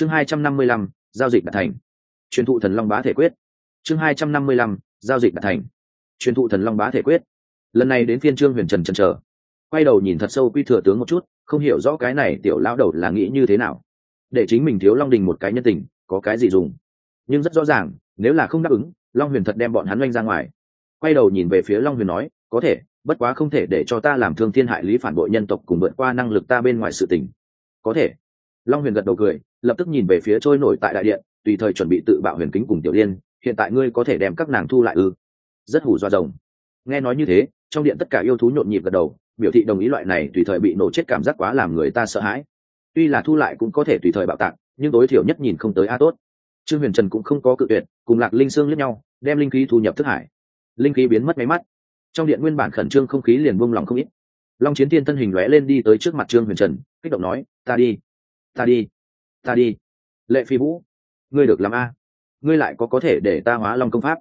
chương hai trăm năm mươi lăm, giao dịch đạt thành. Truyền thụ thần long bá thể quyết. Chương hai trăm năm mươi lăm, giao dịch đạt thành. Truyền thụ thần long bá thể quyết. Lần này đến phiên trương huyền trần trần chờ. Quay đầu nhìn thật sâu quy thừa tướng một chút, không hiểu rõ cái này tiểu lão đầu là nghĩ như thế nào. Để chính mình thiếu long đình một cái nhân tình, có cái gì dùng? Nhưng rất rõ ràng, nếu là không đáp ứng, long huyền thật đem bọn hắn oanh ra ngoài. Quay đầu nhìn về phía long huyền nói, có thể, bất quá không thể để cho ta làm thương thiên hại lý phản bội nhân tộc cùng vượt qua năng lực ta bên ngoài sự tình. Có thể long huyền gật đầu cười, lập tức nhìn về phía trôi nổi tại đại điện, tùy thời chuẩn bị tự bạo huyền kính cùng tiểu liên, hiện tại ngươi có thể đem các nàng thu lại ư? Rất hủ do rồng. Nghe nói như thế, trong điện tất cả yêu thú nhộn nhịp gật đầu, biểu thị đồng ý loại này tùy thời bị nổ chết cảm giác quá làm người ta sợ hãi. Tuy là thu lại cũng có thể tùy thời bạo tạc, nhưng tối thiểu nhất nhìn không tới a tốt. Trương huyền trần cũng không có cự tuyệt, cùng lạc linh sương lẫn nhau, đem linh khí thu nhập thức hải. Linh khí biến mất máy mắt. Trong điện nguyên bản khẩn trương không khí liền buông lỏng không ít. Long chiến tiên thân hình lóe lên đi tới trước mặt trương huyền trần, kích động nói, ta đi ta đi. Ta đi. Lệ phi vũ, ngươi được làm a. Ngươi lại có có thể để ta hóa long công pháp.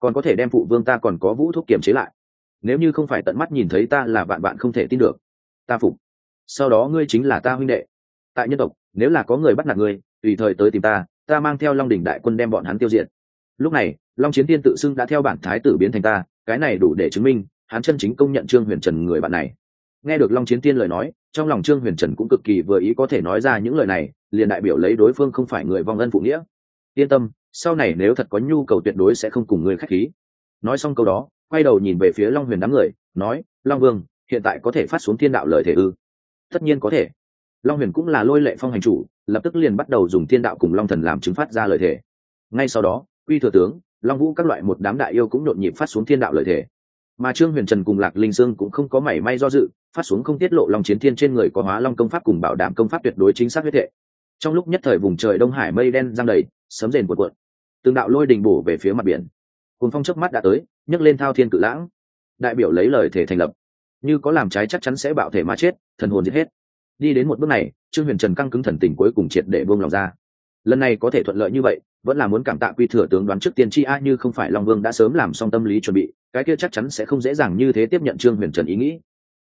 Còn có thể đem phụ vương ta còn có vũ thuốc kiểm chế lại. Nếu như không phải tận mắt nhìn thấy ta là bạn bạn không thể tin được. Ta phục. Sau đó ngươi chính là ta huynh đệ. Tại nhân tộc, nếu là có người bắt nạt ngươi, tùy thời tới tìm ta ta mang theo long đỉnh đại quân đem bọn hắn tiêu diệt. Lúc này, long chiến tiên tự xưng đã theo bản thái tử biến thành ta, cái này đủ để chứng minh, hắn chân chính công nhận trương huyền trần người bạn này nghe được long chiến tiên lời nói, trong lòng trương huyền trần cũng cực kỳ vừa ý có thể nói ra những lời này, liền đại biểu lấy đối phương không phải người vong ân phụ nghĩa. Yên tâm, sau này nếu thật có nhu cầu tuyệt đối sẽ không cùng người khách khí. Nói xong câu đó, quay đầu nhìn về phía long huyền đám người, nói, long vương, hiện tại có thể phát xuống thiên đạo lời thể ư? Tất nhiên có thể. Long huyền cũng là lôi lệ phong hành chủ, lập tức liền bắt đầu dùng thiên đạo cùng long thần làm chứng phát ra lời thể. Ngay sau đó, quy thừa tướng, long vũ các loại một đám đại yêu cũng nhộn nhịp phát xuống thiên đạo lời thể mà trương huyền trần cùng lạc linh sương cũng không có mảy may do dự, phát xuống không tiết lộ long chiến thiên trên người có hóa long công pháp cùng bảo đảm công pháp tuyệt đối chính xác huyết hệ trong lúc nhất thời vùng trời đông hải mây đen giang đầy, sấm rền cuộn cuộn, từng đạo lôi đình bổ về phía mặt biển. Cùng phong chớp mắt đã tới, nhấc lên thao thiên cự lãng. Đại biểu lấy lời thể thành lập. Như có làm trái chắc chắn sẽ bạo thể mà chết, thần hồn giết hết. Đi đến một bước này, trương huyền trần căng cứng thần tình cuối cùng triệt để buông lòng ra. Lần này có thể thuận lợi như vậy, vẫn là muốn cảm tạ quy thừa tướng đoán trước tiên tri a, như không phải long vương đã sớm làm xong tâm lý chuẩn bị cái kia chắc chắn sẽ không dễ dàng như thế tiếp nhận trương huyền trần ý nghĩ.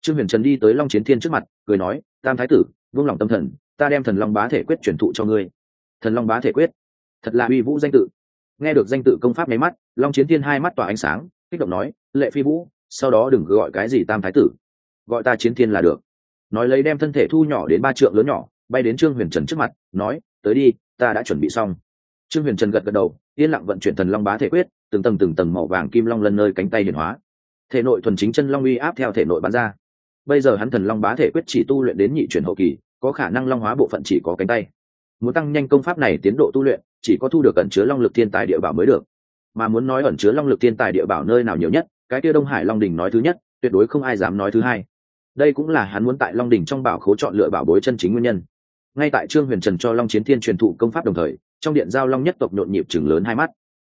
Trương huyền trần đi tới long chiến thiên trước mặt, cười nói, tam thái tử vương lòng tâm thần, ta đem thần long bá thể quyết truyền thụ cho ngươi. Thần long bá thể quyết? Thật là uy vũ danh tự. Nghe được danh tự công pháp nháy mắt, long chiến thiên hai mắt tỏa ánh sáng, kích động nói, lệ phi vũ, sau đó đừng gọi cái gì tam thái tử. Gọi ta chiến thiên là được. Nói lấy đem thân thể thu nhỏ đến ba trượng lớn nhỏ, bay đến trương huyền trần trước mặt, nói, tới đi, ta đã chuẩn bị xong trương huyền trần gật gật đầu, yên lặng vận chuyển thần long bá thể quyết, từng tầng từng tầng màu vàng kim long lần nơi cánh tay hiển hóa. Thể nội thuần chính chân long uy áp theo thể nội bắn ra. Bây giờ hắn thần long bá thể quyết chỉ tu luyện đến nhị chuyển hậu kỳ, có khả năng long hóa bộ phận chỉ có cánh tay. Muốn tăng nhanh công pháp này tiến độ tu luyện, chỉ có thu được ẩn chứa long lực thiên tài địa bảo mới được. Mà muốn nói ẩn chứa long lực thiên tài địa bảo nơi nào nhiều nhất, cái kia đông hải long đình nói thứ nhất, tuyệt đối không ai dám nói thứ hai. Đây cũng là hắn muốn tại long đình trong bảo khố chọn lựa bảo bối chân chính nguyên nhân. Ngay tại trương huyền trần cho long chiến thiên truyền thụ công pháp đồng thời trong điện giao long nhất tộc nhộn nhịp chừng lớn hai mắt.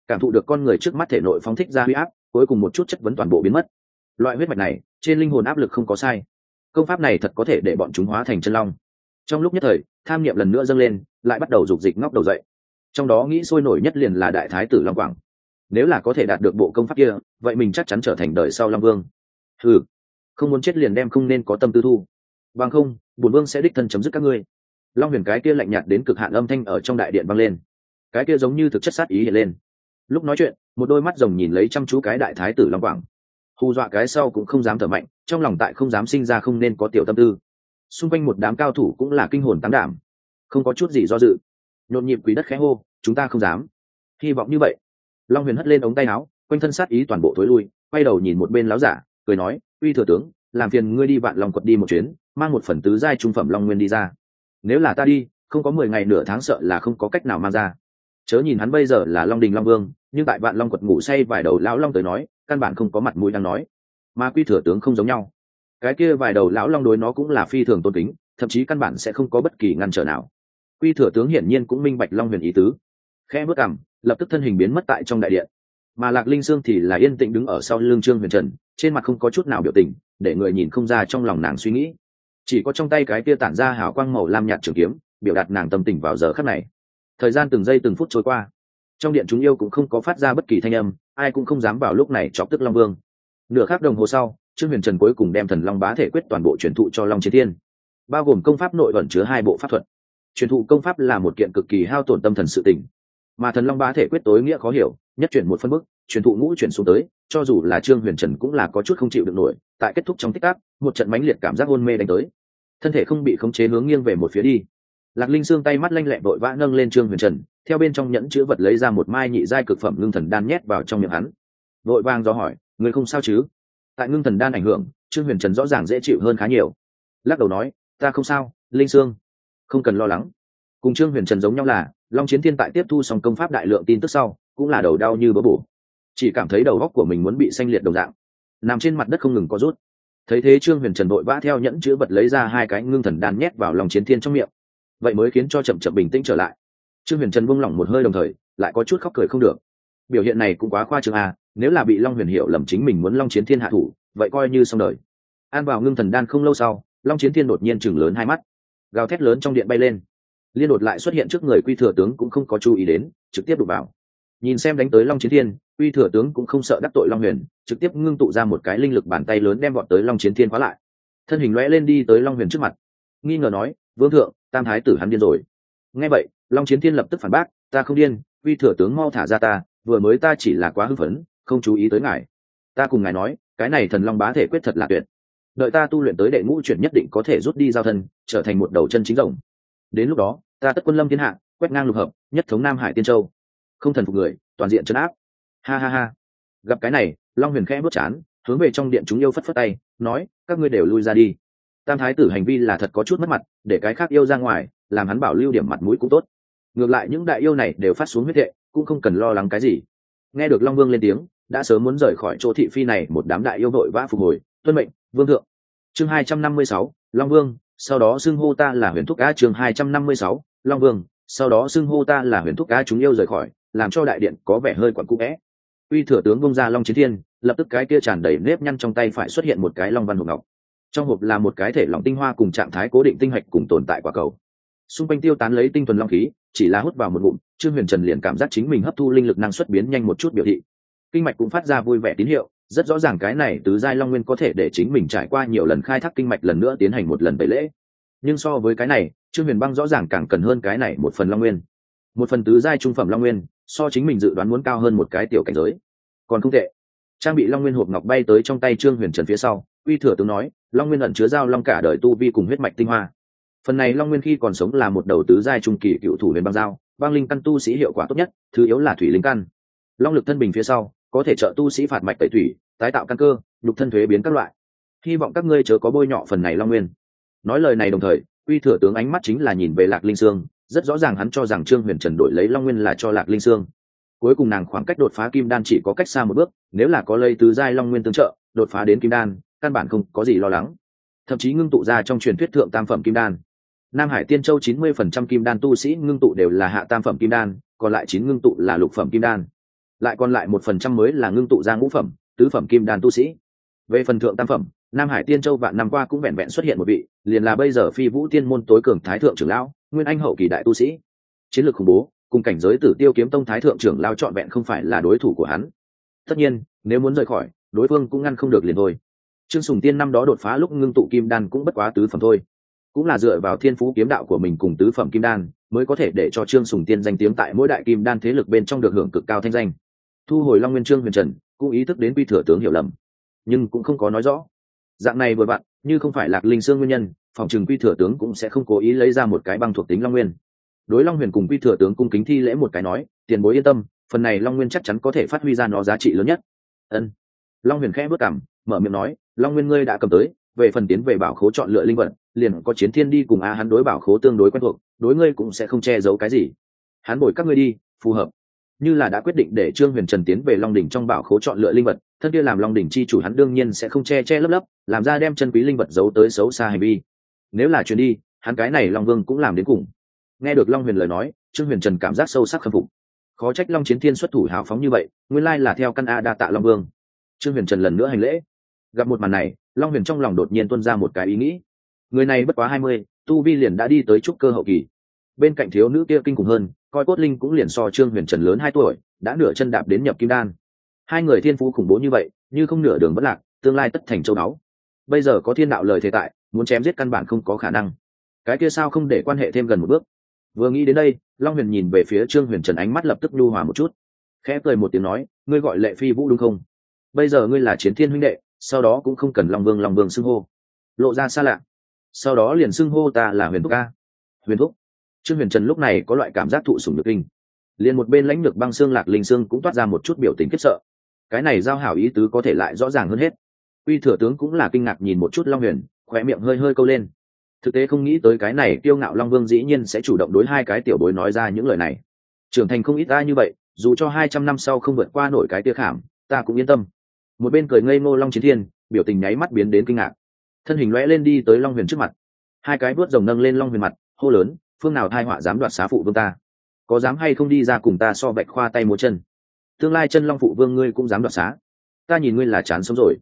Cảm thụ được con người trước mắt thể nội phóng thích ra huy áp, cuối cùng một chút chất vấn toàn bộ biến mất. Loại huyết mạch này, trên linh hồn áp lực không có sai. Công pháp này thật có thể để bọn chúng hóa thành chân long. Trong lúc nhất thời, tham niệm lần nữa dâng lên, lại bắt đầu dục dịch ngóc đầu dậy. Trong đó nghĩ sôi nổi nhất liền là đại thái tử long quảng. Nếu là có thể đạt được bộ công pháp kia, vậy mình chắc chắn trở thành đời sau long vương. Ừ không muốn chết liền đem không nên có tâm tư thu. Bằng không bùn vương sẽ đích thân chấm dứt các ngươi long huyền cái kia lạnh nhạt đến cực hạn âm thanh ở trong đại điện vang lên. Cái kia giống như thực chất sát ý hiện lên. Lúc nói chuyện, một đôi mắt rồng nhìn lấy chăm chú cái đại thái tử long quảng. Hù dọa cái sau cũng không dám thở mạnh, trong lòng tại không dám sinh ra không nên có tiểu tâm tư. Xung quanh một đám cao thủ cũng là kinh hồn tán đảm. Không có chút gì do dự. Nhộn nhịp quý đất khẽ hô, chúng ta không dám. Hy vọng như vậy. Long huyền hất lên ống tay áo, quanh thân sát ý toàn bộ thối lui, quay đầu nhìn một bên láo giả, cười nói, uy thừa tướng, làm phiền ngươi đi vạn long quật đi một chuyến, mang một phần tứ giai trung phẩm long nguyên đi ra nếu là ta đi, không có mười ngày nửa tháng sợ là không có cách nào mang ra. Chớ nhìn hắn bây giờ là long đình long vương, nhưng tại vạn long quật ngủ say vài đầu lão long tới nói, căn bản không có mặt mũi đang nói. Mà quy thừa tướng không giống nhau. Cái kia vài đầu lão long đối nó cũng là phi thường tôn kính, thậm chí căn bản sẽ không có bất kỳ ngăn trở nào. Quy thừa tướng hiển nhiên cũng minh bạch long huyền ý tứ. Khe bước cằm, lập tức thân hình biến mất tại trong đại điện. Mà lạc linh sương thì là yên tĩnh đứng ở sau lưng trương huyền trần, trên mặt không có chút nào biểu tình, để người nhìn không ra trong lòng nàng suy nghĩ chỉ có trong tay cái kia tản ra hào quang màu lam nhạt trường kiếm, biểu đạt nàng tâm tình vào giờ khắc này. Thời gian từng giây từng phút trôi qua. Trong điện chúng yêu cũng không có phát ra bất kỳ thanh âm, ai cũng không dám vào lúc này chọc tức long vương. Nửa khắc đồng hồ sau, trương huyền trần cuối cùng đem thần long bá thể quyết toàn bộ truyền thụ cho long chiến thiên. Bao gồm công pháp nội ẩn chứa hai bộ pháp thuật. Truyền thụ công pháp là một kiện cực kỳ hao tổn tâm thần sự tỉnh mà thần long bá thể quyết tối nghĩa khó hiểu, nhất chuyển một phân bức truyền thụ ngũ chuyển xuống tới, cho dù là trương huyền trần cũng là có chút không chịu được nổi, tại kết thúc trong tích tắc một trận mãnh liệt cảm giác hôn mê đánh tới. Thân thể không bị khống chế hướng nghiêng về một phía đi. Lạc linh xương tay mắt lanh lẹ vội vã nâng lên trương huyền trần, theo bên trong nhẫn chữ vật lấy ra một mai nhị giai cực phẩm ngưng thần đan nhét vào trong miệng hắn. Vội vàng do hỏi người không sao chứ? Tại ngưng thần đan ảnh hưởng, trương huyền trần rõ ràng dễ chịu hơn khá nhiều. Lắc đầu nói, ta không sao, linh sương, không cần lo lắng. Cùng trương huyền trần giống nhau là long chiến thiên tại tiếp thu xong công pháp đại lượng tin tức sau, cũng là đầu đau như bỡ bổ. Chỉ cảm thấy đầu góc của mình muốn bị xanh liệt đồng dạng. Nằm trên mặt đất không ngừng có rút. Thấy thế trương huyền trần đội vã theo nhẫn chữ vật lấy ra hai cái ngưng thần đan nhét vào lòng chiến thiên trong miệng. Vậy mới khiến cho chậm chậm bình tĩnh trở lại. Trương huyền trần buông lỏng một hơi đồng thời, lại có chút khóc cười không được. Biểu hiện này cũng quá khoa trương à nếu là bị long huyền hiểu lầm chính mình muốn long chiến thiên hạ thủ, vậy coi như xong đời. An vào ngưng thần đan không lâu sau, long chiến thiên đột nhiên chừng lớn hai mắt. Gào thét lớn trong điện bay lên liên đột lại xuất hiện trước người quy thừa tướng cũng không có chú ý đến, trực tiếp đụng vào. Nhìn xem đánh tới long chiến thiên, quy thừa tướng cũng không sợ đắc tội long huyền, trực tiếp ngưng tụ ra một cái linh lực bàn tay lớn đem bọn tới long chiến thiên khóa lại. Thân hình lõe lên đi tới long huyền trước mặt. Nghi ngờ nói, vương thượng, tam thái tử hắn điên rồi. Nghe vậy, long chiến thiên lập tức phản bác, ta không điên, quy thừa tướng mau thả ra ta, vừa mới ta chỉ là quá hưng phấn, không chú ý tới ngài. Ta cùng ngài nói, cái này thần long bá thể quyết thật là tuyệt. Đợi ta tu luyện tới đệ ngũ chuyển nhất định có thể rút đi giao thân, trở thành một đầu chân chính rồng đến lúc đó, ta tất quân lâm thiên hạ, quét ngang lục hợp, nhất thống nam hải tiên châu. Không thần phục người, toàn diện chấn áp. Ha ha ha. Gặp cái này, long huyền khẽ bước chán, hướng về trong điện chúng yêu phất phất tay, nói, các ngươi đều lui ra đi. Tam thái tử hành vi là thật có chút mất mặt, để cái khác yêu ra ngoài, làm hắn bảo lưu điểm mặt mũi cũng tốt. Ngược lại những đại yêu này đều phát xuống huyết hệ, cũng không cần lo lắng cái gì. Nghe được long vương lên tiếng, đã sớm muốn rời khỏi chỗ thị phi này, một đám đại yêu đội vã phục hồi. Tuân mệnh, vương thượng. Chương hai trăm năm mươi sáu, long vương sau đó xưng hô ta là huyền thúc Á chương hai trăm năm mươi sáu, long vương, sau đó xưng hô ta là huyền thúc Á chúng yêu rời khỏi, làm cho đại điện có vẻ hơi quặn cũ vẽ. Uy thừa tướng bông ra long chiến thiên, lập tức cái kia tràn đầy nếp nhăn trong tay phải xuất hiện một cái long văn hộp ngọc. Trong hộp là một cái thể lỏng tinh hoa cùng trạng thái cố định tinh hạch cùng tồn tại quả cầu. Xung quanh tiêu tán lấy tinh thuần long khí, chỉ là hút vào một ngụm, trương huyền trần liền cảm giác chính mình hấp thu linh lực năng suất biến nhanh một chút biểu thị. Kinh mạch cũng phát ra vui vẻ tín hiệu rất rõ ràng cái này tứ giai long nguyên có thể để chính mình trải qua nhiều lần khai thác kinh mạch lần nữa tiến hành một lần tẩy lễ. Nhưng so với cái này, trương huyền băng rõ ràng càng cần hơn cái này một phần long nguyên. Một phần tứ giai trung phẩm long nguyên, so chính mình dự đoán muốn cao hơn một cái tiểu cảnh giới. Còn không tệ. Trang bị long nguyên hộp ngọc bay tới trong tay trương huyền trần phía sau, uy thừa tướng nói, long nguyên ẩn chứa giao long cả đời tu vi cùng huyết mạch tinh hoa. Phần này long nguyên khi còn sống là một đầu tứ giai trung kỳ cựu thủ huyền băng giao, băng linh căn tu sĩ hiệu quả tốt nhất, thứ yếu là thủy linh căn. Long lực thân bình phía sau, có thể trợ tu sĩ phạt mạch tẩy thủy tái tạo căn cơ, nhục thân thuế biến các loại. Hy vọng các ngươi chớ có bôi nhọ phần này long nguyên. Nói lời này đồng thời, uy thừa tướng ánh mắt chính là nhìn về lạc linh sương, rất rõ ràng hắn cho rằng trương huyền trần đổi lấy long nguyên là cho lạc linh sương. Cuối cùng nàng khoảng cách đột phá kim đan chỉ có cách xa một bước, nếu là có lây tứ giai long nguyên tương trợ, đột phá đến kim đan, căn bản không có gì lo lắng. Thậm chí ngưng tụ ra trong truyền thuyết thượng tam phẩm kim đan. Nam hải tiên châu chín mươi phần trăm kim đan tu sĩ ngưng tụ đều là hạ tam phẩm kim đan, còn lại chín ngưng tụ là lục phẩm kim đan. Lại còn lại một phần trăm mới là ngưng tụ ra ngũ phẩm tứ phẩm kim đan tu sĩ. Về phần thượng tam phẩm, nam hải tiên châu vạn năm qua cũng vẹn vẹn xuất hiện một vị, liền là bây giờ phi vũ tiên môn tối cường thái thượng trưởng lão, nguyên anh hậu kỳ đại tu sĩ. Chiến lược khủng bố, cùng cảnh giới tử tiêu kiếm tông thái thượng trưởng lao trọn vẹn không phải là đối thủ của hắn. Tất nhiên, nếu muốn rời khỏi, đối phương cũng ngăn không được liền thôi. Trương sùng tiên năm đó đột phá lúc ngưng tụ kim đan cũng bất quá tứ phẩm thôi. Cũng là dựa vào thiên phú kiếm đạo của mình cùng tứ phẩm kim đan, mới có thể để cho trương sùng tiên danh tiếng tại mỗi đại kim đan thế lực bên trong được hưởng cực cao thanh danh. Thu hồi long nguyên trương huyền trần cũng ý thức đến quy thừa tướng hiểu lầm. Nhưng cũng không có nói rõ. Dạng này vừa vặn, như không phải lạc linh sương nguyên nhân, phòng trừng quy thừa tướng cũng sẽ không cố ý lấy ra một cái băng thuộc tính long nguyên. Đối long huyền cùng quy thừa tướng cung kính thi lễ một cái nói, tiền bối yên tâm, phần này long nguyên chắc chắn có thể phát huy ra nó giá trị lớn nhất. Ân. Long huyền khẽ bước cảm mở miệng nói, long nguyên ngươi đã cầm tới, về phần tiến về bảo khố chọn lựa linh vật, liền có chiến thiên đi cùng a hắn đối bảo khố tương đối quen thuộc, đối ngươi cũng sẽ không che giấu cái gì. Hắn bồi các ngươi đi, phù hợp như là đã quyết định để trương huyền trần tiến về long đỉnh trong bảo khố chọn lựa linh vật, thân kia làm long đỉnh chi chủ hắn đương nhiên sẽ không che che lấp lấp, làm ra đem chân quý linh vật giấu tới xấu xa hành vi. Nếu là chuyến đi, hắn cái này long vương cũng làm đến cùng. Nghe được long huyền lời nói, trương huyền trần cảm giác sâu sắc khâm phục. Khó trách long chiến thiên xuất thủ hào phóng như vậy, nguyên lai là theo căn a đa tạ long vương. Trương huyền trần lần nữa hành lễ. Gặp một màn này, long huyền trong lòng đột nhiên tuân ra một cái ý nghĩ. Người này bất quá hai mươi, tu vi liền đã đi tới trúc cơ hậu kỳ bên cạnh thiếu nữ kia kinh khủng hơn, coi cốt linh cũng liền so trương huyền trần lớn hai tuổi, đã nửa chân đạp đến nhập kim đan. Hai người thiên phú khủng bố như vậy, như không nửa đường bất lạc, tương lai tất thành châu đáo bây giờ có thiên đạo lời thế tại, muốn chém giết căn bản không có khả năng. Cái kia sao không để quan hệ thêm gần một bước? Vừa nghĩ đến đây, long huyền nhìn về phía trương huyền trần ánh mắt lập tức nhu hòa một chút. Khẽ cười một tiếng nói, ngươi gọi lệ phi vũ đúng không? Bây giờ ngươi là chiến thiên huynh đệ, sau đó cũng không cần long vương long vương xưng hô. Lộ ra xa lạ. Sau đó liền xưng hô ta là huyền thúc ca huyền thúc? Trương huyền trần lúc này có loại cảm giác thụ sùng nhược kinh. Liền một bên lãnh lược băng xương lạc linh xương cũng toát ra một chút biểu tình khiếp sợ. Cái này giao hảo ý tứ có thể lại rõ ràng hơn hết. Uy thừa tướng cũng là kinh ngạc nhìn một chút long huyền khỏe miệng hơi hơi câu lên. Thực tế không nghĩ tới cái này kiêu ngạo long vương dĩ nhiên sẽ chủ động đối hai cái tiểu bối nói ra những lời này. Trưởng thành không ít ta như vậy, dù cho hai trăm năm sau không vượt qua nổi cái tia khảm, ta cũng yên tâm. Một bên cười ngây ngô long chiến thiên, biểu tình nháy mắt biến đến kinh ngạc. Thân hình lõe lên đi tới long huyền trước mặt. Hai cái vuốt rồng nâng lên long huyền mặt, hô lớn phương nào thai họa dám đoạt xá phụ vương ta? Có dám hay không đi ra cùng ta so bạch khoa tay múa chân? Tương lai chân long phụ vương ngươi cũng dám đoạt xá. Ta nhìn ngươi là chán sống rồi.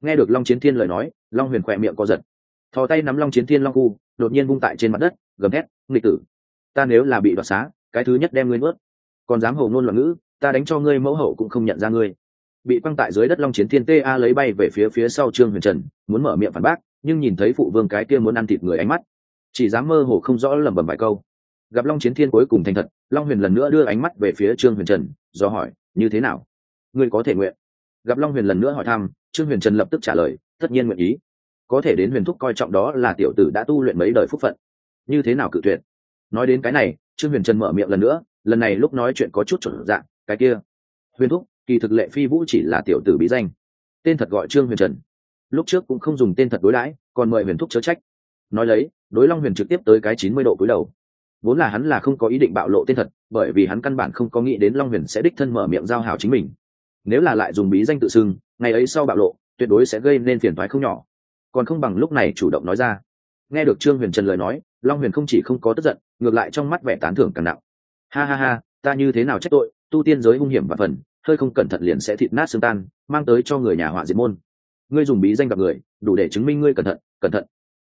Nghe được long chiến thiên lời nói, long huyền khỏe miệng co giật. Thò tay nắm long chiến thiên long khu, đột nhiên vung tại trên mặt đất, gầm thét, nghịch tử, ta nếu là bị đoạt xá, cái thứ nhất đem ngươi nuốt. Còn dám hầu ngôn loạn ngữ, ta đánh cho ngươi mẫu hậu cũng không nhận ra ngươi. Bị quăng tại dưới đất long chiến thiên ta lấy bay về phía phía sau trương huyền trần, muốn mở miệng phản bác, nhưng nhìn thấy phụ vương cái kia muốn ăn thịt người ánh mắt chỉ dám mơ hồ không rõ lẩm bẩm vài câu. Gặp long chiến thiên cuối cùng thành thật, long huyền lần nữa đưa ánh mắt về phía trương huyền trần, do hỏi, như thế nào? Ngươi có thể nguyện? Gặp long huyền lần nữa hỏi thăm, trương huyền trần lập tức trả lời, tất nhiên nguyện ý. Có thể đến huyền thúc coi trọng đó là tiểu tử đã tu luyện mấy đời phúc phận. Như thế nào cự tuyệt? Nói đến cái này, trương huyền trần mở miệng lần nữa, lần này lúc nói chuyện có chút chuẩn dạng, cái kia, huyền thúc, kỳ thực lệ phi vũ chỉ là tiểu tử bí danh. Tên thật gọi trương huyền trần. Lúc trước cũng không dùng tên thật đối đãi, còn mời huyền thúc chớ trách. Nói lấy đối long huyền trực tiếp tới cái chín mươi độ cúi đầu. Vốn là hắn là không có ý định bạo lộ tên thật, bởi vì hắn căn bản không có nghĩ đến long huyền sẽ đích thân mở miệng giao hảo chính mình. Nếu là lại dùng bí danh tự xưng, ngày ấy sau bạo lộ, tuyệt đối sẽ gây nên phiền thoái không nhỏ. Còn không bằng lúc này chủ động nói ra. Nghe được trương huyền trần lời nói, long huyền không chỉ không có tức giận, ngược lại trong mắt vẻ tán thưởng càng nặng. Ha ha ha, ta như thế nào trách tội, tu tiên giới hung hiểm và phần, hơi không cẩn thận liền sẽ thịt nát xương tan, mang tới cho người nhà họa diệt môn. Ngươi dùng bí danh gặp người, đủ để chứng minh ngươi cẩn thận cẩn thận.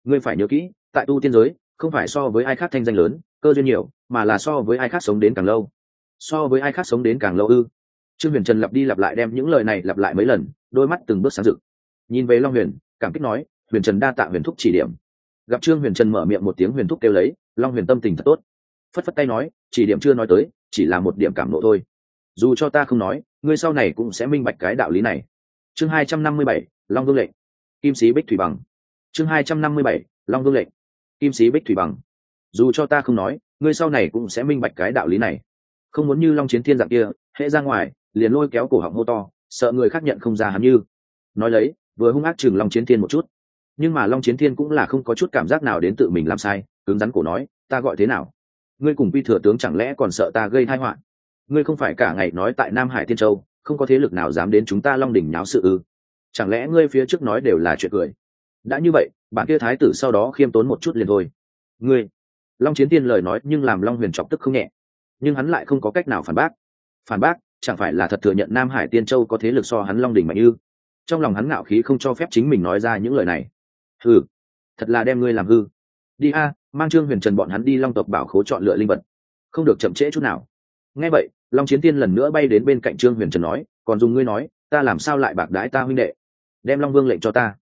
Ngươi phải nhớ kỹ tại tu tiên giới, không phải so với ai khác thanh danh lớn, cơ duyên nhiều, mà là so với ai khác sống đến càng lâu. So với ai khác sống đến càng lâu ư. Trương huyền trần lặp đi lặp lại đem những lời này lặp lại mấy lần, đôi mắt từng bước sáng rực. Nhìn về long huyền, cảm kích nói, huyền trần đa tạ huyền thúc chỉ điểm. Gặp trương huyền trần mở miệng một tiếng huyền thúc kêu lấy, long huyền tâm tình thật tốt. Phất phất tay nói, chỉ điểm chưa nói tới, chỉ là một điểm cảm nộ thôi. Dù cho ta không nói, ngươi sau này cũng sẽ minh bạch cái đạo lý này. Chương hai trăm năm mươi bảy, long vương lệnh. Kim sĩ bích thủy bằng. Chương hai trăm năm mươi bảy, long vương lệnh kim sĩ bích thủy bằng. Dù cho ta không nói, ngươi sau này cũng sẽ minh bạch cái đạo lý này. Không muốn như long chiến thiên dạng kia, hễ ra ngoài, liền lôi kéo cổ họng hô to, sợ người khác nhận không ra hắn như. Nói lấy, vừa hung ác chừng long chiến thiên một chút. Nhưng mà long chiến thiên cũng là không có chút cảm giác nào đến tự mình làm sai, cứng rắn cổ nói, ta gọi thế nào? Ngươi cùng quy thừa tướng chẳng lẽ còn sợ ta gây thai họa? Ngươi không phải cả ngày nói tại nam hải tiên châu, không có thế lực nào dám đến chúng ta long đỉnh nháo sự ư? Chẳng lẽ ngươi phía trước nói đều là chuyện cười? Đã như vậy bạn kia thái tử sau đó khiêm tốn một chút liền thôi. Ngươi, long chiến tiên lời nói nhưng làm long huyền chọc tức không nhẹ. Nhưng hắn lại không có cách nào phản bác. Phản bác, chẳng phải là thật thừa nhận nam hải tiên châu có thế lực so hắn long đình mạnh ư? Trong lòng hắn ngạo khí không cho phép chính mình nói ra những lời này. Hừ, thật là đem ngươi làm hư. Đi a, mang trương huyền trần bọn hắn đi long tộc bảo khố chọn lựa linh vật. Không được chậm trễ chút nào. Nghe vậy, long chiến tiên lần nữa bay đến bên cạnh trương huyền trần nói, còn dùng ngươi nói, ta làm sao lại bạc đái ta huynh đệ? Đem long vương lệnh cho ta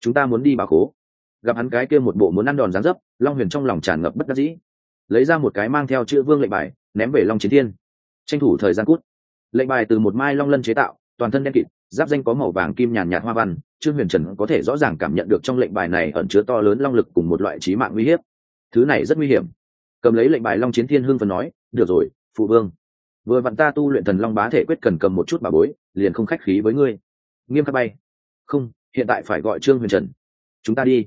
chúng ta muốn đi bà khố. Gặp hắn cái kia một bộ muốn ăn đòn gián dấp, long huyền trong lòng tràn ngập bất đắc dĩ. Lấy ra một cái mang theo chữ vương lệnh bài, ném về long chiến thiên. Tranh thủ thời gian cút. Lệnh bài từ một mai long lân chế tạo, toàn thân đen kịt, giáp danh có màu vàng kim nhàn nhạt hoa văn, trương huyền trần có thể rõ ràng cảm nhận được trong lệnh bài này ẩn chứa to lớn long lực cùng một loại trí mạng uy hiếp. Thứ này rất nguy hiểm. Cầm lấy lệnh bài long chiến thiên hưng phần nói, được rồi, phụ vương. Vừa vặn ta tu luyện thần long bá thể quyết cần cầm một chút bà bối, liền không khách khí với ngươi. Nghiêm khắc bay. Không hiện tại phải gọi trương huyền trần. Chúng ta đi.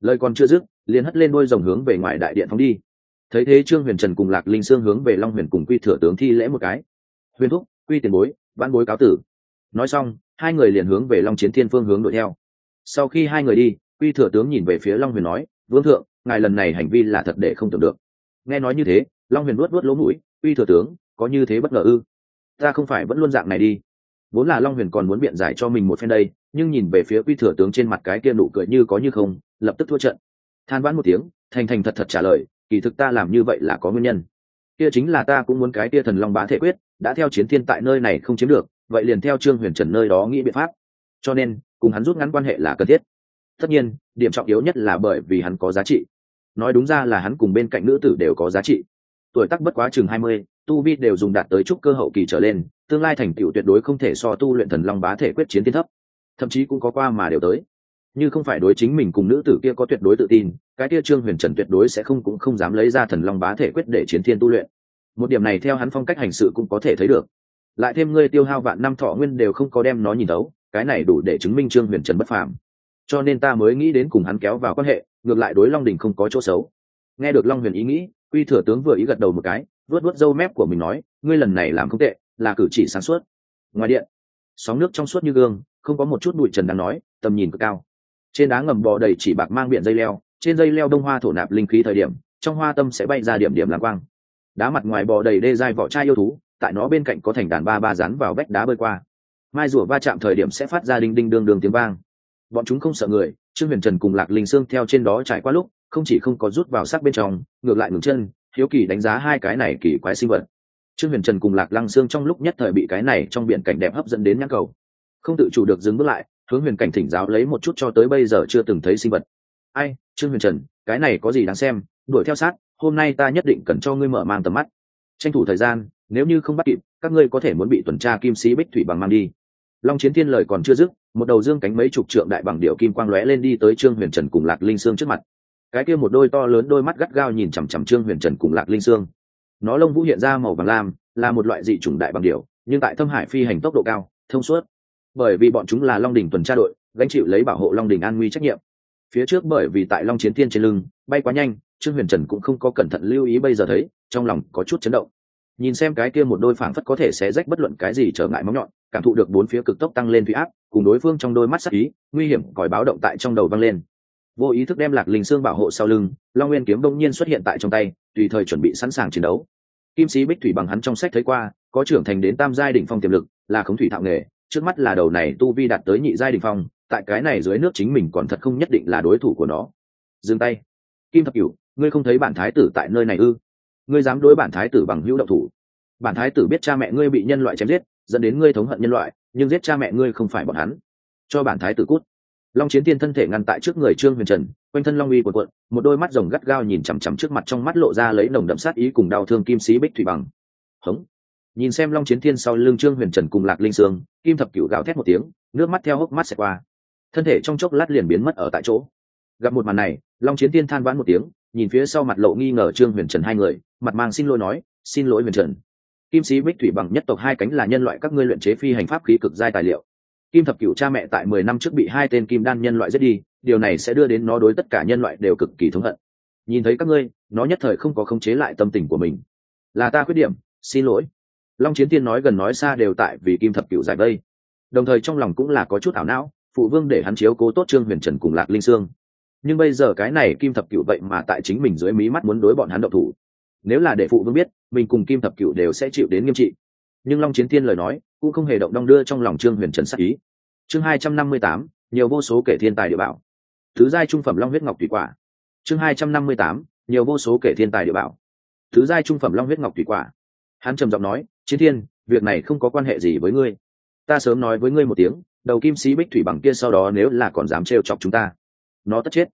Lời còn chưa dứt, liền hất lên đôi dòng hướng về ngoài đại điện phóng đi. Thấy thế trương huyền trần cùng lạc linh sương hướng về long huyền cùng quy thừa tướng thi lễ một cái. Huyền thúc, quy tiền bối văn bối cáo tử. Nói xong, hai người liền hướng về long chiến thiên phương hướng đuổi theo. Sau khi hai người đi, quy thừa tướng nhìn về phía long huyền nói, vương thượng, ngài lần này hành vi là thật để không tưởng được. Nghe nói như thế, long huyền luốt luốt lỗ mũi, quy thừa tướng, có như thế bất ngờ ư? Ta không phải vẫn luôn dạng này đi. Vốn là long huyền còn muốn biện giải cho mình một phen đây nhưng nhìn về phía quy thừa tướng trên mặt cái kia nụ cười như có như không, lập tức thua trận. Than vãn một tiếng, thành thành thật thật trả lời, kỳ thực ta làm như vậy là có nguyên nhân. Kia chính là ta cũng muốn cái kia thần long bá thể quyết, đã theo chiến thiên tại nơi này không chiếm được, vậy liền theo trương huyền trần nơi đó nghĩ biện pháp. Cho nên, cùng hắn rút ngắn quan hệ là cần thiết. Tất nhiên, điểm trọng yếu nhất là bởi vì hắn có giá trị. Nói đúng ra là hắn cùng bên cạnh nữ tử đều có giá trị. Tuổi tác bất quá chừng hai mươi, tu vi đều dùng đạt tới trúc cơ hậu kỳ trở lên, tương lai thành tựu tuyệt đối không thể so tu luyện thần long bá thể quyết chiến thiên thấp thậm chí cũng có qua mà đều tới. Như không phải đối chính mình cùng nữ tử kia có tuyệt đối tự tin, cái kia trương huyền trần tuyệt đối sẽ không cũng không dám lấy ra thần long bá thể quyết để chiến thiên tu luyện. Một điểm này theo hắn phong cách hành sự cũng có thể thấy được. Lại thêm ngươi tiêu hao vạn năm thọ nguyên đều không có đem nó nhìn tấu cái này đủ để chứng minh trương huyền trần bất phàm. Cho nên ta mới nghĩ đến cùng hắn kéo vào quan hệ, ngược lại đối long đình không có chỗ xấu. Nghe được long huyền ý nghĩ uy thừa tướng vừa ý gật đầu một cái vớt vớt râu mép của mình nói, ngươi lần này làm không tệ, là cử chỉ sáng suốt. Ngoài điện, sóng nước trong suốt như gương không có một chút bụi trần đáng nói, tầm nhìn cực cao. Trên đá ngầm bò đầy chỉ bạc mang biển dây leo, trên dây leo đông hoa thổ nạp linh khí thời điểm, trong hoa tâm sẽ bay ra điểm điểm lạc quang. Đá mặt ngoài bò đầy đê dai vỏ chai yêu thú, tại nó bên cạnh có thành đàn ba ba rắn vào vách đá bơi qua. Mai rùa va chạm thời điểm sẽ phát ra đinh đinh đương đương tiếng vang. Bọn chúng không sợ người, trương huyền trần cùng lạc linh sương theo trên đó trải qua lúc, không chỉ không có rút vào sắc bên trong, ngược lại ngừng chân, hiếu kỳ đánh giá hai cái này kỳ quái sinh vật. Trương huyền trần cùng lạc lăng sương trong lúc nhất thời bị cái này trong biển cảnh đẹp hấp dẫn đến nhãn cầu không tự chủ được dừng bước lại, hướng huyền cảnh thỉnh giáo lấy một chút cho tới bây giờ chưa từng thấy sinh vật. Ai, trương huyền trần, cái này có gì đáng xem? Đuổi theo sát, hôm nay ta nhất định cần cho ngươi mở mang tầm mắt. Tranh thủ thời gian, nếu như không bắt kịp, các ngươi có thể muốn bị tuần tra kim sĩ bích thủy bằng mang đi. Long chiến thiên lời còn chưa dứt, một đầu dương cánh mấy chục trượng đại bằng điệu kim quang lóe lên đi tới trương huyền trần cùng lạc linh sương trước mặt. Cái kia một đôi to lớn đôi mắt gắt gao nhìn chằm chằm trương huyền trần cùng lạc linh sương. Nó lông vũ hiện ra màu vàng lam, là một loại dị chủng đại bằng điệu nhưng tại thâm hải phi hành tốc độ cao, thông suốt bởi vì bọn chúng là long đình tuần tra đội, gánh chịu lấy bảo hộ long đình an nguy trách nhiệm. Phía trước bởi vì tại long chiến thiên trên lưng, bay quá nhanh, trương huyền trần cũng không có cẩn thận lưu ý bây giờ thấy, trong lòng có chút chấn động. Nhìn xem cái kia một đôi phảng phất có thể sẽ rách bất luận cái gì trở ngại móng nhọn, cảm thụ được bốn phía cực tốc tăng lên thủy áp, cùng đối phương trong đôi mắt sắc ý, nguy hiểm còi báo động tại trong đầu vang lên. Vô ý thức đem lạc linh xương bảo hộ sau lưng, long nguyên kiếm đông nhiên xuất hiện tại trong tay, tùy thời chuẩn bị sẵn sàng chiến đấu. Kim sĩ bích thủy bằng hắn trong sách thấy qua, có trưởng thành đến tam giai đỉnh phong tiềm lực, là khống thủy thạo nghề trước mắt là đầu này tu vi đạt tới nhị giai đỉnh phong, tại cái này dưới nước chính mình còn thật không nhất định là đối thủ của nó. Dừng tay. Kim thập cửu, ngươi không thấy bản thái tử tại nơi này ư? Ngươi dám đối bản thái tử bằng hữu động thủ. Bản thái tử biết cha mẹ ngươi bị nhân loại chém giết, dẫn đến ngươi thống hận nhân loại, nhưng giết cha mẹ ngươi không phải bọn hắn. Cho bản thái tử cút. Long chiến tiên thân thể ngăn tại trước người trương huyền trần, quanh thân long uy quần quận một đôi mắt rồng gắt gao nhìn chằm chằm trước mặt trong mắt lộ ra lấy nồng đậm sát ý cùng đau thương kim sĩ bích thủy bằng. Hống nhìn xem long chiến thiên sau lưng trương huyền trần cùng lạc linh sương, kim thập cựu gào thét một tiếng, nước mắt theo hốc mắt xẹt qua. Thân thể trong chốc lát liền biến mất ở tại chỗ. Gặp một màn này, long chiến Thiên than vãn một tiếng, nhìn phía sau mặt lộ nghi ngờ trương huyền trần hai người, mặt mang xin lỗi nói, xin lỗi huyền trần. Kim sĩ bích thủy bằng nhất tộc hai cánh là nhân loại các ngươi luyện chế phi hành pháp khí cực giai tài liệu. Kim thập Cựu cha mẹ tại mười năm trước bị hai tên kim đan nhân loại giết đi, điều này sẽ đưa đến nó đối tất cả nhân loại đều cực kỳ thống hận. Nhìn thấy các ngươi, nó nhất thời không có khống chế lại tâm tình của mình. Là ta khuyết điểm, xin lỗi long chiến tiên nói gần nói xa đều tại vì kim thập Cựu giải vây. Đồng thời trong lòng cũng là có chút ảo não, phụ vương để hắn chiếu cố tốt trương huyền trần cùng lạc linh sương. Nhưng bây giờ cái này kim thập Cựu vậy mà tại chính mình dưới mí mắt muốn đối bọn hắn độc thủ. Nếu là để phụ vương biết, mình cùng kim thập Cựu đều sẽ chịu đến nghiêm trị. Nhưng long chiến thiên lời nói, cũng không hề động đong đưa trong lòng trương huyền trần sắc ý. Chương hai trăm năm mươi tám, nhiều vô số kể thiên tài địa bảo. Thứ giai trung phẩm long huyết ngọc thủy quả. Chương hai trăm năm mươi tám, nhiều vô số kể thiên tài địa bảo. Thứ giai trung phẩm long huyết ngọc thủy quả. Hắn trầm giọng nói chiến thiên, việc này không có quan hệ gì với ngươi. Ta sớm nói với ngươi một tiếng, đầu kim sĩ bích thủy bằng kia sau đó nếu là còn dám trêu chọc chúng ta, nó tất chết.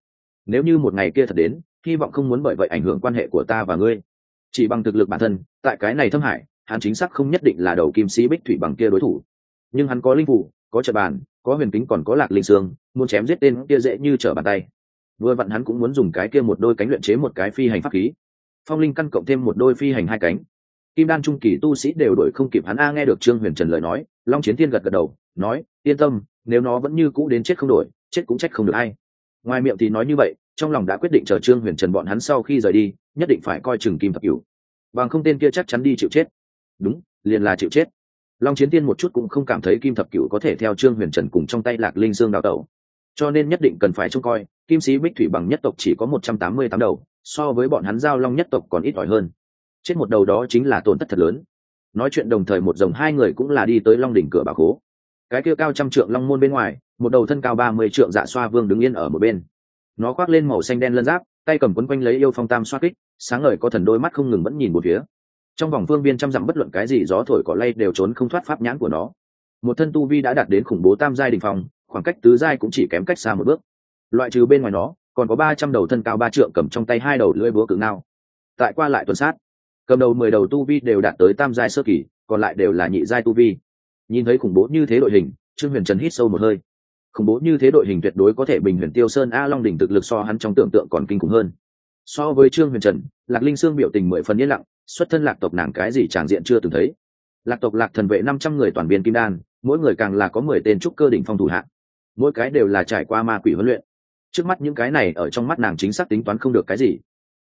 Nếu như một ngày kia thật đến, hy vọng không muốn bởi vậy ảnh hưởng quan hệ của ta và ngươi. Chỉ bằng thực lực bản thân, tại cái này thâm hải, hắn chính xác không nhất định là đầu kim sĩ bích thủy bằng kia đối thủ. Nhưng hắn có linh phủ, có trận bàn, có huyền kính còn có lạc linh xương, muốn chém giết tên kia dễ như trở bàn tay. Vừa vặn hắn cũng muốn dùng cái kia một đôi cánh luyện chế một cái phi hành pháp khí. Phong linh căn cộng thêm một đôi phi hành hai cánh kim đan trung kỳ tu sĩ đều đổi không kịp hắn a nghe được trương huyền trần lời nói, long chiến thiên gật gật đầu, nói, yên tâm, nếu nó vẫn như cũ đến chết không đổi, chết cũng trách không được ai. Ngoài miệng thì nói như vậy, trong lòng đã quyết định chờ trương huyền trần bọn hắn sau khi rời đi, nhất định phải coi chừng kim thập cửu. Bằng không tên kia chắc chắn đi chịu chết. Đúng, liền là chịu chết. Long chiến tiên một chút cũng không cảm thấy kim thập cửu có thể theo trương huyền trần cùng trong tay lạc linh dương đào tẩu. Cho nên nhất định cần phải trông coi, kim sĩ bích thủy bằng nhất tộc chỉ có một trăm tám mươi tám đầu, so với bọn hắn giao long nhất tộc còn ít ỏi hơn chết một đầu đó chính là tổn thất thật lớn. Nói chuyện đồng thời một dòng hai người cũng là đi tới long đỉnh cửa bà khố. Cái kia cao trăm trượng long môn bên ngoài, một đầu thân cao ba mươi trượng dạ xoa vương đứng yên ở một bên. Nó khoác lên màu xanh đen lân giáp, tay cầm quấn quanh lấy yêu phong tam xoa kích, sáng ngời có thần đôi mắt không ngừng vẫn nhìn một phía. Trong vòng phương viên trăm dặm bất luận cái gì gió thổi cỏ lay đều trốn không thoát pháp nhãn của nó. Một thân tu vi đã đạt đến khủng bố tam giai đình phòng khoảng cách tứ giai cũng chỉ kém cách xa một bước. Loại trừ bên ngoài nó, còn có ba trăm đầu thân cao ba trượng cầm trong tay hai đầu lưỡi búa cự ngao. Tại qua lại tuần sát cầm đầu mười đầu tu vi đều đạt tới tam giai sơ kỳ, còn lại đều là nhị giai tu vi. Nhìn thấy khủng bố như thế đội hình, trương huyền trần hít sâu một hơi. Khủng bố như thế đội hình tuyệt đối có thể bình huyền tiêu sơn a long đỉnh thực lực so hắn trong tưởng tượng còn kinh khủng hơn. So với trương huyền trần, lạc linh sương biểu tình mười phần yên lặng, xuất thân lạc tộc nàng cái gì tràng diện chưa từng thấy. Lạc tộc lạc thần vệ năm trăm người toàn viên kim đan, mỗi người càng là có mười tên trúc cơ đỉnh phong thủ hạng mỗi cái đều là trải qua ma quỷ huấn luyện. Trước mắt những cái này ở trong mắt nàng chính xác tính toán không được cái gì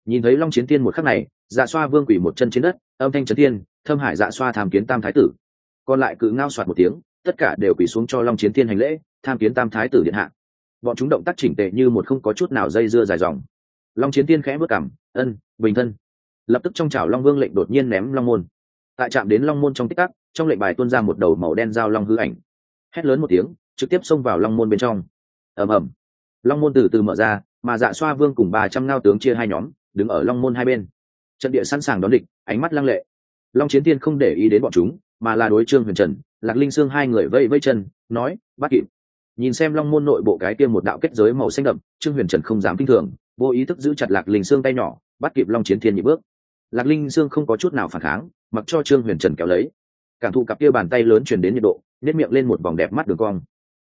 nhìn thấy long chiến tiên một khắc này dạ xoa vương quỷ một chân trên đất, âm thanh trấn tiên thâm hải dạ xoa tham kiến tam thái tử. Còn lại cự ngao soạt một tiếng, tất cả đều quỷ xuống cho long chiến tiên hành lễ, tham kiến tam thái tử điện hạ. Bọn chúng động tác chỉnh tệ như một không có chút nào dây dưa dài dòng. Long chiến tiên khẽ bước cảm ân, bình thân. Lập tức trong chảo long vương lệnh đột nhiên ném long môn. Tại trạm đến long môn trong tích tắc, trong lệnh bài tuôn ra một đầu màu đen dao long hư ảnh. Hét lớn một tiếng, trực tiếp xông vào long môn bên trong. Ầm ầm. Long môn từ từ mở ra, mà dạ xoa vương cùng ba trăm ngao tướng chia hai nhóm đứng ở long môn hai bên. Trận địa sẵn sàng đón địch, ánh mắt lăng lệ. Long chiến tiên không để ý đến bọn chúng, mà là đối trương huyền trần, lạc linh sương hai người vây vây chân, nói bắt kịp nhìn xem long môn nội bộ cái kia một đạo kết giới màu xanh đậm, trương huyền trần không dám kinh thường, vô ý thức giữ chặt lạc linh sương tay nhỏ, bắt kịp long chiến thiên nhị bước. Lạc linh sương không có chút nào phản kháng, mặc cho trương huyền trần kéo lấy. Cảm thụ cặp kia bàn tay lớn chuyển đến nhiệt độ nếp miệng lên một vòng đẹp mắt đường cong.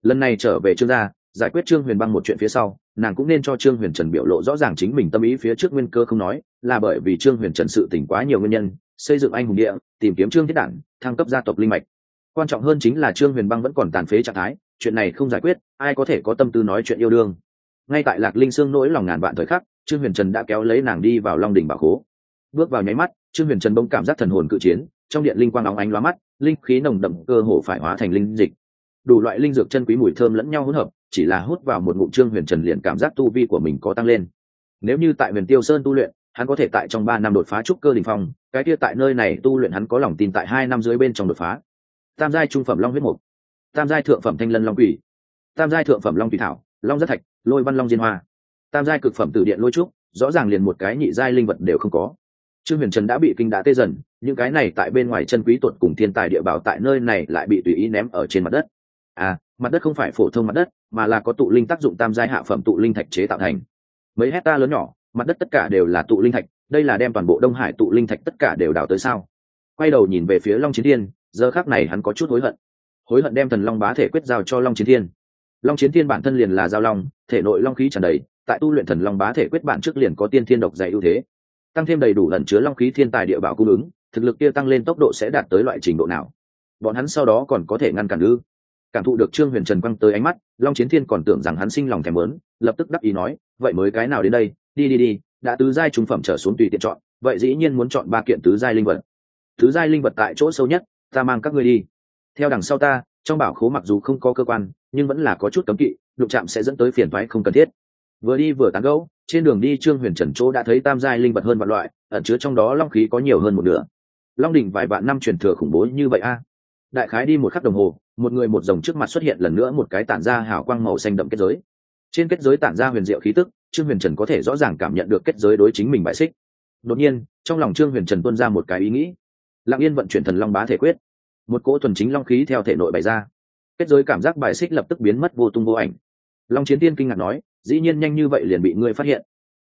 Lần này trở về trương gia giải quyết trương huyền băng một chuyện phía sau, nàng cũng nên cho trương huyền trần biểu lộ rõ ràng chính mình tâm ý phía trước nguyên cơ không nói, là bởi vì trương huyền trần sự tỉnh quá nhiều nguyên nhân, xây dựng anh hùng địa, tìm kiếm trương thiết đản, thăng cấp gia tộc linh mạch. Quan trọng hơn chính là trương huyền băng vẫn còn tàn phế trạng thái, chuyện này không giải quyết, ai có thể có tâm tư nói chuyện yêu đương. Ngay tại lạc linh sương nỗi lòng ngàn vạn thời khắc, trương huyền trần đã kéo lấy nàng đi vào long đỉnh bảo khố. Bước vào nháy mắt, trương huyền trần bỗng cảm giác thần hồn cự chiến, trong điện linh quang óng ánh lóa mắt, linh khí nồng đậm cơ hồ phải hóa thành linh dịch. Đủ loại linh dược chân quý mùi thơm lẫn nhau hỗn hợp chỉ là hút vào một ngụm trương huyền trần liền cảm giác tu vi của mình có tăng lên. Nếu như tại huyền tiêu sơn tu luyện, hắn có thể tại trong ba năm đột phá trúc cơ đình phong, cái kia tại nơi này tu luyện hắn có lòng tin tại hai năm dưới bên trong đột phá. Tam giai trung phẩm long huyết mục, tam giai thượng phẩm thanh lân long quỷ, tam giai thượng phẩm long thủy thảo, long rất thạch, lôi văn long diên hoa. Tam giai cực phẩm tử điện lôi trúc, rõ ràng liền một cái nhị giai linh vật đều không có. Trương huyền trần đã bị kinh đã tê dần, những cái này tại bên ngoài chân quý tuột cùng thiên tài địa bảo tại nơi này lại bị tùy ý ném ở trên mặt đất à mặt đất không phải phổ thông mặt đất, mà là có tụ linh tác dụng tam giai hạ phẩm tụ linh thạch chế tạo thành. Mấy hecta lớn nhỏ, mặt đất tất cả đều là tụ linh thạch, đây là đem toàn bộ đông hải tụ linh thạch tất cả đều đào tới sao? Quay đầu nhìn về phía long chiến thiên, giờ khác này hắn có chút hối hận. Hối hận đem thần long bá thể quyết giao cho long chiến thiên. Long chiến thiên bản thân liền là giao long, thể nội long khí tràn đầy, tại tu luyện thần long bá thể quyết bản trước liền có tiên thiên độc dạy ưu thế. Tăng thêm đầy đủ lần chứa long khí thiên tài địa bảo cung ứng, thực lực kia tăng lên tốc độ sẽ đạt tới loại trình độ nào? Bọn hắn sau đó còn có thể ngăn cản ư? Cảm thụ được trương huyền trần quăng tới ánh mắt, long chiến thiên còn tưởng rằng hắn sinh lòng thèm lớn lập tức đắc ý nói, vậy mới cái nào đến đây? Đi đi đi, đã tứ giai trung phẩm trở xuống tùy tiện chọn, vậy dĩ nhiên muốn chọn ba kiện tứ giai linh vật. Tứ giai linh vật tại chỗ sâu nhất, ta mang các ngươi đi. Theo đằng sau ta, trong bảo khố mặc dù không có cơ quan, nhưng vẫn là có chút cấm kỵ, đụng chạm sẽ dẫn tới phiền thoái không cần thiết. Vừa đi vừa tán gẫu, trên đường đi trương huyền trần chỗ đã thấy tam giai linh vật hơn vạn loại, ẩn chứa trong đó long khí có nhiều hơn một nửa. Long đỉnh vài vạn năm truyền thừa khủng bố như vậy a đại khái đi một khắc đồng hồ, một người một dòng trước mặt xuất hiện lần nữa một cái tản ra hào quang màu xanh đậm kết giới. Trên kết giới tản ra huyền diệu khí tức, trương huyền trần có thể rõ ràng cảm nhận được kết giới đối chính mình bại xích. Đột nhiên, trong lòng trương huyền trần tuân ra một cái ý nghĩ. Lặng yên vận chuyển thần long bá thể quyết. Một cỗ thuần chính long khí theo thể nội bày ra. Kết giới cảm giác bài xích lập tức biến mất vô tung vô ảnh. Long chiến tiên kinh ngạc nói, dĩ nhiên nhanh như vậy liền bị ngươi phát hiện.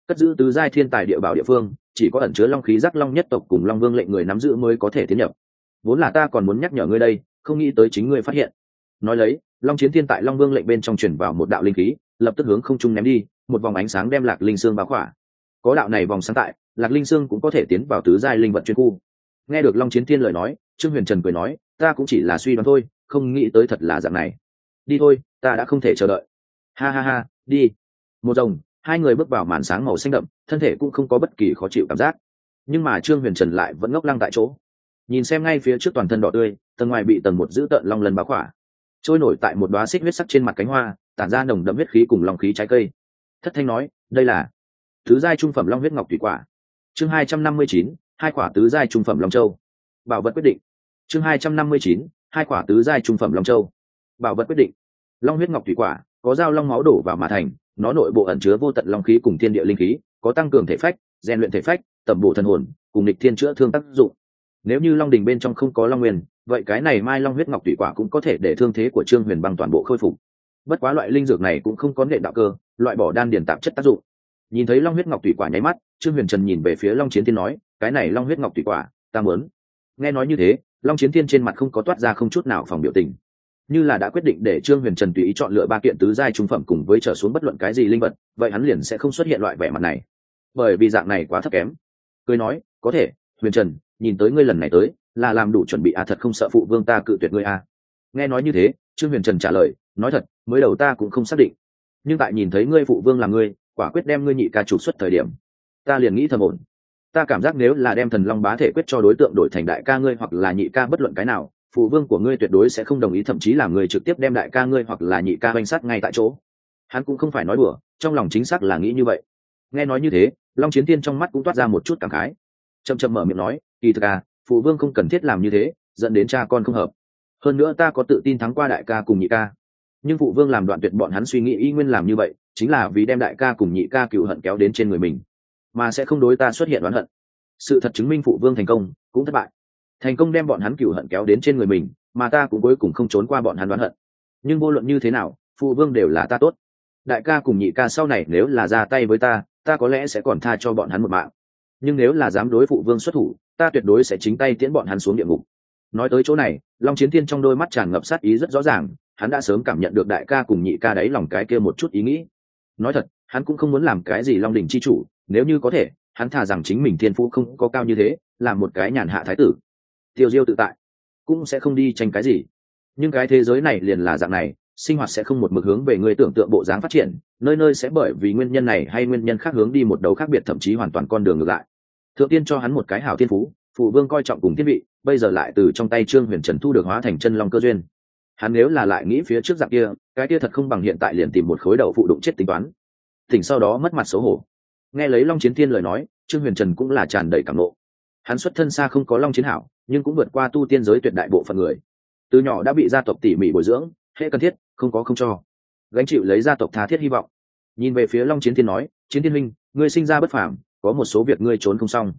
Cất giữ tứ giai thiên tài địa bảo địa phương, chỉ có ẩn chứa long khí giác long nhất tộc cùng long vương lệnh người nắm giữ mới có thể tiến nhập vốn là ta còn muốn nhắc nhở ngươi đây, không nghĩ tới chính ngươi phát hiện. Nói lấy, long chiến thiên tại long vương lệnh bên trong chuyển vào một đạo linh khí, lập tức hướng không trung ném đi, một vòng ánh sáng đem lạc linh xương báo khỏa. Có đạo này vòng sáng tại, lạc linh xương cũng có thể tiến vào tứ giai linh vật chuyên khu. Nghe được long chiến thiên lời nói, trương huyền trần cười nói, ta cũng chỉ là suy đoán thôi, không nghĩ tới thật là dạng này. Đi thôi, ta đã không thể chờ đợi. Ha ha ha, đi. Một rồng hai người bước vào màn sáng màu xanh đậm, thân thể cũng không có bất kỳ khó chịu cảm giác. Nhưng mà trương huyền trần lại vẫn ngốc lăng tại chỗ nhìn xem ngay phía trước toàn thân đỏ tươi, tầng ngoài bị tầng một giữ tợn long lần báo khỏa. Trôi nổi tại một đoá xích huyết sắc trên mặt cánh hoa, tản ra nồng đậm huyết khí cùng long khí trái cây. Thất thanh nói, đây là tứ giai trung phẩm long huyết ngọc thủy quả. Chương hai trăm năm mươi chín, hai quả tứ giai trung phẩm long châu. Bảo vật quyết định. Chương hai trăm năm mươi chín, hai quả tứ giai trung phẩm long châu. Bảo vật quyết định. Long huyết ngọc thủy quả có dao long máu đổ vào mà thành, nó nội bộ ẩn chứa vô tận long khí cùng thiên địa linh khí, có tăng cường thể phách, rèn luyện thể phách, tẩm bổ thần hồn, cùng địch thiên chữa thương tác dụng nếu như long đình bên trong không có long nguyên, vậy cái này mai long huyết ngọc thủy quả cũng có thể để thương thế của trương huyền băng toàn bộ khôi phục. Bất quá loại linh dược này cũng không có nệ đạo cơ, loại bỏ đan điền tạp chất tác dụng. Nhìn thấy long huyết ngọc thủy quả nháy mắt, trương huyền trần nhìn về phía long chiến thiên nói, cái này long huyết ngọc tùy quả, ta muốn. Nghe nói như thế, long chiến thiên trên mặt không có toát ra không chút nào phòng biểu tình. Như là đã quyết định để trương huyền trần tùy ý chọn lựa ba kiện tứ giai trung phẩm cùng với trở xuống bất luận cái gì linh vật, vậy hắn liền sẽ không xuất hiện loại vẻ mặt này. Bởi vì dạng này quá thấp kém. Cười nói, có thể, huyền trần nhìn tới ngươi lần này tới, là làm đủ chuẩn bị à thật không sợ phụ vương ta cự tuyệt ngươi à. Nghe nói như thế, trương huyền trần trả lời, nói thật, mới đầu ta cũng không xác định. Nhưng tại nhìn thấy ngươi phụ vương là ngươi, quả quyết đem ngươi nhị ca trục xuất thời điểm, ta liền nghĩ thầm ổn. Ta cảm giác nếu là đem thần long bá thể quyết cho đối tượng đổi thành đại ca ngươi hoặc là nhị ca bất luận cái nào, phụ vương của ngươi tuyệt đối sẽ không đồng ý, thậm chí là người trực tiếp đem đại ca ngươi hoặc là nhị ca banh sát ngay tại chỗ. Hắn cũng không phải nói đùa, trong lòng chính xác là nghĩ như vậy. Nghe nói như thế, long chiến tiên trong mắt cũng toát ra một chút cảm khái. Chậm chậm mở miệng nói kỳ thực à phụ vương không cần thiết làm như thế, dẫn đến cha con không hợp. Hơn nữa ta có tự tin thắng qua đại ca cùng nhị ca. Nhưng phụ vương làm đoạn tuyệt bọn hắn suy nghĩ y nguyên làm như vậy, chính là vì đem đại ca cùng nhị ca cựu hận kéo đến trên người mình. Mà sẽ không đối ta xuất hiện đoán hận. Sự thật chứng minh phụ vương thành công, cũng thất bại. Thành công đem bọn hắn cựu hận kéo đến trên người mình, mà ta cũng cuối cùng không trốn qua bọn hắn đoán hận. Nhưng vô luận như thế nào, phụ vương đều là ta tốt. Đại ca cùng nhị ca sau này nếu là ra tay với ta ta có lẽ sẽ còn tha cho bọn hắn một mạng. Nhưng nếu là dám đối phụ vương xuất thủ ta tuyệt đối sẽ chính tay tiễn bọn hắn xuống địa ngục. Nói tới chỗ này, long chiến thiên trong đôi mắt tràn ngập sát ý rất rõ ràng, hắn đã sớm cảm nhận được đại ca cùng nhị ca đáy lòng cái kia một chút ý nghĩ. Nói thật, hắn cũng không muốn làm cái gì long đình chi chủ, nếu như có thể, hắn thà rằng chính mình thiên phú không có cao như thế, làm một cái nhàn hạ thái tử. Tiêu diêu tự tại, cũng sẽ không đi tranh cái gì. Nhưng cái thế giới này liền là dạng này, sinh hoạt sẽ không một mực hướng về người tưởng tượng bộ dáng phát triển, nơi nơi sẽ bởi vì nguyên nhân này hay nguyên nhân khác hướng đi một đầu khác biệt, thậm chí hoàn toàn con đường ngược lại thượng tiên cho hắn một cái hảo thiên phú phụ vương coi trọng cùng thiết bị bây giờ lại từ trong tay trương huyền trần thu được hóa thành chân long cơ duyên. Hắn nếu là lại nghĩ phía trước dạng kia, cái kia thật không bằng hiện tại liền tìm một khối đầu phụ đụng chết tính toán. Tỉnh sau đó mất mặt xấu hổ. Nghe lấy long chiến thiên lời nói, trương huyền trần cũng là tràn đầy cảm nộ. Hắn xuất thân xa không có long chiến hảo, nhưng cũng vượt qua tu tiên giới tuyệt đại bộ phận người. Từ nhỏ đã bị gia tộc tỉ mỉ bồi dưỡng, hệ cần thiết, không có không cho. Gánh chịu lấy gia tộc tha thiết hy vọng. Nhìn về phía long chiến thiên nói, chiến thiên minh, ngươi sinh ra bất phàm có một số việc ngươi trốn không xong.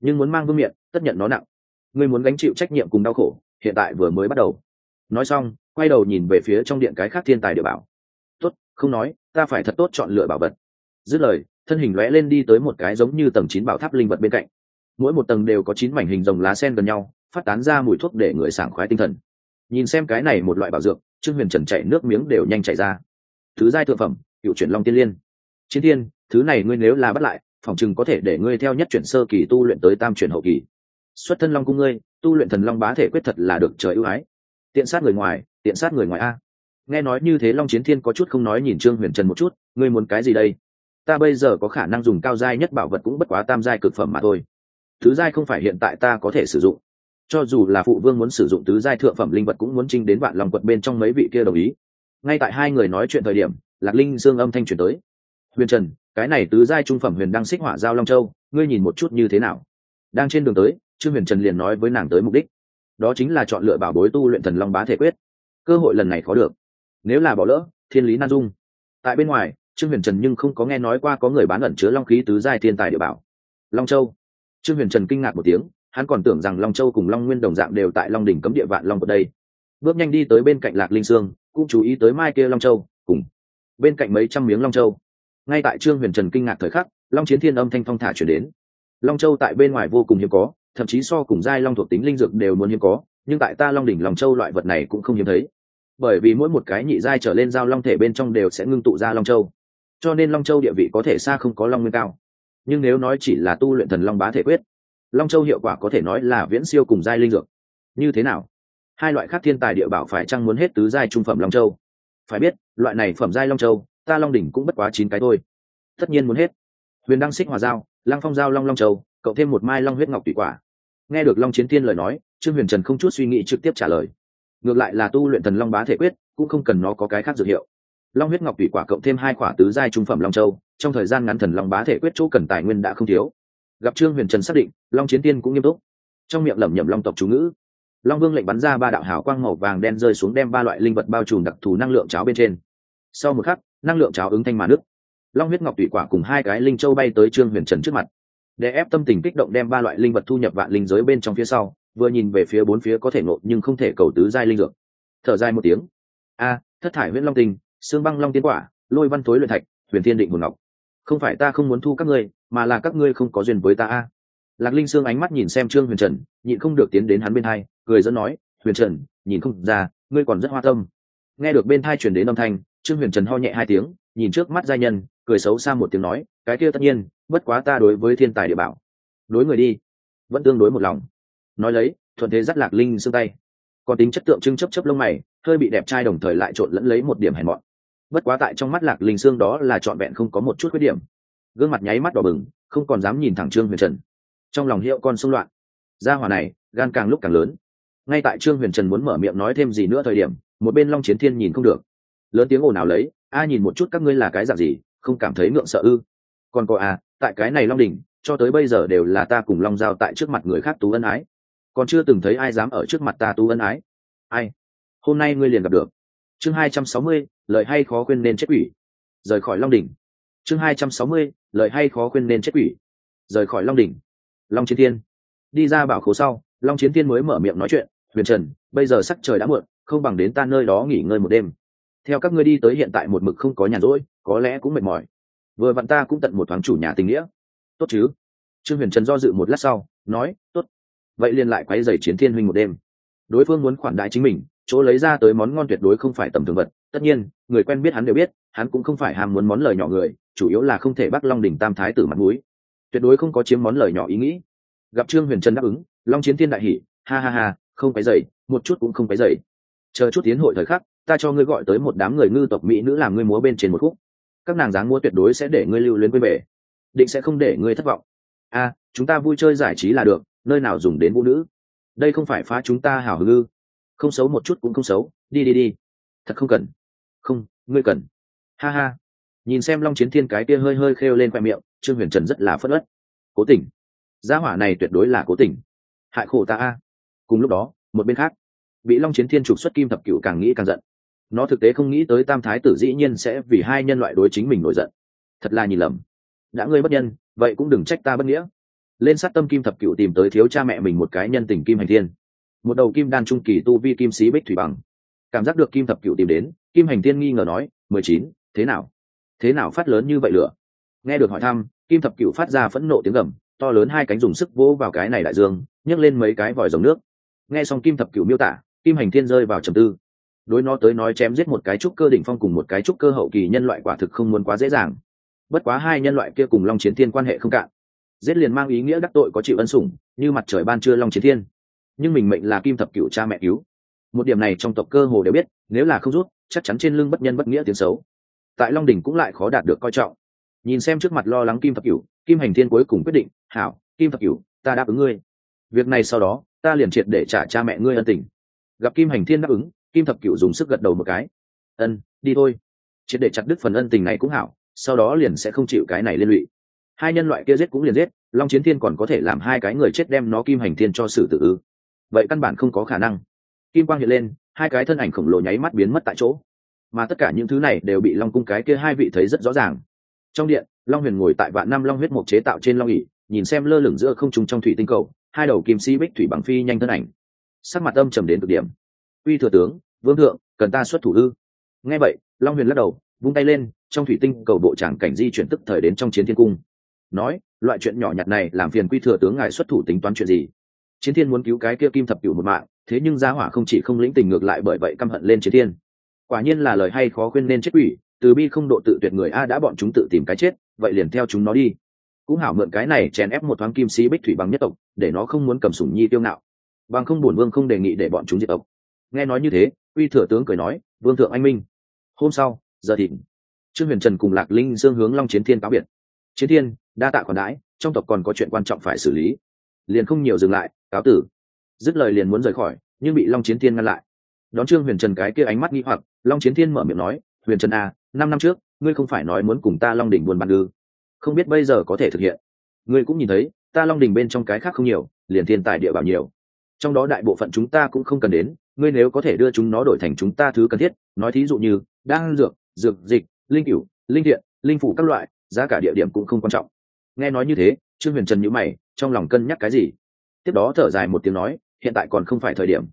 Nhưng muốn mang vương miệng tất nhận nó nặng. Ngươi muốn gánh chịu trách nhiệm cùng đau khổ, hiện tại vừa mới bắt đầu. Nói xong, quay đầu nhìn về phía trong điện cái khác thiên tài địa bảo. Tốt, không nói, ta phải thật tốt chọn lựa bảo vật. Dứt lời, thân hình lóe lên đi tới một cái giống như tầng chín bảo tháp linh vật bên cạnh. Mỗi một tầng đều có chín mảnh hình rồng lá sen gần nhau, phát tán ra mùi thuốc để người sảng khoái tinh thần. Nhìn xem cái này một loại bảo dược, trương huyền trần chạy nước miếng đều nhanh chảy ra. Thứ giai thượng phẩm, cựu chuyển long tiên liên. Chiến thiên, thứ này ngươi nếu là bắt lại phòng chừng có thể để ngươi theo nhất chuyển sơ kỳ tu luyện tới tam chuyển hậu kỳ. Xuất thân long cung ngươi, tu luyện thần long bá thể quyết thật là được trời ưu ái. Tiện sát người ngoài, tiện sát người ngoài a. Nghe nói như thế long chiến thiên có chút không nói nhìn trương huyền trần một chút, ngươi muốn cái gì đây? Ta bây giờ có khả năng dùng cao giai nhất bảo vật cũng bất quá tam giai cực phẩm mà thôi. Thứ giai không phải hiện tại ta có thể sử dụng. Cho dù là phụ vương muốn sử dụng tứ giai thượng phẩm linh vật cũng muốn trinh đến vạn lòng quật bên trong mấy vị kia đồng ý. Ngay tại hai người nói chuyện thời điểm, lạc linh dương âm thanh chuyển tới. Huyền trần cái này tứ giai trung phẩm huyền đăng xích hỏa giao long châu, ngươi nhìn một chút như thế nào? Đang trên đường tới, trương huyền trần liền nói với nàng tới mục đích. Đó chính là chọn lựa bảo bối tu luyện thần long bá thể quyết. Cơ hội lần này khó được. Nếu là bỏ lỡ, thiên lý nan dung. Tại bên ngoài, trương huyền trần nhưng không có nghe nói qua có người bán ẩn chứa long khí tứ giai thiên tài địa bảo. Long châu. Trương huyền trần kinh ngạc một tiếng, hắn còn tưởng rằng long châu cùng long nguyên đồng dạng đều tại long đỉnh cấm địa vạn long ở đây. Bước nhanh đi tới bên cạnh lạc linh sương, cũng chú ý tới mai kia long châu, cùng bên cạnh mấy trăm miếng long châu ngay tại trương huyền trần kinh ngạc thời khắc, long chiến thiên âm thanh phong thả chuyển đến. Long châu tại bên ngoài vô cùng hiếm có, thậm chí so cùng giai long thuộc tính linh dược đều muốn hiếm có, nhưng tại ta long đỉnh long châu loại vật này cũng không hiếm thấy. Bởi vì mỗi một cái nhị giai trở lên giao long thể bên trong đều sẽ ngưng tụ ra long châu. Cho nên long châu địa vị có thể xa không có long nguyên cao. Nhưng nếu nói chỉ là tu luyện thần long bá thể quyết, long châu hiệu quả có thể nói là viễn siêu cùng giai linh dược. Như thế nào? Hai loại khác thiên tài địa bảo phải chăng muốn hết tứ giai trung phẩm long châu? Phải biết, loại này phẩm giai long châu ta long đỉnh cũng bất quá chín cái thôi. Tất nhiên muốn hết. Huyền đăng xích hòa giao lang phong giao, long long châu, cộng thêm một mai long huyết ngọc tùy quả. Nghe được long chiến thiên lời nói, trương huyền trần không chút suy nghĩ trực tiếp trả lời. Ngược lại là tu luyện thần long bá thể quyết, cũng không cần nó có cái khác dược hiệu. Long huyết ngọc tùy quả cộng thêm hai quả tứ giai trung phẩm long châu, trong thời gian ngắn thần long bá thể quyết chỗ cần tài nguyên đã không thiếu. Gặp trương huyền trần xác định, long chiến tiên cũng nghiêm túc. Trong miệng lẩm nhẩm long tộc chú ngữ, long vương lệnh bắn ra ba đạo hào quang màu vàng đen rơi xuống đem ba loại linh vật bao trùm đặc thù năng lượng cháo bên trên sau một khắc, năng lượng cháo ứng thanh mà nước long huyết ngọc tùy quả cùng hai cái linh châu bay tới trương huyền trần trước mặt. Để ép tâm tình kích động đem ba loại linh vật thu nhập vạn linh giới bên trong phía sau, vừa nhìn về phía bốn phía có thể nộ nhưng không thể cầu tứ giai linh dược. Thở dài một tiếng. A, thất thải huyễn long tình xương băng long tiến quả, lôi văn thối luyện thạch, huyền thiên định một ngọc. Không phải ta không muốn thu các ngươi, mà là các ngươi không có duyên với ta a. Lạc linh sương ánh mắt nhìn xem trương huyền trần, nhịn không được tiến đến hắn bên hai, cười dẫn nói, huyền trần, nhìn không ra, ngươi còn rất hoa tâm. Nghe được bên thai chuyển đến âm thanh trương huyền trần ho nhẹ hai tiếng, nhìn trước mắt giai nhân, cười xấu xa một tiếng nói, cái kia tất nhiên, bất quá ta đối với thiên tài địa bảo, đối người đi, vẫn tương đối một lòng. Nói lấy, thuận thế dắt lạc linh xương tay. Còn tính chất tượng trưng chấp chấp lông mày, hơi bị đẹp trai đồng thời lại trộn lẫn lấy một điểm hèn mọn. Bất quá tại trong mắt lạc linh xương đó là trọn vẹn không có một chút khuyết điểm. Gương mặt nháy mắt đỏ bừng, không còn dám nhìn thẳng trương huyền trần. Trong lòng hiệu con xung loạn. Gia hỏa này, gan càng lúc càng lớn. Ngay tại trương huyền trần muốn mở miệng nói thêm gì nữa thời điểm, một bên long chiến thiên nhìn không được lớn tiếng ồn ào lấy, a, nhìn một chút các ngươi là cái dạng gì, không cảm thấy ngượng sợ ư? Còn có a tại cái này long đình cho tới bây giờ đều là ta cùng long giao tại trước mặt người khác tú ân ái. Còn chưa từng thấy ai dám ở trước mặt ta tú ân ái. Ai? Hôm nay ngươi liền gặp được. Chương hai trăm sáu mươi lời hay khó khuyên nên chết quỷ. Rời khỏi long đỉnh. Chương hai trăm sáu mươi lời hay khó khuyên nên chết quỷ. Rời khỏi long đỉnh. Long chiến thiên. Đi ra bảo khố sau, long chiến thiên mới mở miệng nói chuyện, huyền trần, bây giờ sắc trời đã muộn, không bằng đến ta nơi đó nghỉ ngơi một đêm theo các ngươi đi tới hiện tại một mực không có nhàn rỗi, có lẽ cũng mệt mỏi. Vừa vặn ta cũng tận một thoáng chủ nhà tình nghĩa. Tốt chứ? Trương huyền trần do dự một lát sau, nói, tốt. Vậy liền lại quay dày chiến thiên huynh một đêm. Đối phương muốn khoản đại chính mình, chỗ lấy ra tới món ngon tuyệt đối không phải tầm thường vật. Tất nhiên, người quen biết hắn đều biết, hắn cũng không phải ham muốn món lời nhỏ người, chủ yếu là không thể bắt long đỉnh tam thái tử mặt mũi. Tuyệt đối không có chiếm món lời nhỏ ý nghĩ. Gặp trương huyền trần đáp ứng, long chiến thiên đại hỉ, ha ha ha, không phải dậy một chút cũng không phải dậy chờ chút tiến hội thời khắc ta cho ngươi gọi tới một đám người ngư tộc mỹ nữ làm ngươi múa bên trên một khúc. Các nàng dáng múa tuyệt đối sẽ để ngươi lưu luyến quên bể. định sẽ không để ngươi thất vọng. A chúng ta vui chơi giải trí là được, nơi nào dùng đến vũ nữ? Đây không phải phá chúng ta hào hư. Ư không xấu một chút cũng không xấu. Đi đi đi. Thật không cần. Không, ngươi cần. Ha ha. Nhìn xem long chiến thiên cái kia hơi hơi khêu lên khoe miệng, trương huyền trần rất là phất ất cố tình. Gia hỏa này tuyệt đối là cố tình. Hại khổ ta a. Cùng lúc đó, một bên khác, bị long chiến thiên trục xuất kim thập cựu càng nghĩ càng giận nó thực tế không nghĩ tới tam thái tử dĩ nhiên sẽ vì hai nhân loại đối chính mình nổi giận. Thật là nhìn lầm. Đã ngươi bất nhân, vậy cũng đừng trách ta bất nghĩa. Lên sát tâm kim thập cựu tìm tới thiếu cha mẹ mình một cái nhân tình kim hành thiên. Một đầu kim đan trung kỳ tu vi kim sĩ bích thủy bằng. Cảm giác được kim thập cựu tìm đến, kim hành thiên nghi ngờ nói, mười chín, thế nào? Thế nào phát lớn như vậy lửa? Nghe được hỏi thăm, kim thập cựu phát ra phẫn nộ tiếng gầm, to lớn hai cánh dùng sức vỗ vào cái này đại dương, nhấc lên mấy cái vòi dòng nước. Nghe xong kim thập cựu miêu tả, kim hành thiên rơi vào trầm tư đối nó tới nói chém giết một cái trúc cơ đỉnh phong cùng một cái trúc cơ hậu kỳ nhân loại quả thực không muốn quá dễ dàng. Bất quá hai nhân loại kia cùng long chiến thiên quan hệ không cạn. Giết liền mang ý nghĩa đắc tội có chịu ân sủng, như mặt trời ban trưa long chiến thiên. Nhưng mình mệnh là kim thập cựu cha mẹ cứu. Một điểm này trong tộc cơ hồ đều biết, nếu là không rút, chắc chắn trên lưng bất nhân bất nghĩa tiếng xấu. Tại long đình cũng lại khó đạt được coi trọng. Nhìn xem trước mặt lo lắng kim thập cửu, kim hành thiên cuối cùng quyết định, hảo, kim thập cửu, ta đáp ứng ngươi. Việc này sau đó, ta liền triệt để trả cha mẹ ngươi ân tình. Gặp kim hành thiên đáp ứng kim thập cửu dùng sức gật đầu một cái. Ân, đi thôi. Triệt để chặt đứt phần ân tình này cũng hảo, sau đó liền sẽ không chịu cái này liên lụy. Hai nhân loại kia giết cũng liền giết, long chiến thiên còn có thể làm hai cái người chết đem nó kim hành thiên cho xử tử ư? Vậy căn bản không có khả năng. Kim quang hiện lên, hai cái thân ảnh khổng lồ nháy mắt biến mất tại chỗ. Mà tất cả những thứ này đều bị long cung cái kia hai vị thấy rất rõ ràng. Trong điện, long huyền ngồi tại vạn năm long huyết mục chế tạo trên long ỉ nhìn xem lơ lửng giữa không trung trong thủy tinh cầu, hai đầu kim si bích thủy bằng phi nhanh thân ảnh. Sắc mặt âm trầm đến cực điểm uy thừa tướng, vương thượng, cần ta xuất thủ ư? Nghe vậy, long huyền lắc đầu, vung tay lên, trong thủy tinh cầu bộ tràng cảnh di chuyển tức thời đến trong chiến thiên cung. Nói, loại chuyện nhỏ nhặt này làm phiền quy thừa tướng ngài xuất thủ tính toán chuyện gì? Chiến thiên muốn cứu cái kia kim thập cửu một mạng, thế nhưng gia hỏa không chỉ không lĩnh tình ngược lại bởi vậy căm hận lên chiến thiên. Quả nhiên là lời hay khó khuyên nên chết quỷ, từ bi không độ tự tuyệt người a đã bọn chúng tự tìm cái chết, vậy liền theo chúng nó đi. Cũng hảo mượn cái này chèn ép một thoáng kim sĩ bích thủy bằng nhất tộc, để nó không muốn cầm sủng nhi tiêu ngạo. Bằng không buồn vương không đề nghị để bọn chúng diệt tộc nghe nói như thế, uy thừa tướng cười nói, vương thượng anh minh, hôm sau, giờ thịnh. Trương huyền trần cùng lạc linh dương hướng long chiến thiên cáo biệt. Chiến thiên, đa tạ còn đãi, trong tộc còn có chuyện quan trọng phải xử lý. Liền không nhiều dừng lại, cáo tử. Dứt lời liền muốn rời khỏi, nhưng bị long chiến thiên ngăn lại. Đón trương huyền trần cái kia ánh mắt nghi hoặc, long chiến thiên mở miệng nói, huyền trần a năm năm trước, ngươi không phải nói muốn cùng ta long đỉnh buôn bàn ư? Không biết bây giờ có thể thực hiện. Ngươi cũng nhìn thấy, ta long đỉnh bên trong cái khác không nhiều, liền thiên tài địa bảo nhiều. Trong đó đại bộ phận chúng ta cũng không cần đến ngươi nếu có thể đưa chúng nó đổi thành chúng ta thứ cần thiết, nói thí dụ như, đan dược dược dịch, linh cửu, linh thiện linh phủ các loại, giá cả địa điểm cũng không quan trọng. Nghe nói như thế, trương huyền trần nhữ mày, trong lòng cân nhắc cái gì? Tiếp đó thở dài một tiếng nói, hiện tại còn không phải thời điểm.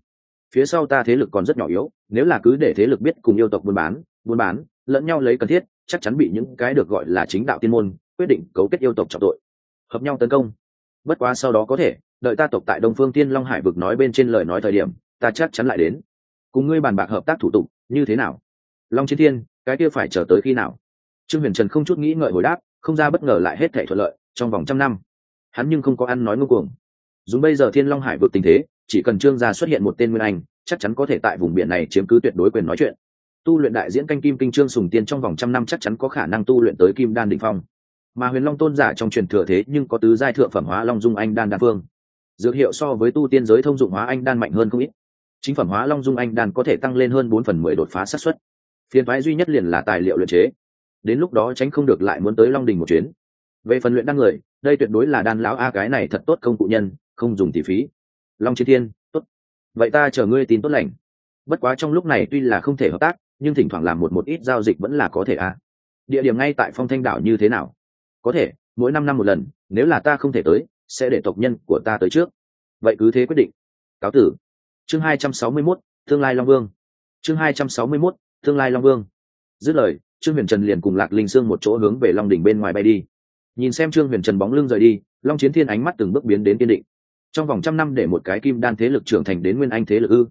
Phía sau ta thế lực còn rất nhỏ yếu, nếu là cứ để thế lực biết cùng yêu tộc buôn bán buôn bán, lẫn nhau lấy cần thiết, chắc chắn bị những cái được gọi là chính đạo tiên môn, quyết định cấu kết yêu tộc trọng tội. Hợp nhau tấn công. Bất quá sau đó có thể, đợi ta tộc tại đông phương tiên long hải vực nói bên trên lời nói thời điểm ta chắc chắn lại đến. Cùng ngươi bàn bạc hợp tác thủ tục, như thế nào? Long chiến thiên, cái kia phải chờ tới khi nào? Trương huyền trần không chút nghĩ ngợi hồi đáp, không ra bất ngờ lại hết thể thuận lợi, trong vòng trăm năm. Hắn nhưng không có ăn nói ngô cuồng. Dùng bây giờ thiên long hải vượt tình thế, chỉ cần trương gia xuất hiện một tên nguyên anh, chắc chắn có thể tại vùng biển này chiếm cứ tuyệt đối quyền nói chuyện. Tu luyện đại diễn canh kim kinh trương sùng tiên trong vòng trăm năm chắc chắn có khả năng tu luyện tới kim đan đ phong. Mà huyền long tôn giả trong truyền thừa thế nhưng có tứ giai thượng phẩm hóa long dung anh đan đan phương dược hiệu so với tu tiên giới thông dụng hóa anh đan mạnh hơn không ít chính phẩm hóa long dung anh đan có thể tăng lên hơn bốn phần mười đột phá xác suất. Phiền thoái duy nhất liền là tài liệu luyện chế. Đến lúc đó tránh không được lại muốn tới long đình một chuyến. Về phần luyện đan người, đây tuyệt đối là đan lão a cái này thật tốt công cụ nhân, không dùng tỷ phí. Long chiến thiên, tốt. Vậy ta chờ ngươi tin tốt lành. Bất quá trong lúc này tuy là không thể hợp tác, nhưng thỉnh thoảng làm một một ít giao dịch vẫn là có thể a địa điểm ngay tại phong thanh đảo như thế nào? Có thể, mỗi năm năm một lần, nếu là ta không thể tới, sẽ để tộc nhân của ta tới trước. Vậy cứ thế quyết định. Cáo tử chương hai trăm sáu mươi 261, tương lai long vương. Chương hai trăm sáu mươi 261, tương lai long vương. Dứt lời trương huyền trần liền cùng lạc linh sương một chỗ hướng về long đỉnh bên ngoài bay đi. Nhìn xem trương huyền trần bóng lưng rời đi long chiến thiên ánh mắt từng bước biến đến kiên định. Trong vòng trăm năm để một cái kim đan thế lực trưởng thành đến nguyên anh thế lực ư?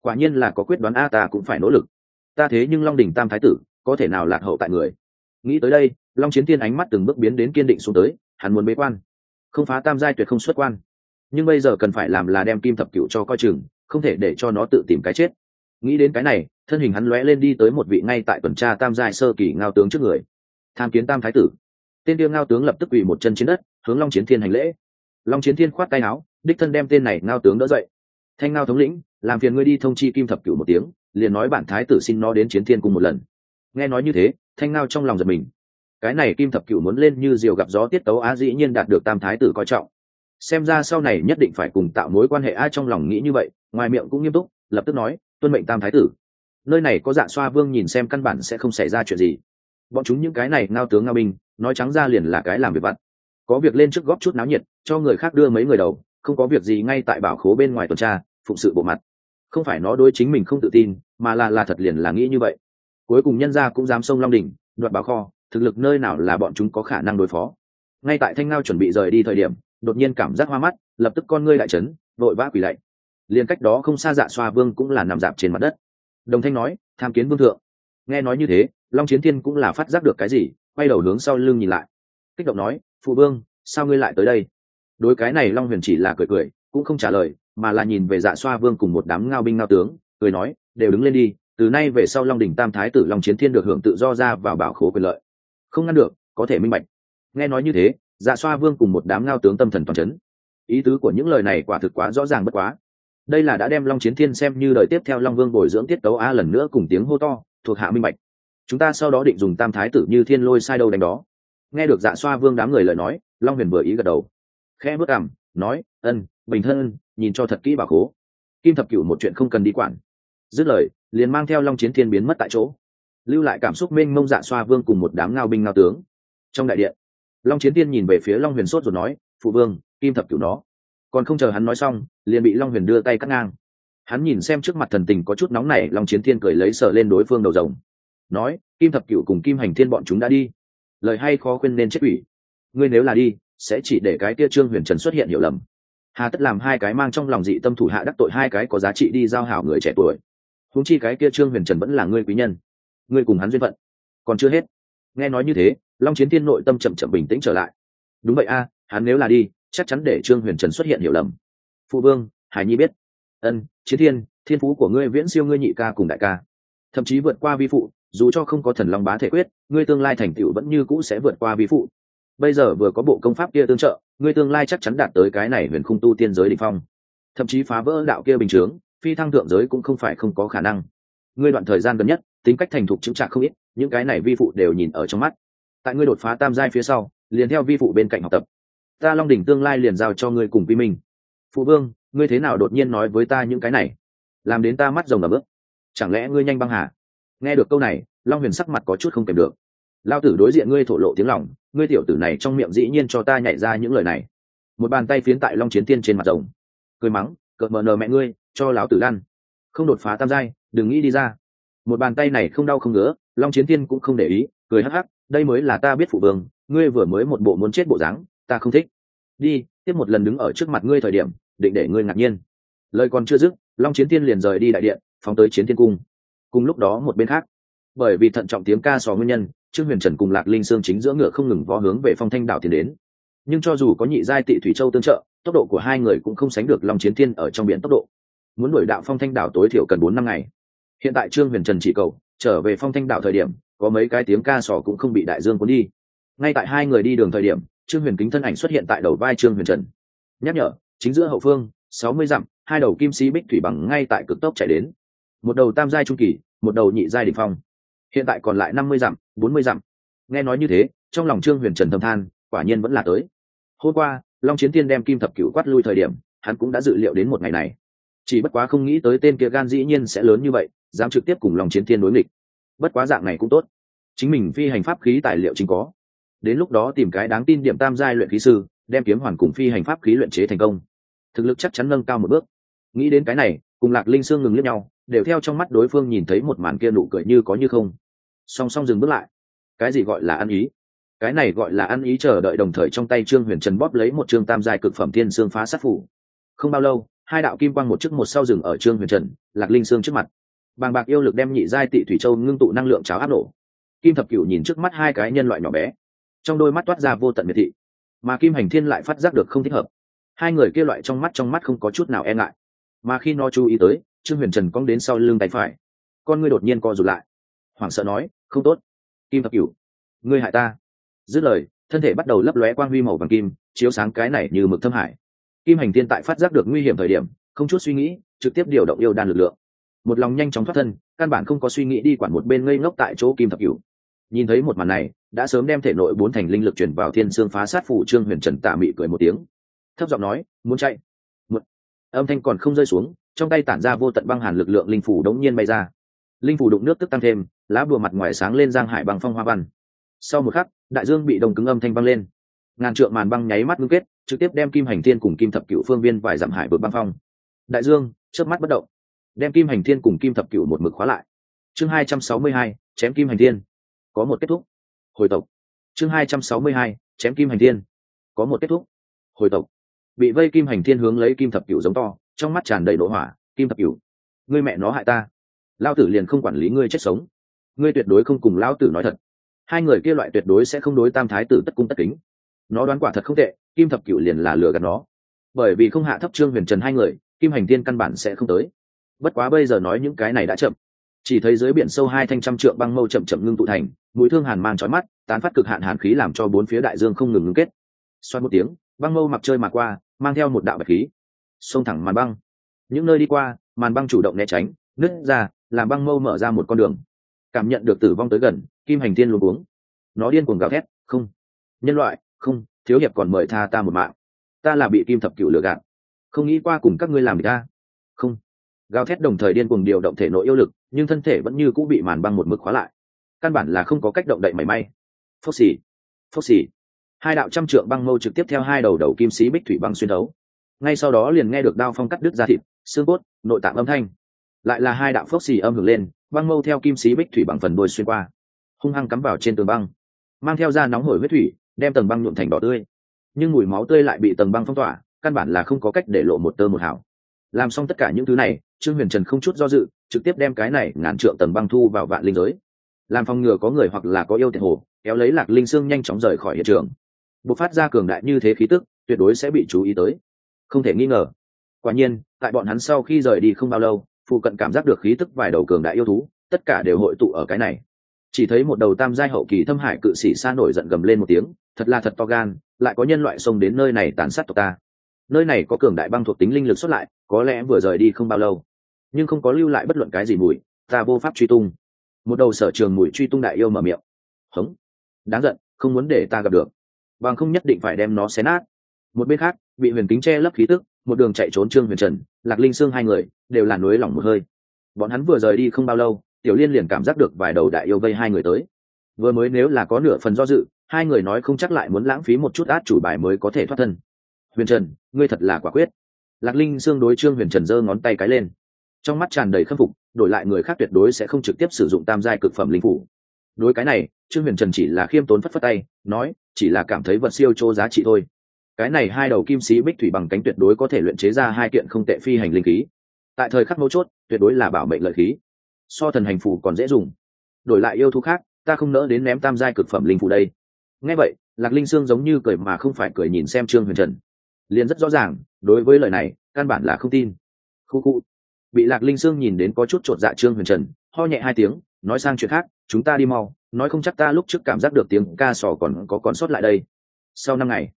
Quả nhiên là có quyết đoán a ta cũng phải nỗ lực. Ta thế nhưng long đỉnh tam thái tử có thể nào lạc hậu tại người? Nghĩ tới đây long chiến thiên ánh mắt từng bước biến đến kiên định xuống tới hắn muốn bế quan. Không phá tam giai tuyệt không xuất quan. Nhưng bây giờ cần phải làm là đem kim thập cựu cho coi chừng không thể để cho nó tự tìm cái chết. Nghĩ đến cái này, thân hình hắn lóe lên đi tới một vị ngay tại tuần tra tam giai sơ kỳ ngao tướng trước người. Tham kiến tam thái tử. Tên tiêu ngao tướng lập tức quỳ một chân trên đất, hướng long chiến thiên hành lễ. Long chiến thiên khoát tay áo, đích thân đem tên này ngao tướng đỡ dậy. Thanh ngao thống lĩnh, làm phiền ngươi đi thông chi kim thập cửu một tiếng, liền nói bản thái tử xin nó đến chiến thiên cùng một lần. Nghe nói như thế, thanh ngao trong lòng giật mình. Cái này kim thập cửu muốn lên như diều gặp gió tiết tấu á dĩ nhiên đạt được tam thái tử coi trọng xem ra sau này nhất định phải cùng tạo mối quan hệ ai trong lòng nghĩ như vậy, ngoài miệng cũng nghiêm túc, lập tức nói, tuân mệnh tam thái tử. Nơi này có dạ xoa vương nhìn xem căn bản sẽ không xảy ra chuyện gì. Bọn chúng những cái này ngao tướng ngao binh, nói trắng ra liền là cái làm việc vặt. Có việc lên trước góp chút náo nhiệt, cho người khác đưa mấy người đầu, không có việc gì ngay tại bảo khố bên ngoài tuần tra, phụng sự bộ mặt. Không phải nó đối chính mình không tự tin, mà là là thật liền là nghĩ như vậy. Cuối cùng nhân gia cũng dám sông long đỉnh, đoạt bảo kho, thực lực nơi nào là bọn chúng có khả năng đối phó. Ngay tại thanh ngao chuẩn bị rời đi thời điểm đột nhiên cảm giác hoa mắt, lập tức con ngươi đại trấn vội vã quỳ lạy. Liền cách đó không xa dạ xoa vương cũng là nằm dạp trên mặt đất. Đồng thanh nói, tham kiến vương thượng. Nghe nói như thế, long chiến thiên cũng là phát giác được cái gì, quay đầu hướng sau lưng nhìn lại. Kích động nói, phụ vương, sao ngươi lại tới đây? Đối cái này long huyền chỉ là cười cười, cũng không trả lời, mà là nhìn về dạ xoa vương cùng một đám ngao binh ngao tướng, cười nói, đều đứng lên đi, từ nay về sau long đỉnh tam thái tử long chiến thiên được hưởng tự do ra vào bảo khố quyền lợi. Không ngăn được, có thể minh bạch. Nghe nói như thế dạ xoa vương cùng một đám ngao tướng tâm thần toàn chấn, ý tứ của những lời này quả thực quá rõ ràng bất quá. Đây là đã đem long chiến thiên xem như đời tiếp theo long vương bồi dưỡng tiết tấu a lần nữa cùng tiếng hô to thuộc hạ minh bạch. Chúng ta sau đó định dùng tam thái tử như thiên lôi sai đâu đánh đó. Nghe được dạ xoa vương đám người lời nói long huyền vừa ý gật đầu. Khe bước cảm nói ân bình thân nhìn cho thật kỹ bà khố. Kim thập cửu một chuyện không cần đi quản. Dứt lời liền mang theo long chiến thiên biến mất tại chỗ. Lưu lại cảm xúc mênh mông dạ xoa vương cùng một đám ngao binh ngao tướng. Trong đại điện long chiến thiên nhìn về phía long huyền sốt rồi nói, phụ vương, kim thập cửu nó. Còn không chờ hắn nói xong, liền bị long huyền đưa tay cắt ngang. Hắn nhìn xem trước mặt thần tình có chút nóng này long chiến thiên cười lấy sợ lên đối phương đầu rồng. Nói, kim thập cựu cùng kim hành thiên bọn chúng đã đi. Lời hay khó khuyên nên chết ủy ngươi nếu là đi, sẽ chỉ để cái kia trương huyền trần xuất hiện hiểu lầm. Hà tất làm hai cái mang trong lòng dị tâm thủ hạ đắc tội hai cái có giá trị đi giao hảo người trẻ tuổi. Húng chi cái kia trương huyền trần vẫn là ngươi quý nhân. Ngươi cùng hắn duyên phận. Còn chưa hết nghe nói như thế, long chiến thiên nội tâm chậm chậm bình tĩnh trở lại. Đúng vậy a, hắn nếu là đi, chắc chắn để trương huyền trần xuất hiện hiểu lầm. Phụ vương, hải nhi biết. Ân, chiến thiên thiên phú của ngươi viễn siêu ngươi nhị ca cùng đại ca. Thậm chí vượt qua vi phụ, dù cho không có thần long bá thể quyết, ngươi tương lai thành tựu vẫn như cũ sẽ vượt qua vi phụ. Bây giờ vừa có bộ công pháp kia tương trợ, ngươi tương lai chắc chắn đạt tới cái này huyền khung tu tiên giới đ ỉ n h phong. Thậm chí phá vỡ đạo kia bình chướng, phi thăng thượng giới cũng không phải không có khả năng. Ngươi đoạn thời gian gần nhất, tính cách thành thục chững chạc không ít những cái này vi phụ đều nhìn ở trong mắt. Tại ngươi đột phá tam giai phía sau, liền theo vi phụ bên cạnh học tập. Ta long đỉnh tương lai liền giao cho ngươi cùng vi minh. Phụ vương, ngươi thế nào đột nhiên nói với ta những cái này? Làm đến ta mắt rồng ngập bước chẳng lẽ ngươi nhanh băng hà? Nghe được câu này, long huyền sắc mặt có chút không kèm được. Lao tử đối diện ngươi thổ lộ tiếng lòng, ngươi tiểu tử này trong miệng dĩ nhiên cho ta nhảy ra những lời này. Một bàn tay phiến tại long chiến tiên trên mặt rồng. Cười mắng, cợt mờ nờ mẹ ngươi, cho lão tử lăn. Không đột phá tam giai, đừng nghĩ đi ra một bàn tay này không đau không ngứa, long chiến tiên cũng không để ý, cười hắc hắc, đây mới là ta biết phụ vương, ngươi vừa mới một bộ muốn chết bộ dáng, ta không thích. Đi, tiếp một lần đứng ở trước mặt ngươi thời điểm, định để ngươi ngạc nhiên. Lời còn chưa dứt, long chiến tiên liền rời đi đại điện, phóng tới chiến thiên cung. Cùng lúc đó một bên khác, bởi vì thận trọng tiếng ca sò nguyên nhân, trương huyền trần cùng lạc linh sương chính giữa ngựa không ngừng vó hướng về phong thanh đảo tiến đến. Nhưng cho dù có nhị giai tị thủy châu tương trợ, tốc độ của hai người cũng không sánh được long chiến thiên ở trong biển tốc độ. Muốn đuổi đạo phong thanh đảo tối thiểu cần bốn năm ngày hiện tại trương huyền trần chỉ cầu, trở về phong thanh đảo thời điểm, có mấy cái tiếng ca sò cũng không bị đại dương cuốn đi. Ngay tại hai người đi đường thời điểm, trương huyền kính thân ảnh xuất hiện tại đầu vai trương huyền trần. Nhắc nhở, chính giữa hậu phương, sáu mươi dặm, hai đầu kim sĩ bích thủy bằng ngay tại cực tốc chạy đến. Một đầu tam giai trung kỳ, một đầu nhị giai đ ỉ n h phong. Hiện tại còn lại năm mươi dặm, bốn mươi dặm. Nghe nói như thế, trong lòng trương huyền trần thâm than, quả nhiên vẫn là tới. Hôm qua, long chiến tiên đem kim thập cựu quát lui thời điểm, hắn cũng đã dự liệu đến một ngày này. Chỉ bất quá không nghĩ tới tên kia gan dĩ nhiên sẽ lớn như vậy dám trực tiếp cùng lòng chiến thiên đối nghịch. Bất quá dạng này cũng tốt. Chính mình phi hành pháp khí tài liệu chính có. Đến lúc đó tìm cái đáng tin điểm tam giai luyện khí sư, đem kiếm hoàn cùng phi hành pháp khí luyện chế thành công. Thực lực chắc chắn nâng cao một bước. Nghĩ đến cái này, cùng lạc linh sương ngừng liếc nhau, đều theo trong mắt đối phương nhìn thấy một màn kia nụ cười như có như không. Song song dừng bước lại. Cái gì gọi là ăn ý? Cái này gọi là ăn ý chờ đợi đồng thời trong tay trương huyền trần bóp lấy một trương tam giai cực phẩm thiên xương phá sát phủ. Không bao lâu, hai đạo kim quang một chức một sau rừng ở trương huyền trần, lạc linh sương trước mặt bàng bạc yêu lực đem nhị giai tị thủy châu ngưng tụ năng lượng cháo áp nổ. Kim thập cửu nhìn trước mắt hai cái nhân loại nhỏ bé. Trong đôi mắt toát ra vô tận miệt thị. Mà kim hành thiên lại phát giác được không thích hợp. Hai người kia loại trong mắt trong mắt không có chút nào e ngại. Mà khi nó chú ý tới, trương huyền trần cong đến sau lưng tay phải. Con ngươi đột nhiên co rụt lại. Hoảng sợ nói, không tốt. Kim thập cửu, ngươi hại ta. Dứt lời, thân thể bắt đầu lấp lóe quang huy màu vàng kim, chiếu sáng cái này như mực thâm hải. Kim hành thiên tại phát giác được nguy hiểm thời điểm, không chút suy nghĩ, trực tiếp điều động yêu đan lực lượng một lòng nhanh chóng thoát thân, căn bản không có suy nghĩ đi quản một bên ngây ngốc tại chỗ kim thập cửu. Nhìn thấy một màn này, đã sớm đem thể nội bốn thành linh lực chuyển vào thiên sương phá sát phủ trương huyền trần tạ mị cười một tiếng. Thấp giọng nói, muốn chạy? Một âm thanh còn không rơi xuống, trong tay tản ra vô tận băng hàn lực lượng linh phủ đống nhiên bay ra. Linh phủ đụng nước tức tăng thêm, lá bùa mặt ngoài sáng lên giang hải bằng phong hoa văn. Sau một khắc, đại dương bị đồng cứng âm thanh băng lên. Ngàn trượng màn băng nháy mắt ngưng kết, trực tiếp đem kim hành thiên cùng kim thập cựu phương viên vài dặm hải vượt băng phong. Đại dương chớp mắt bất động đem kim hành thiên cùng kim thập cựu một mực khóa lại. Chương hai trăm sáu mươi hai, chém kim hành thiên. Có một kết thúc. Hồi tộc. Chương hai trăm sáu mươi hai, chém kim hành thiên. Có một kết thúc. Hồi tộc. Bị vây kim hành thiên hướng lấy kim thập cửu giống to, trong mắt tràn đầy nổ hỏa, kim thập cửu. Ngươi mẹ nó hại ta. Lao tử liền không quản lý ngươi chết sống. Ngươi tuyệt đối không cùng lao tử nói thật. Hai người kia loại tuyệt đối sẽ không đối tam thái tử tất cung tất kính. Nó đoán quả thật không tệ, kim thập cửu liền là lừa gạt nó. Bởi vì không hạ thấp trương huyền trần hai người, kim hành thiên căn bản sẽ không tới bất quá bây giờ nói những cái này đã chậm. Chỉ thấy dưới biển sâu hai thanh trăm trượng băng mâu chậm chậm ngưng tụ thành, mũi thương hàn mang trói mắt, tán phát cực hạn hàn khí làm cho bốn phía đại dương không ngừng ngưng kết. Xoay một tiếng, băng mâu mặc chơi mà qua, mang theo một đạo bạch khí. Xông thẳng màn băng. Những nơi đi qua, màn băng chủ động né tránh, nứt ra, làm băng mâu mở ra một con đường. Cảm nhận được tử vong tới gần, kim hành thiên luôn uống nó điên cuồng gào thét, không, nhân loại, không, thiếu hiệp còn mời tha ta một mạng. Ta là bị kim thập cựu lừa gạt. Không nghĩ qua cùng các ngươi làm gì ta. Không gào thét đồng thời điên cuồng điều động thể nội yêu lực, nhưng thân thể vẫn như cũng bị màn băng một mực khóa lại. Căn bản là không có cách động đậy mảy may. Phốc xì phốc xì hai đạo trăm trượng băng mâu trực tiếp theo hai đầu đầu kim sĩ bích thủy băng xuyên đấu ngay sau đó liền nghe được đao phong cắt đứt ra thịt, xương cốt, nội tạng âm thanh. Lại là hai đạo phốc xì âm hưởng lên, băng mâu theo kim sĩ bích thủy bằng phần đôi xuyên qua, hung hăng cắm vào trên tường băng, mang theo da nóng hổi huyết thủy, đem tầng băng nhuộm thành đỏ tươi. Nhưng mùi máu tươi lại bị tầng băng phong tỏa, căn bản là không có cách để lộ một tơ một hảo làm xong tất cả những thứ này trương huyền trần không chút do dự, trực tiếp đem cái này ngàn trượng tầng băng thu vào vạn linh giới. Làm phòng ngừa có người hoặc là có yêu tiện hồ, kéo lấy lạc linh xương nhanh chóng rời khỏi hiện trường. Bộc phát ra cường đại như thế khí tức, tuyệt đối sẽ bị chú ý tới. Không thể nghi ngờ. Quả nhiên, tại bọn hắn sau khi rời đi không bao lâu, phụ cận cảm giác được khí tức vài đầu cường đại yêu thú, tất cả đều hội tụ ở cái này. Chỉ thấy một đầu tam giai hậu kỳ thâm hải cự sĩ xa nổi giận gầm lên một tiếng, thật là thật to gan, lại có nhân loại xông đến nơi này tàn sát tộc ta. Nơi này có cường đại băng thuộc tính linh lực xuất lại, có lẽ vừa rời đi không bao lâu nhưng không có lưu lại bất luận cái gì mùi, ta vô pháp truy tung. Một đầu sở trường mùi truy tung đại yêu mở miệng. Hống. Đáng giận, không muốn để ta gặp được. Bằng không nhất định phải đem nó xé nát. Một bên khác, bị huyền kính che lấp khí tức, một đường chạy trốn trương huyền trần, lạc linh sương hai người đều là núi lỏng một hơi. Bọn hắn vừa rời đi không bao lâu, tiểu liên liền cảm giác được vài đầu đại yêu vây hai người tới. Vừa mới nếu là có nửa phần do dự, hai người nói không chắc lại muốn lãng phí một chút át chủ bài mới có thể thoát thân. Huyền trần, ngươi thật là quả quyết. Lạc linh sương đối trương huyền trần giơ ngón tay cái lên trong mắt tràn đầy khâm phục, đổi lại người khác tuyệt đối sẽ không trực tiếp sử dụng tam giai cực phẩm linh phủ. Đối cái này, trương huyền trần chỉ là khiêm tốn phất phất tay, nói, chỉ là cảm thấy vật siêu chỗ giá trị thôi. Cái này hai đầu kim sĩ bích thủy bằng cánh tuyệt đối có thể luyện chế ra hai kiện không tệ phi hành linh khí. Tại thời khắc mấu chốt, tuyệt đối là bảo mệnh lợi khí. So thần hành phù còn dễ dùng. Đổi lại yêu thú khác, ta không nỡ đến ném tam giai cực phẩm linh phù đây. Nghe vậy, lạc linh sương giống như cười mà không phải cười nhìn xem trương huyền trần. Liền rất rõ ràng, đối với lời này, căn bản là không tin. Khu khu bị lạc linh sương nhìn đến có chút chột dạ trương huyền trần, ho nhẹ hai tiếng, nói sang chuyện khác, chúng ta đi mau, nói không chắc ta lúc trước cảm giác được tiếng ca sò còn có còn sót lại đây. Sau năm ngày,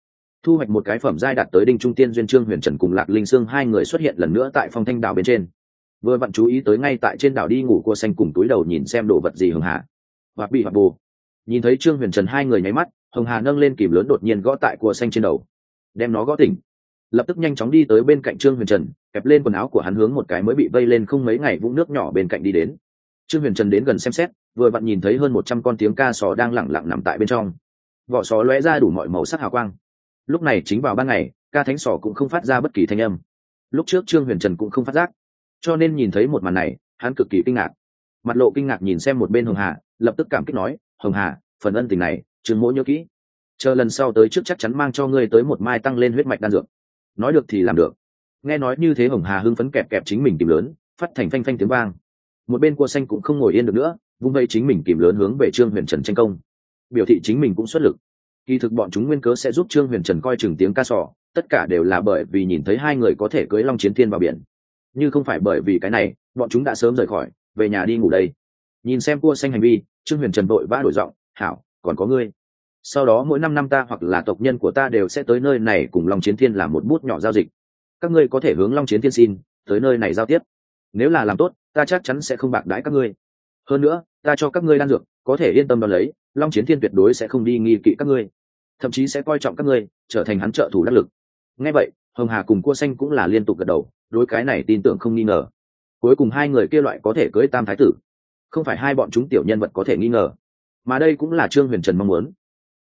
thu hoạch một cái phẩm giai đạt tới đinh trung tiên duyên trương huyền trần cùng lạc linh sương hai người xuất hiện lần nữa tại phong thanh đảo bên trên. Vừa vặn chú ý tới ngay tại trên đảo đi ngủ cua xanh cùng túi đầu nhìn xem đồ vật gì hưng hạ hoặc bị hoặc bù. Nhìn thấy trương huyền trần hai người nháy mắt, hồng hà nâng lên kìm lớn đột nhiên gõ tại cua xanh trên đầu. Đem nó gõ tỉnh. Lập tức nhanh chóng đi tới bên cạnh trương huyền trần kẹp lên quần áo của hắn hướng một cái mới bị vây lên không mấy ngày vũng nước nhỏ bên cạnh đi đến. Trương huyền trần đến gần xem xét, vừa vặn nhìn thấy hơn một trăm con tiếng ca sò đang lẳng lặng nằm tại bên trong. Vỏ sò lóe ra đủ mọi màu sắc hào quang. Lúc này chính vào ban ngày, ca thánh sò cũng không phát ra bất kỳ thanh âm. Lúc trước trương huyền trần cũng không phát giác, cho nên nhìn thấy một màn này, hắn cực kỳ kinh ngạc. Mặt lộ kinh ngạc nhìn xem một bên hồng hà, lập tức cảm kích nói, hồng hà, phần ân tình này trương mỗi nhớ kỹ. Chờ lần sau tới trước chắc chắn mang cho ngươi tới một mai tăng lên huyết mạch đan dược. Nói được thì làm được nghe nói như thế hồng hà hưng phấn kẹp kẹp chính mình kìm lớn, phát thành phanh phanh tiếng vang. Một bên cua xanh cũng không ngồi yên được nữa, vung vây chính mình kìm lớn hướng về trương huyền trần tranh công. Biểu thị chính mình cũng xuất lực. Kỳ thực bọn chúng nguyên cớ sẽ giúp trương huyền trần coi chừng tiếng ca sỏ tất cả đều là bởi vì nhìn thấy hai người có thể cưới long chiến thiên vào biển. Như không phải bởi vì cái này, bọn chúng đã sớm rời khỏi, về nhà đi ngủ đây. Nhìn xem cua xanh hành vi, trương huyền trần vội vã đổi giọng, hảo, còn có ngươi. Sau đó mỗi năm năm ta hoặc là tộc nhân của ta đều sẽ tới nơi này cùng long chiến thiên làm một bút nhỏ giao dịch các ngươi có thể hướng long chiến thiên xin, tới nơi này giao tiếp. Nếu là làm tốt, ta chắc chắn sẽ không bạc đãi các ngươi. Hơn nữa, ta cho các ngươi đan dược, có thể yên tâm đón lấy, long chiến thiên tuyệt đối sẽ không đi nghi kỵ các ngươi. Thậm chí sẽ coi trọng các ngươi, trở thành hắn trợ thủ đắc lực. Ngay vậy, hồng hà cùng cua xanh cũng là liên tục gật đầu, đối cái này tin tưởng không nghi ngờ. Cuối cùng hai người kia loại có thể cưới tam thái tử. Không phải hai bọn chúng tiểu nhân vật có thể nghi ngờ. Mà đây cũng là trương huyền trần mong muốn.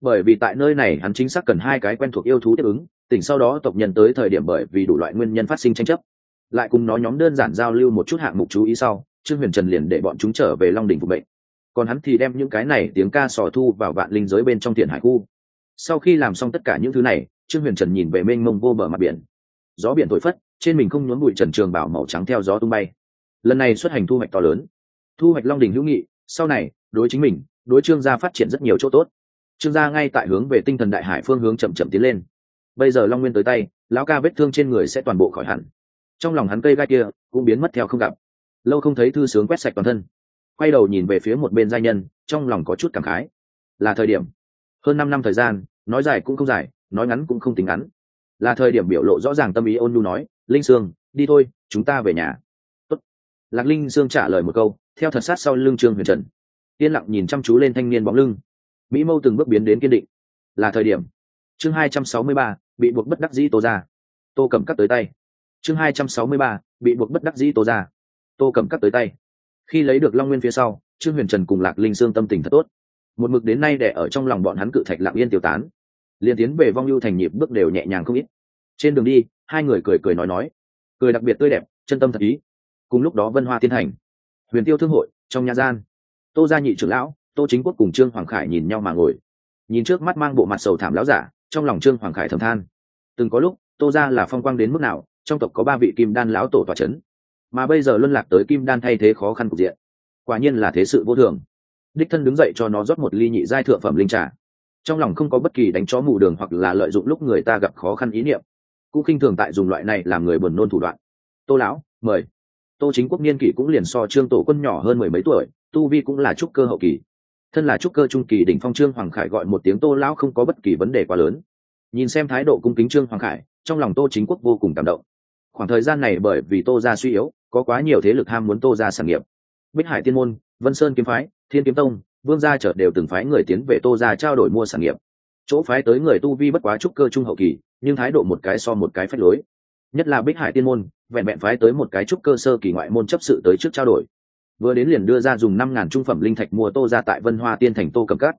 Bởi vì tại nơi này hắn chính xác cần hai cái quen thuộc yêu thú tiếp ứng tỉnh sau đó tộc nhân tới thời điểm bởi vì đủ loại nguyên nhân phát sinh tranh chấp. Lại cùng nó nhóm đơn giản giao lưu một chút hạng mục chú ý sau, trương huyền trần liền để bọn chúng trở về long đỉnh phục bệnh còn hắn thì đem những cái này tiếng ca sò thu vào vạn linh giới bên trong thiện hải khu. Sau khi làm xong tất cả những thứ này, trương huyền trần nhìn về mênh mông vô bờ mặt biển. Gió biển thổi phất, trên mình không nhốn bụi trần trường bảo màu trắng theo gió tung bay. Lần này xuất hành thu hoạch to lớn. Thu hoạch long đình hữu nghị, sau này, đối chính mình, đối trương gia phát triển rất nhiều chỗ tốt. Trương gia ngay tại hướng về tinh thần đại hải phương hướng chậm chậm tiến lên bây giờ long nguyên tới tay lão ca vết thương trên người sẽ toàn bộ khỏi hẳn trong lòng hắn cây gai kia cũng biến mất theo không gặp lâu không thấy thư sướng quét sạch toàn thân quay đầu nhìn về phía một bên giai nhân trong lòng có chút cảm khái là thời điểm hơn năm năm thời gian nói dài cũng không dài nói ngắn cũng không tính ngắn là thời điểm biểu lộ rõ ràng tâm ý ôn nhu nói linh sương đi thôi chúng ta về nhà Tốt. lạc linh sương trả lời một câu theo thật sát sau lưng trương huyền trần yên lặng nhìn chăm chú lên thanh niên bóng lưng mỹ mâu từng bước biến đến kiên định là thời điểm chương hai trăm sáu mươi ba, bị buộc bất đắc dĩ tô ra tô cầm cắt tới tay. Chương hai trăm sáu mươi ba, bị buộc bất đắc dĩ tô ra tô cầm cắt tới tay. Khi lấy được long nguyên phía sau, trương huyền trần cùng lạc linh sương tâm tình thật tốt. Một mực đến nay để ở trong lòng bọn hắn cự thạch lạng yên tiêu tán. Liền tiến về vong lưu thành nhịp bước đều nhẹ nhàng không ít. Trên đường đi, hai người cười cười nói nói. Cười đặc biệt tươi đẹp, chân tâm thật ý. Cùng lúc đó vân hoa tiến hành huyền tiêu thương hội, trong nhà gian. Tô gia nhị trưởng lão, tô chính quốc cùng trương hoàng khải nhìn nhau mà ngồi. Nhìn trước mắt mang bộ mặt sầu thảm lão giả trong lòng trương hoàng khải thầm than. Từng có lúc, tô gia là phong quang đến mức nào, trong tộc có ba vị kim đan lão tổ tòa c h ấ n mà bây giờ luân lạc tới kim đan thay thế khó khăn cục diện. Quả nhiên là thế sự vô thường. Đích thân đứng dậy cho nó rót một ly nhị giai thượng phẩm linh trà. Trong lòng không có bất kỳ đánh chó mù đường hoặc là lợi dụng lúc người ta gặp khó khăn ý niệm. Cũng khinh thường tại dùng loại này làm người buồn nôn thủ đoạn. Tô lão, mời. Tô chính quốc niên kỷ cũng liền so trương tổ quân nhỏ hơn mười mấy tuổi, tu vi cũng là trúc cơ hậu kỳ thân là trúc cơ trung kỳ đỉnh phong trương hoàng khải gọi một tiếng tô lão không có bất kỳ vấn đề quá lớn. Nhìn xem thái độ cung kính trương hoàng khải, trong lòng tô chính quốc vô cùng cảm động. Khoảng thời gian này bởi vì tô gia suy yếu, có quá nhiều thế lực ham muốn tô gia sản nghiệp. Bích hải tiên môn, vân sơn kiếm phái, thiên kiếm tông, vương gia chợt đều từng phái người tiến về tô gia trao đổi mua sản nghiệp. Chỗ phái tới người tu vi bất quá trúc cơ trung hậu kỳ, nhưng thái độ một cái so một cái phách lối. Nhất là bích hải tiên môn, vẹn vẹn phái tới một cái trúc cơ sơ kỳ ngoại môn chấp sự tới trước trao đổi vừa đến liền đưa ra dùng năm ngàn trung phẩm linh thạch mua tô ra tại vân hoa tiên thành tô cẩm cắt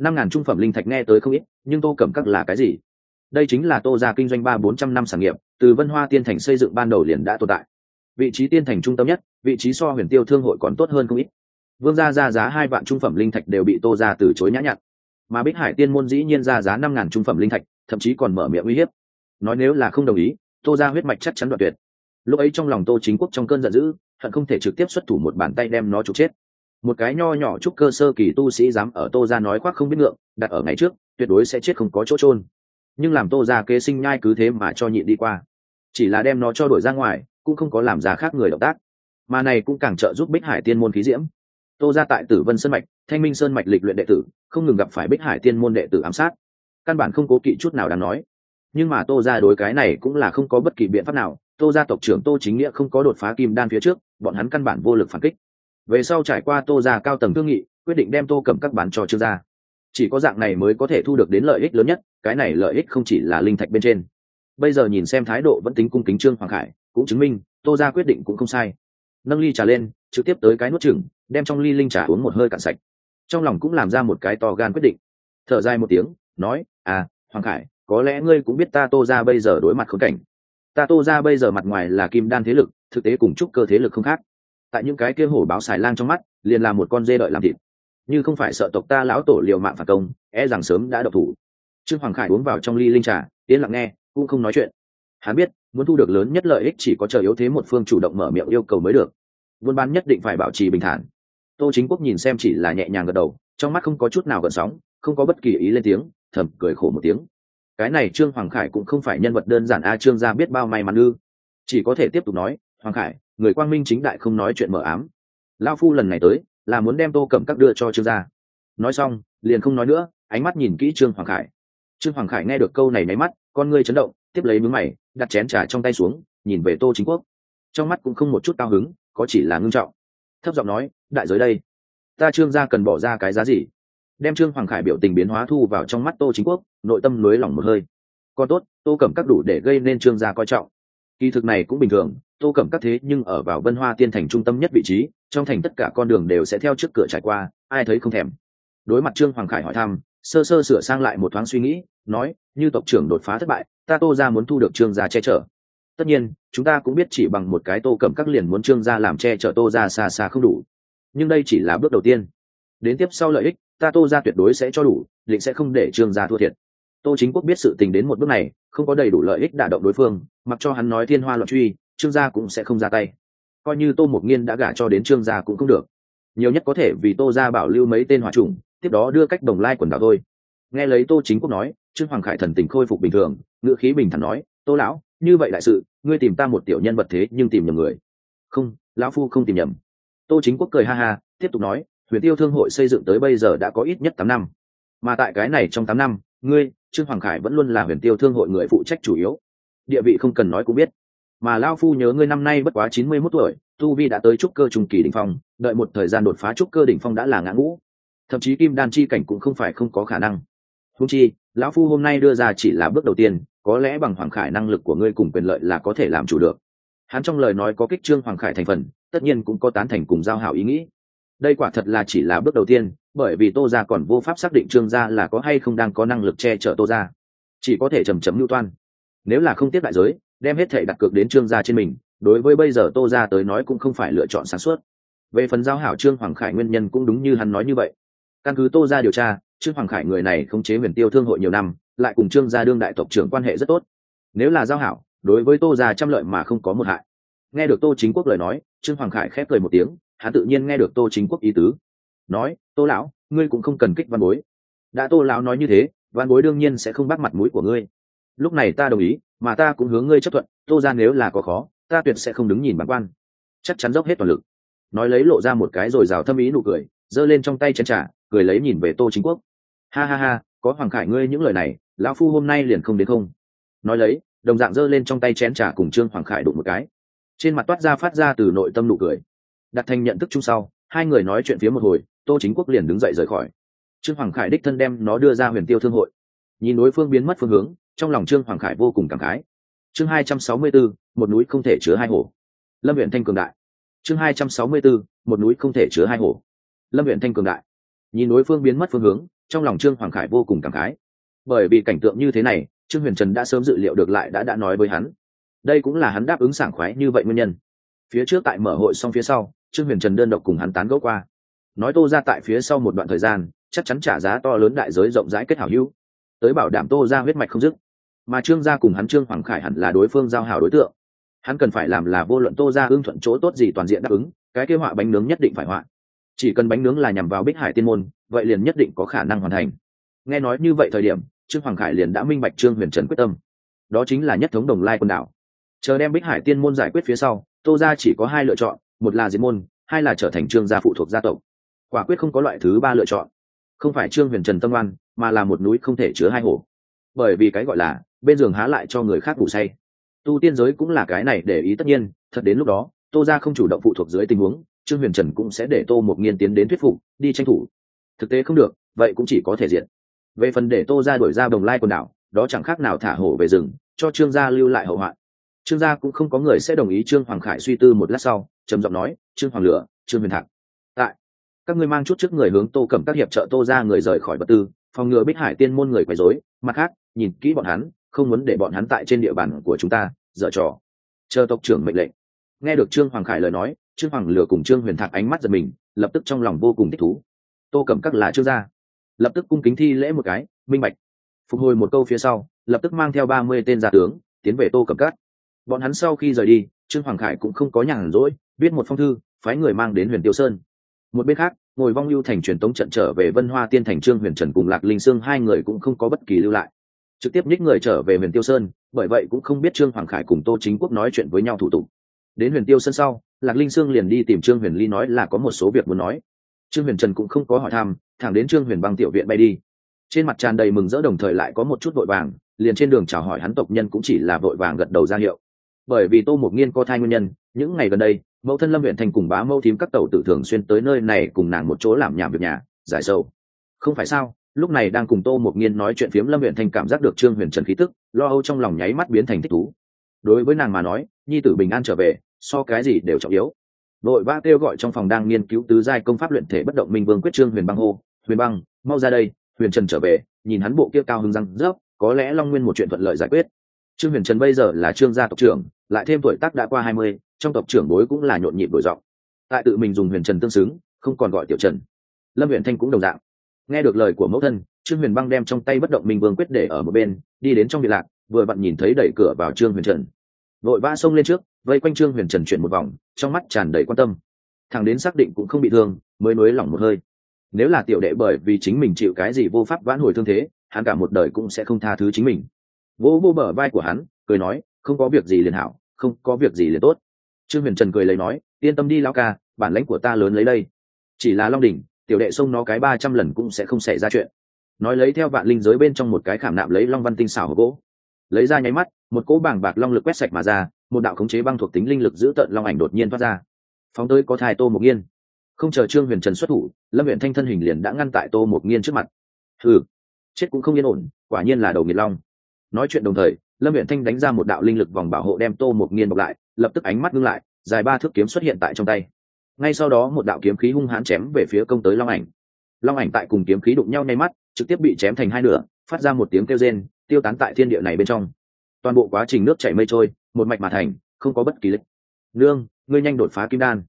năm ngàn trung phẩm linh thạch nghe tới không ít, nhưng tô cẩm cắt là cái gì? Đây chính là tô ra kinh doanh ba bốn trăm năm sản nghiệp, từ vân hoa tiên thành xây dựng ban đầu liền đã tồn tại. Vị trí tiên thành trung tâm nhất, vị trí so huyền tiêu thương hội còn tốt hơn không ít. Vương gia ra giá hai vạn trung phẩm linh thạch đều bị tô ra từ chối nhã nhặn. Mà bích hải tiên môn dĩ nhiên ra giá năm ngàn trung phẩm linh thạch, thậm chí còn mở miệng uy hiếp. Nói nếu là không đồng ý, tô ra huyết mạch chắc chắn đoạn tuyệt lúc ấy trong lòng tô chính quốc trong cơn giận dữ, hận không thể trực tiếp xuất thủ một bàn tay đem nó trục chết. Một cái nho nhỏ chúc cơ sơ kỳ tu sĩ dám ở tô ra nói khoác không biết ngượng, đặt ở ngày trước, tuyệt đối sẽ chết không có chỗ trôn nhưng làm tô ra kế sinh nhai cứ thế mà cho nhịn đi qua. Chỉ là đem nó cho đổi ra ngoài, cũng không có làm ra khác người động tác. Mà này cũng càng trợ giúp bích hải tiên môn khí diễm. Tô ra tại tử vân sơn mạch, thanh minh sơn mạch lịch luyện đệ tử, không ngừng gặp phải bích hải tiên môn đệ tử ám sát. Căn bản không cố kỵ chút nào đáng nói. Nhưng mà tô ra đối cái này cũng là không có bất kỳ biện pháp nào tô gia tộc trưởng tô chính nghĩa không có đột phá kim đan phía trước, bọn hắn căn bản vô lực phản kích. Về sau trải qua tô gia cao tầng thương nghị, quyết định đem tô cầm các bán cho trương gia. Chỉ có dạng này mới có thể thu được đến lợi ích lớn nhất, cái này lợi ích không chỉ là linh thạch bên trên. Bây giờ nhìn xem thái độ vẫn tính cung kính trương hoàng khải, cũng chứng minh, tô gia quyết định cũng không sai. Nâng ly trà lên, trực tiếp tới cái nuốt chừng đem trong ly linh trà uống một hơi cạn sạch. Trong lòng cũng làm ra một cái to gan quyết định. Thở dài một tiếng, nói à hoàng khải, có lẽ ngươi cũng biết ta tô ra bây giờ đối mặt khốn cảnh ta tô ra bây giờ mặt ngoài là kim đan thế lực, thực tế cùng chúc cơ thế lực không khác. Tại những cái kia hổ báo xài lang trong mắt, liền là một con dê đợi làm thịt. Như không phải sợ tộc ta lão tổ liều mạng phản công e rằng sớm đã độc thủ. Trương hoàng khải uống vào trong ly linh trà, yên lặng nghe, cũng không nói chuyện. Hắn biết, muốn thu được lớn nhất lợi ích chỉ có chờ yếu thế một phương chủ động mở miệng yêu cầu mới được. Buôn bán nhất định phải bảo trì bình thản. Tô chính quốc nhìn xem chỉ là nhẹ nhàng gật đầu, trong mắt không có chút nào gần sóng, không có bất kỳ ý lên tiếng, thầm cười khổ một tiếng cái này trương hoàng khải cũng không phải nhân vật đơn giản a, trương gia biết bao may mắn ư. Chỉ có thể tiếp tục nói, hoàng khải, người quang minh chính đại không nói chuyện mờ ám. Lao phu lần này tới, là muốn đem tô cẩm các đưa cho trương gia. Nói xong, liền không nói nữa, ánh mắt nhìn kỹ trương hoàng khải. Trương hoàng khải nghe được câu này nháy mắt, con ngươi chấn động, tiếp lấy mướn mày, đặt chén trà trong tay xuống, nhìn về tô chính quốc. Trong mắt cũng không một chút cao hứng, có chỉ là ngưng trọng. Thấp giọng nói, đại giới đây, ta trương gia cần bỏ ra cái giá gì? Đem trương hoàng khải biểu tình biến hóa thu vào trong mắt tô chính quốc, nội tâm nới lỏng một hơi. Còn tốt, tô cẩm các đủ để gây nên trương gia coi trọng. Kỳ thực này cũng bình thường, tô cẩm các thế nhưng ở vào vân hoa tiên thành trung tâm nhất vị trí, trong thành tất cả con đường đều sẽ theo trước cửa trải qua, ai thấy không thèm. Đối mặt trương hoàng khải hỏi thăm, sơ sơ sửa sang lại một thoáng suy nghĩ, nói, như tộc trưởng đột phá thất bại, ta tô ra muốn thu được trương gia che chở. Tất nhiên, chúng ta cũng biết chỉ bằng một cái tô cẩm các liền muốn trương gia làm che chở tô ra xa xa không đủ. Nhưng đây chỉ là bước đầu tiên. Đến tiếp sau lợi ích ta tô ra tuyệt đối sẽ cho đủ định sẽ không để trương gia thua thiệt. Tô chính quốc biết sự tình đến một bước này, không có đầy đủ lợi ích đả động đối phương, mặc cho hắn nói thiên hoa loạn truy, trương gia cũng sẽ không ra tay. Coi như tô một nghiên đã gả cho đến trương gia cũng không được. Nhiều nhất có thể vì tô gia bảo lưu mấy tên hỏa trùng tiếp đó đưa cách đồng lai quần đảo thôi. Nghe lấy tô chính quốc nói, trương hoàng khải thần tình khôi phục bình thường, ngữ khí bình thản nói, tô lão, như vậy đại sự, ngươi tìm ta một tiểu nhân vật thế nhưng tìm nhầm người. Không, lão phu không tìm nhầm. Tô chính quốc cười ha ha, tiếp tục nói huyền tiêu thương hội xây dựng tới bây giờ đã có ít nhất tám năm. Mà tại cái này trong tám năm, ngươi, trương hoàng khải vẫn luôn là huyền tiêu thương hội người phụ trách chủ yếu. Địa vị không cần nói cũng biết. Mà lao phu nhớ ngươi năm nay bất quá chín mươi mốt tuổi, tu vi đã tới trúc cơ trung kỳ đỉnh phong, đợi một thời gian đột phá trúc cơ đỉnh phong đã là ngã ngũ. Thậm chí kim đan chi cảnh cũng không phải không có khả năng. Húng chi, lão phu hôm nay đưa ra chỉ là bước đầu tiên, có lẽ bằng hoàng khải năng lực của ngươi cùng quyền lợi là có thể làm chủ được. Hắn trong lời nói có kích trương hoàng khải thành phần, tất nhiên cũng có tán thành cùng giao hảo ý nghĩ đây quả thật là chỉ là bước đầu tiên, bởi vì tô gia còn vô pháp xác định trương gia là có hay không đang có năng lực che chở tô gia. Chỉ có thể chầm chấm lưu toan. Nếu là không tiếp đại giới, đem hết thể đặt cược đến trương gia trên mình, đối với bây giờ tô gia tới nói cũng không phải lựa chọn sáng suốt. Về phần giao hảo trương hoàng khải nguyên nhân cũng đúng như hắn nói như vậy. Căn cứ tô gia điều tra, trương hoàng khải người này không chế huyền tiêu thương hội nhiều năm, lại cùng trương gia đương đại tộc trưởng quan hệ rất tốt. Nếu là giao hảo, đối với tô gia trăm lợi mà không có một hại. Nghe được tô chính quốc lời nói, trương hoàng khải khép cười một tiếng hắn tự nhiên nghe được tô chính quốc ý tứ. Nói tô lão ngươi cũng không cần kích văn bối. Đã tô lão nói như thế văn bối đương nhiên sẽ không bắt mặt mũi của ngươi. Lúc này ta đồng ý mà ta cũng hướng ngươi chấp thuận tô ra nếu là có khó ta tuyệt sẽ không đứng nhìn bản quan. Chắc chắn dốc hết toàn lực. Nói lấy lộ ra một cái rồi rào thâm ý nụ cười giơ lên trong tay chén trà, cười lấy nhìn về tô chính quốc. Ha ha ha có hoàng khải ngươi những lời này lão phu hôm nay liền không đến không. Nói lấy đồng dạng giơ lên trong tay chén trà cùng trương hoàng khải đụng một cái. Trên mặt toát ra phát ra từ nội tâm nụ cười đặt thành nhận thức chung sau, hai người nói chuyện phía một hồi, tô chính quốc liền đứng dậy rời khỏi. Trương hoàng khải đích thân đem nó đưa ra huyền tiêu thương hội. Nhìn đối phương biến mất phương hướng, trong lòng trương hoàng khải vô cùng cảm khái. Chương hai trăm sáu mươi bốn, một núi không thể chứa hai hồ lâm huyện thanh cường đại. Chương hai trăm sáu mươi bốn, một núi không thể chứa hai hồ lâm huyện thanh cường đại. Nhìn đối phương biến mất phương hướng, trong lòng trương hoàng khải vô cùng cảm khái. Bởi vì cảnh tượng như thế này, trương huyền trần đã sớm dự liệu được lại đã đã nói với hắn. Đây cũng là hắn đáp ứng sảng khoái như vậy nguyên nhân. Phía trước tại mở hội xong phía sau trương huyền trần đơn độc cùng hắn tán gẫu qua. Nói tô ra tại phía sau một đoạn thời gian, chắc chắn trả giá to lớn đại giới rộng rãi kết hảo hữu. Tới bảo đảm tô ra huyết mạch không dứt. Mà trương gia cùng hắn trương hoàng khải hẳn là đối phương giao hảo đối tượng. Hắn cần phải làm là vô luận tô ra hưng thuận chỗ tốt gì toàn diện đáp ứng, cái kế họa bánh nướng nhất định phải họa chỉ cần bánh nướng là nhằm vào bích hải tiên môn, vậy liền nhất định có khả năng hoàn thành. Nghe nói như vậy thời điểm, trương hoàng khải liền đã minh bạch trương huyền trần quyết tâm. Đó chính là nhất thống đồng lai quần đảo. Chờ đem bích hải tiên môn giải quyết phía sau, tô ra chỉ có hai lựa chọn một là diệt môn, hai là trở thành trương gia phụ thuộc gia tộc. Quả quyết không có loại thứ ba lựa chọn. Không phải trương huyền trần tâm oan, mà là một núi không thể chứa hai hồ. bởi vì cái gọi là, bên giường há lại cho người khác ngủ say. Tu tiên giới cũng là cái này để ý tất nhiên, thật đến lúc đó, tô ra không chủ động phụ thuộc dưới tình huống, trương huyền trần cũng sẽ để tô một nghiên tiến đến thuyết phục, đi tranh thủ. Thực tế không được, vậy cũng chỉ có thể diện về phần để tô ra đổi ra đồng lai quần đảo, đó chẳng khác nào thả hổ về rừng, cho trương gia lưu lại hậu hoạn trương gia cũng không có người sẽ đồng ý trương hoàng khải suy tư một lát sau, trầm giọng nói, trương hoàng lửa, trương huyền thạc, tại, các ngươi mang chút trước người hướng tô cầm các hiệp trợ tô ra người rời khỏi vật tư, phòng ngừa bích hải tiên môn người quấy rối. Mặt khác, nhìn kỹ bọn hắn, không muốn để bọn hắn tại trên địa bàn của chúng ta, dở trò. Chờ tộc trưởng mệnh lệnh. Nghe được trương hoàng khải lời nói, trương hoàng lửa cùng trương huyền thạc ánh mắt giật mình, lập tức trong lòng vô cùng thích thú. Tô cầm các là trương gia. Lập tức cung kính thi lễ một cái, minh bạch. Phục hồi một câu phía sau, lập tức mang theo ba mươi tên gia tướng, tiến về tô cầm các bọn hắn sau khi rời đi, trương hoàng khải cũng không có nhàn rỗi, viết một phong thư, phái người mang đến huyền tiêu sơn. Một bên khác, ngồi vong lưu thành truyền tống trận trở về vân hoa tiên thành trương huyền trần cùng lạc linh sương hai người cũng không có bất kỳ lưu lại. Trực tiếp nhích người trở về huyền tiêu sơn, bởi vậy cũng không biết trương hoàng khải cùng tô chính quốc nói chuyện với nhau thủ tục. Đến huyền tiêu sơn sau, lạc linh sương liền đi tìm trương huyền ly nói là có một số việc muốn nói. Trương huyền trần cũng không có hỏi thăm, thẳng đến trương huyền băng tiểu viện bay đi. Trên mặt tràn đầy mừng rỡ đồng thời lại có một chút vội vàng, liền trên đường chào hỏi hắn tộc nhân cũng chỉ là vội vàng gật đầu ra hiệu bởi vì tô một nghiên có thai nguyên nhân, những ngày gần đây, mẫu thân lâm huyện thành cùng bá mẫu thím các tàu tử thường xuyên tới nơi này cùng nàng một chỗ làm nhà việc nhà, giải sâu không phải sao, lúc này đang cùng tô một nghiên nói chuyện phiếm lâm huyện thành cảm giác được trương huyền trần khí tức, lo âu trong lòng nháy mắt biến thành thích thú. Đối với nàng mà nói, nhi tử bình an trở về, so cái gì đều trọng yếu. Đội ba kêu gọi trong phòng đang nghiên cứu tứ giai công pháp luyện thể bất động minh vương quyết trương huyền băng hô, huyền băng, mau ra đây. Huyền trần trở về, nhìn hắn bộ kia cao hưng răng rớp, có lẽ long nguyên một chuyện thuận lợi giải quyết. Trương huyền trần bây giờ là trương gia tộc trưởng lại thêm tuổi tác đã qua hai mươi, trong tộc trưởng bối cũng là nhộn nhịp đổi giọng. Tại tự mình dùng huyền trần tương xứng, không còn gọi tiểu trần. Lâm huyền thanh cũng đồng dạng. Nghe được lời của mẫu thân, trương huyền băng đem trong tay bất động minh vương quyết để ở một bên, đi đến trong biệt lạc, vừa vặn nhìn thấy đẩy cửa vào trương huyền trần. Vội ba xông lên trước, vây quanh trương huyền trần chuyển một vòng, trong mắt tràn đầy quan tâm. Thằng đến xác định cũng không bị thương, mới nuối lỏng một hơi. Nếu là tiểu đệ bởi vì chính mình chịu cái gì vô pháp vãn hồi thương thế, hắn cả một đời cũng sẽ không tha thứ chính mình. Vỗ vô bờ vai của hắn, cười nói không có việc gì liền hảo, không có việc gì liền tốt. Trương huyền trần cười lấy nói, yên tâm đi lao ca, bản lãnh của ta lớn lấy đây. Chỉ là long đỉnh, tiểu đệ xông nó cái ba trăm lần cũng sẽ không xảy ra chuyện. Nói lấy theo vạn linh giới bên trong một cái khảm nạm lấy long văn tinh xảo gỗ. Lấy ra nháy mắt, một cỗ bảng bạc long lực quét sạch mà ra, một đạo khống chế băng thuộc tính linh lực giữ tận long ảnh đột nhiên thoát ra. Phóng tới có thai tô một nghiên. Không chờ trương huyền trần xuất thủ, lâm huyện thanh thân hình liền đã ngăn tại tô một nghiên trước mặt. Ừ chết cũng không yên ổn, quả nhiên là đầu nghiệt long. Nói chuyện đồng thời lâm viện thanh đánh ra một đạo linh lực vòng bảo hộ đem tô một nghiên bọc lại, lập tức ánh mắt ngưng lại, dài ba thước kiếm xuất hiện tại trong tay. Ngay sau đó một đạo kiếm khí hung hãn chém về phía công tới long ảnh. Long ảnh tại cùng kiếm khí đụng nhau nháy mắt, trực tiếp bị chém thành hai nửa, phát ra một tiếng kêu rên, tiêu tán tại thiên địa này bên trong. Toàn bộ quá trình nước chảy mây trôi, một mạch mà thành, không có bất kỳ lịch. Nương, ngươi nhanh đột phá kim đan.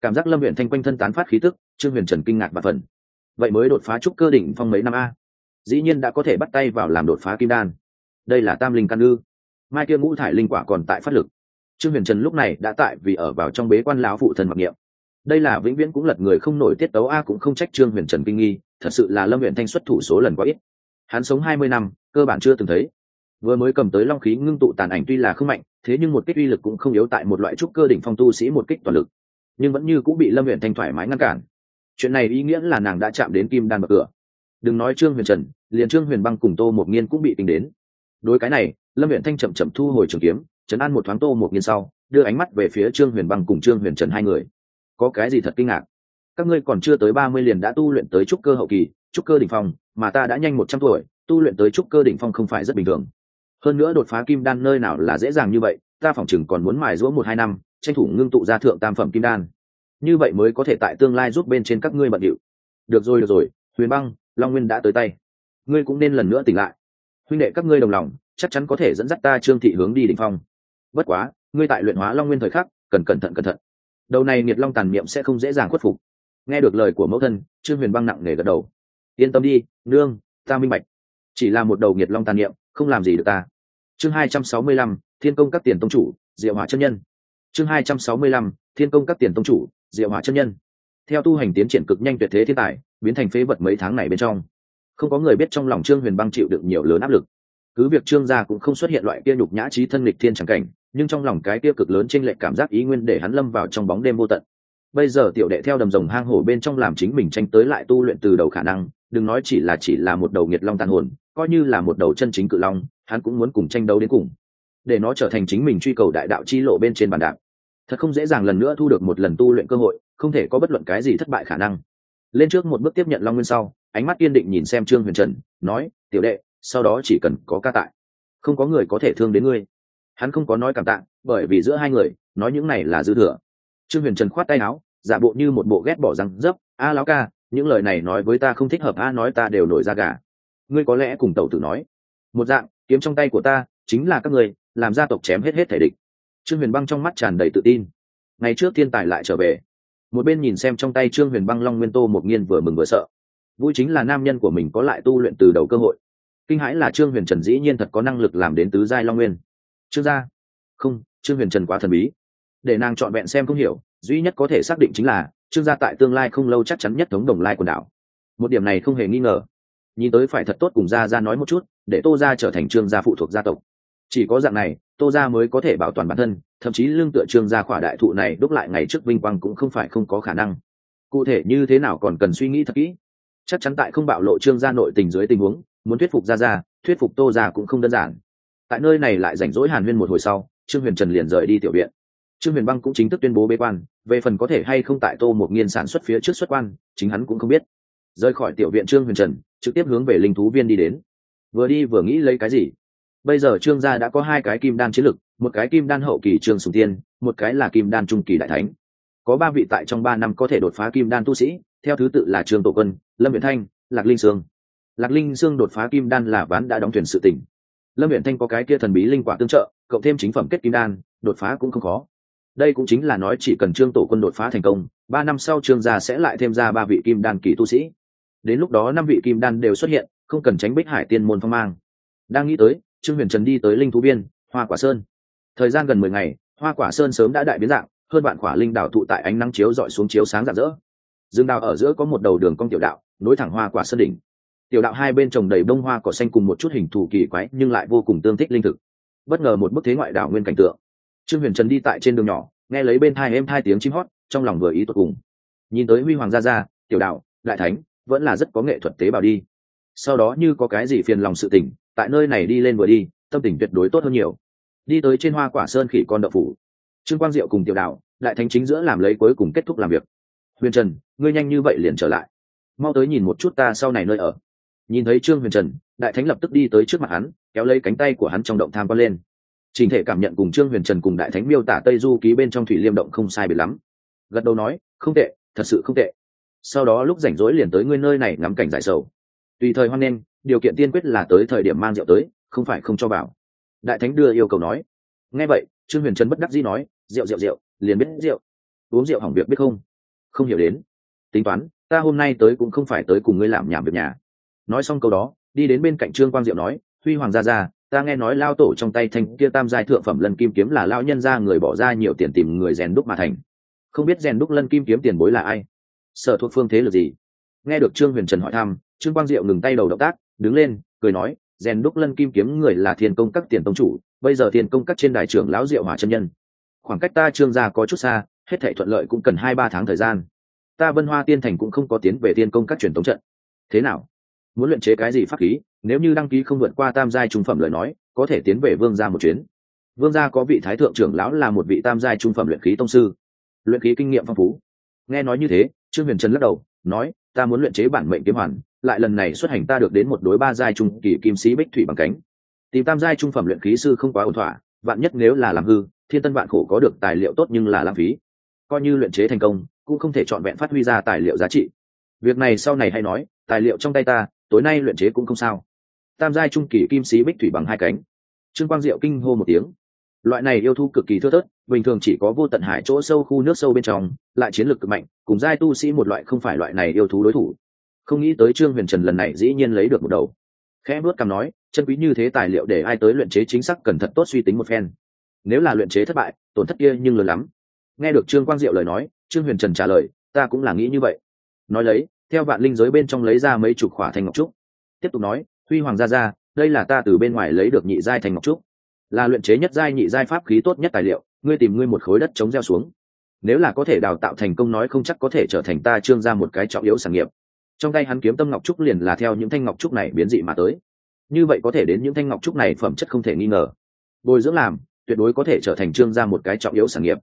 Cảm giác lâm huyện thanh quanh thân tán phát khí tức, trương huyền trần kinh ngạc và phần vậy mới đột phá trúc cơ đỉnh phong mấy năm a. Dĩ nhiên đã có thể bắt tay vào làm đột phá kim đan đây là tam linh căn ư? Mai kia ngũ thải linh quả còn tại phát lực. Trương huyền trần lúc này đã tại vì ở vào trong bế quan lão phụ thần mặc niệm. Đây là vĩnh viễn cũng lật người không nổi tiết tấu a cũng không trách trương huyền trần kinh nghi, thật sự là lâm huyện thanh xuất thủ số lần quá ít. Hắn sống hai mươi năm, cơ bản chưa từng thấy. Vừa mới cầm tới long khí ngưng tụ tàn ảnh tuy là không mạnh, thế nhưng một kích uy lực cũng không yếu tại một loại trúc cơ đỉnh phong tu sĩ một kích toàn lực. Nhưng vẫn như cũng bị lâm huyện thanh thoải mái ngăn cản. Chuyện này ý nghĩa là nàng đã chạm đến kim đan bậc cửa. Đừng nói trương huyền trần, liền trương huyền băng cùng tô một nghiên cũng bị tính đến đối cái này, lâm huyện thanh chậm chậm thu hồi trường kiếm, chấn an một thoáng tô một nghiên sau, đưa ánh mắt về phía trương huyền băng cùng trương huyền trần hai người. Có cái gì thật kinh ngạc? Các ngươi còn chưa tới ba mươi liền đã tu luyện tới trúc cơ hậu kỳ, trúc cơ đỉnh phong, mà ta đã nhanh một trăm tuổi, tu luyện tới trúc cơ đỉnh phong không phải rất bình thường. Hơn nữa đột phá kim đan nơi nào là dễ dàng như vậy, ta phỏng chừng còn muốn mài giũa một hai năm, tranh thủ ngưng tụ ra thượng tam phẩm kim đan. Như vậy mới có thể tại tương lai giúp bên trên các ngươi bận điệu. Được rồi được rồi, huyền băng, long nguyên đã tới tay. Ngươi cũng nên lần nữa tỉnh lại huynh đệ các ngươi đồng lòng, chắc chắn có thể dẫn dắt ta trương thị hướng đi đỉnh phong. Bất quá, ngươi tại luyện hóa long nguyên thời khắc, cần cẩn thận cẩn thận. Đầu này nghiệt long tàn niệm sẽ không dễ dàng khuất phục. Nghe được lời của mẫu thân, trương huyền băng nặng nề gật đầu. Yên tâm đi, nương, ta minh bạch. Chỉ là một đầu nghiệt long tàn niệm, không làm gì được ta. Chương hai trăm sáu mươi lăm, thiên công các tiền tông chủ, diệu hỏa chân nhân. Chương hai trăm sáu mươi lăm, thiên công các tiền tông chủ, diệu hỏa chân nhân. Theo tu hành tiến triển cực nhanh tuyệt thế thiên tài, biến thành phế vật mấy tháng này bên trong không có người biết trong lòng trương huyền băng chịu đựng nhiều lớn áp lực. Cứ việc trương gia cũng không xuất hiện loại kia nhục nhã trí thân lịch thiên chẳng cảnh, nhưng trong lòng cái kia cực lớn trên lệch cảm giác ý nguyên để hắn lâm vào trong bóng đêm vô tận. Bây giờ tiểu đệ theo đầm rồng hang hổ bên trong làm chính mình tranh tới lại tu luyện từ đầu khả năng, đừng nói chỉ là chỉ là một đầu nghiệt long tàn hồn, coi như là một đầu chân chính cự long, hắn cũng muốn cùng tranh đấu đến cùng. Để nó trở thành chính mình truy cầu đại đạo chi lộ bên trên bàn đạp. Thật không dễ dàng lần nữa thu được một lần tu luyện cơ hội, không thể có bất luận cái gì thất bại khả năng. Lên trước một bước tiếp nhận long nguyên sau ánh mắt kiên định nhìn xem trương huyền trần, nói, tiểu đệ, sau đó chỉ cần có ca tại, không có người có thể thương đến ngươi. Hắn không có nói cảm tạ, bởi vì giữa hai người, nói những này là dư thừa. Trương huyền trần khoát tay áo, giả bộ như một bộ ghét bỏ răng dấp, a láo ca, những lời này nói với ta không thích hợp, a, nói ta đều nổi ra gà. Ngươi có lẽ cùng tẩu tử nói. Một dạng, kiếm trong tay của ta, chính là các ngươi, làm gia tộc chém hết hết thể địch. Trương huyền băng trong mắt tràn đầy tự tin. Ngày trước thiên tài lại trở về. Một bên nhìn xem trong tay trương huyền băng long nguyên tô một nghiên vừa mừng vừa sợ vui chính là nam nhân của mình có lại tu luyện từ đầu cơ hội. Kinh hãi là trương huyền trần dĩ nhiên thật có năng lực làm đến tứ giai long nguyên. Trương gia? Không, trương huyền trần quá thần bí. Để nàng chọn vẹn xem không hiểu, duy nhất có thể xác định chính là, trương gia tại tương lai không lâu chắc chắn nhất thống đồng lai quần đảo. Một điểm này không hề nghi ngờ. Nhìn tới phải thật tốt cùng gia ra nói một chút, để tô gia trở thành trương gia phụ thuộc gia tộc. Chỉ có dạng này, tô gia mới có thể bảo toàn bản thân, thậm chí lương tựa trương gia khỏa đại thụ này đúc lại ngày trước vinh quang cũng không phải không có khả năng. Cụ thể như thế nào còn cần suy nghĩ thật kỹ chắc chắn tại không bạo lộ trương gia nội tình dưới tình huống, muốn thuyết phục gia gia, thuyết phục tô gia cũng không đơn giản. Tại nơi này lại rảnh rỗi hàn huyên một hồi sau, trương huyền trần liền rời đi tiểu viện. Trương huyền băng cũng chính thức tuyên bố bế quan, về phần có thể hay không tại tô một nghiên sản xuất phía trước xuất quan, chính hắn cũng không biết. Rời khỏi tiểu viện trương huyền trần, trực tiếp hướng về linh thú viên đi đến. Vừa đi vừa nghĩ lấy cái gì? Bây giờ trương gia đã có hai cái kim đan chiến lực, một cái kim đan hậu kỳ trương sùng tiên, một cái là kim đan trung kỳ đại thánh. Có ba vị tại trong ba năm có thể đột phá kim đan tu sĩ theo thứ tự là trương tổ quân, lâm viện thanh, lạc linh sương. Lạc linh sương đột phá kim đan là ván đã đóng thuyền sự tỉnh. Lâm viện thanh có cái kia thần bí linh quả tương trợ, cộng thêm chính phẩm kết kim đan, đột phá cũng không khó. Đây cũng chính là nói chỉ cần trương tổ quân đột phá thành công, ba năm sau trương gia sẽ lại thêm ra ba vị kim đan kỳ tu sĩ. Đến lúc đó năm vị kim đan đều xuất hiện, không cần tránh bích hải tiên môn phong mang. Đang nghĩ tới, trương huyền trần đi tới linh thú biên, hoa quả sơn. Thời gian gần mười ngày, hoa quả sơn sớm đã đại biến dạng, hơn bạn quả linh đảo thụ tại ánh nắng chiếu dọi xuống chiếu sáng rạng rỡ rừng đào ở giữa có một đầu đường cong tiểu đạo, nối thẳng hoa quả sơn đỉnh. Tiểu đạo hai bên trồng đầy bông hoa cỏ xanh cùng một chút hình thù kỳ quái, nhưng lại vô cùng tương thích linh thực. Bất ngờ một bức thế ngoại đảo nguyên cảnh tượng. Trương huyền trần đi tại trên đường nhỏ, nghe lấy bên thai em hai tiếng chim hót, trong lòng vừa ý tột cùng. Nhìn tới huy hoàng gia gia, tiểu đạo, đại thánh, vẫn là rất có nghệ thuật tế bào đi. Sau đó như có cái gì phiền lòng sự tỉnh tại nơi này đi lên vừa đi, tâm tình tuyệt đối tốt hơn nhiều. Đi tới trên hoa quả sơn khỉ con đậu phủ. Trương quang diệu cùng tiểu đạo, đại thánh chính giữa làm lấy cuối cùng kết thúc làm việc huyền trần, ngươi nhanh như vậy liền trở lại. Mau tới nhìn một chút ta sau này nơi ở. Nhìn thấy trương huyền trần, đại thánh lập tức đi tới trước mặt hắn, kéo lấy cánh tay của hắn trong động tham quan lên. Trình thể cảm nhận cùng trương huyền trần cùng đại thánh miêu tả tây du ký bên trong thủy liêm động không sai biệt lắm. Gật đầu nói, không tệ, thật sự không tệ. Sau đó lúc rảnh rỗi liền tới ngươi nơi này ngắm cảnh giải sầu. Tùy thời hoan nghênh, điều kiện tiên quyết là tới thời điểm mang rượu tới, không phải không cho vào. Đại thánh đưa yêu cầu nói. Nghe vậy, trương huyền trần bất đắc dĩ nói, rượu rượu rượu, liền biết rượu. Uống rượu hỏng việc biết không? Không hiểu đến. Tính toán, ta hôm nay tới cũng không phải tới cùng ngươi làm nhảm việc nhà. Nói xong câu đó, đi đến bên cạnh trương quang diệu nói, huy hoàng gia gia, ta nghe nói lao tổ trong tay thanh kia tam giai thượng phẩm lân kim kiếm là lao nhân ra người bỏ ra nhiều tiền tìm người rèn đúc mà thành. Không biết rèn đúc lân kim kiếm tiền bối là ai? Sở thuộc phương thế là gì? Nghe được trương huyền trần hỏi thăm, trương quang diệu ngừng tay đầu động tác, đứng lên, cười nói, rèn đúc lân kim kiếm người là thiên công các tiền tông chủ, bây giờ thiên công các trên đài trưởng lão diệu hỏa chân nhân. Khoảng cách ta trương gia có chút xa hết thể thuận lợi cũng cần hai ba tháng thời gian. Ta vân hoa tiên thành cũng không có tiến về tiên công các truyền tống trận. Thế nào? Muốn luyện chế cái gì pháp khí? Nếu như đăng ký không vượt qua tam giai trung phẩm lời nói, có thể tiến về vương gia một chuyến. Vương gia có vị thái thượng trưởng lão là một vị tam giai trung phẩm luyện khí tông sư. Luyện khí kinh nghiệm phong phú. Nghe nói như thế, trương huyền trần lắc đầu, nói, ta muốn luyện chế bản mệnh kiếm hoàn, lại lần này xuất hành ta được đến một đối ba giai trung kỳ kim sĩ bích thủy bằng cánh. Tìm tam giai trung phẩm luyện khí sư không quá ổn thỏa, vạn nhất nếu là làm hư, thiên tân vạn khổ có được tài liệu tốt nhưng là lãng phí coi như luyện chế thành công, cũng không thể chọn vẹn phát huy ra tài liệu giá trị. Việc này sau này hay nói, tài liệu trong tay ta, tối nay luyện chế cũng không sao. Tam giai trung kỳ kim sĩ bích thủy bằng hai cánh. Trương quang diệu kinh hô một tiếng. Loại này yêu thu cực kỳ thưa thớt, bình thường chỉ có vô tận hải chỗ sâu khu nước sâu bên trong, lại chiến lược cực mạnh, cùng giai tu sĩ một loại không phải loại này yêu thú đối thủ. Không nghĩ tới trương huyền trần lần này dĩ nhiên lấy được một đầu. Khẽ bước cằm nói, chân quý như thế tài liệu để ai tới luyện chế chính xác cần thật tốt suy tính một phen. Nếu là luyện chế thất bại, tổn thất kia nhưng lớn lắm nghe được trương quang diệu lời nói, trương huyền trần trả lời, ta cũng là nghĩ như vậy. Nói lấy, theo vạn linh giới bên trong lấy ra mấy chục khỏa thanh ngọc trúc. Tiếp tục nói, huy hoàng gia gia, đây là ta từ bên ngoài lấy được nhị giai thanh ngọc trúc. Là luyện chế nhất giai nhị giai pháp khí tốt nhất tài liệu, ngươi tìm ngươi một khối đất chống gieo xuống. Nếu là có thể đào tạo thành công nói không chắc có thể trở thành ta trương ra một cái trọng yếu sản nghiệp. Trong tay hắn kiếm tâm ngọc trúc liền là theo những thanh ngọc trúc này biến dị mà tới. Như vậy có thể đến những thanh ngọc trúc này phẩm chất không thể nghi ngờ. Bồi dưỡng làm, tuyệt đối có thể trở thành trương ra một cái trọng yếu sản nghiệp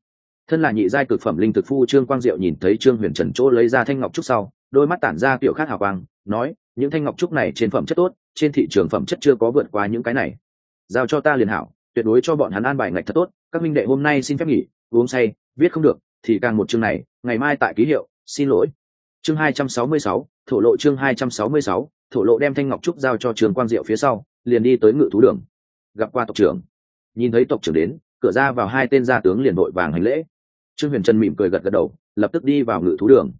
thân là nhị giai cực phẩm linh thực phu, trương quang diệu nhìn thấy trương huyền trần chỗ lấy ra thanh ngọc trúc sau, đôi mắt tản ra kiểu khác hào quang, nói, những thanh ngọc trúc này trên phẩm chất tốt, trên thị trường phẩm chất chưa có vượt qua những cái này. Giao cho ta liền hảo, tuyệt đối cho bọn hắn an bài ngạch thật tốt, các minh đệ hôm nay xin phép nghỉ, uống say, viết không được, thì càng một chương này, ngày mai tại ký hiệu, xin lỗi. Chương hai trăm sáu mươi sáu, thổ lộ chương hai trăm sáu mươi sáu, thổ lộ đem thanh ngọc trúc giao cho trường quang diệu phía sau, liền đi tới ngự thú đường. Gặp qua tộc trưởng. Nhìn thấy tộc trưởng đến cửa ra vào hai tên gia tướng liền đội vàng hành lễ. Trương huyền trần mỉm cười gật gật đầu, lập tức đi vào ngự thú đường.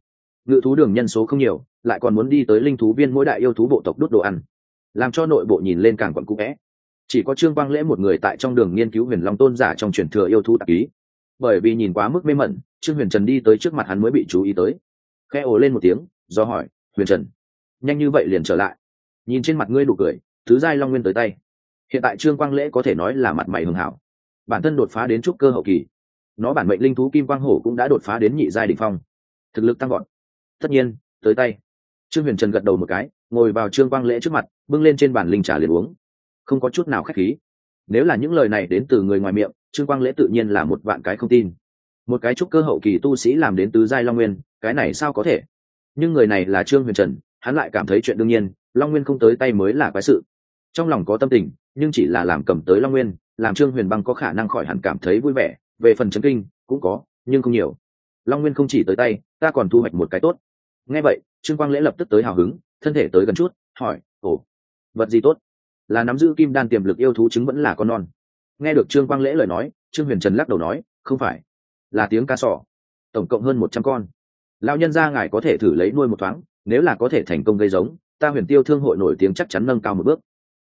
Ngự thú đường nhân số không nhiều, lại còn muốn đi tới linh thú viên mỗi đại yêu thú bộ tộc đốt đồ ăn. Làm cho nội bộ nhìn lên càng quận cũ vẽ. Chỉ có trương quang lễ một người tại trong đường nghiên cứu huyền long tôn giả trong truyền thừa yêu thú tạp ký. Bởi vì nhìn quá mức mê mẩn, trương huyền trần đi tới trước mặt hắn mới bị chú ý tới. Khe ồ lên một tiếng, do hỏi, huyền trần, nhanh như vậy liền trở lại? Nhìn trên mặt ngươi đủ cười, thứ giai long nguyên tới tay. Hiện tại trương quang lễ có thể nói là mặt mày hưng hảo bản thân đột phá đến trúc cơ hậu kỳ. Nó bản mệnh linh thú kim quang hổ cũng đã đột phá đến nhị giai đ ỉ n h phong. Thực lực tăng gọn tất nhiên, tới tay. Trương huyền trần gật đầu một cái, ngồi vào trương quang lễ trước mặt, bưng lên trên bản linh trà liền uống. Không có chút nào k h á c h khí. Nếu là những lời này đến từ người ngoài miệng, trương quang lễ tự nhiên là một vạn cái không tin. Một cái trúc cơ hậu kỳ tu sĩ làm đến tứ giai long nguyên, cái này sao có thể? Nhưng người này là trương huyền trần, hắn lại cảm thấy chuyện đương nhiên, long nguyên không tới tay mới là quái sự trong lòng có tâm tình, nhưng chỉ là làm cầm tới long nguyên, làm trương huyền băng có khả năng khỏi hẳn cảm thấy vui vẻ, về phần chấn kinh, cũng có, nhưng không nhiều. Long nguyên không chỉ tới tay, ta còn thu hoạch một cái tốt. Nghe vậy, trương quang lễ lập tức tới hào hứng, thân thể tới gần chút, hỏi, ồ, vật gì tốt? Là nắm giữ kim đan tiềm lực yêu thú chứng vẫn là con non? Nghe được trương quang lễ lời nói, trương huyền trần lắc đầu nói, không phải, là tiếng ca sỏ tổng cộng hơn một trăm con. Lão nhân gia ngài có thể thử lấy nuôi một thoáng, nếu là có thể thành công gây giống, ta huyền tiêu thương hội nổi tiếng chắc chắn nâng cao một bước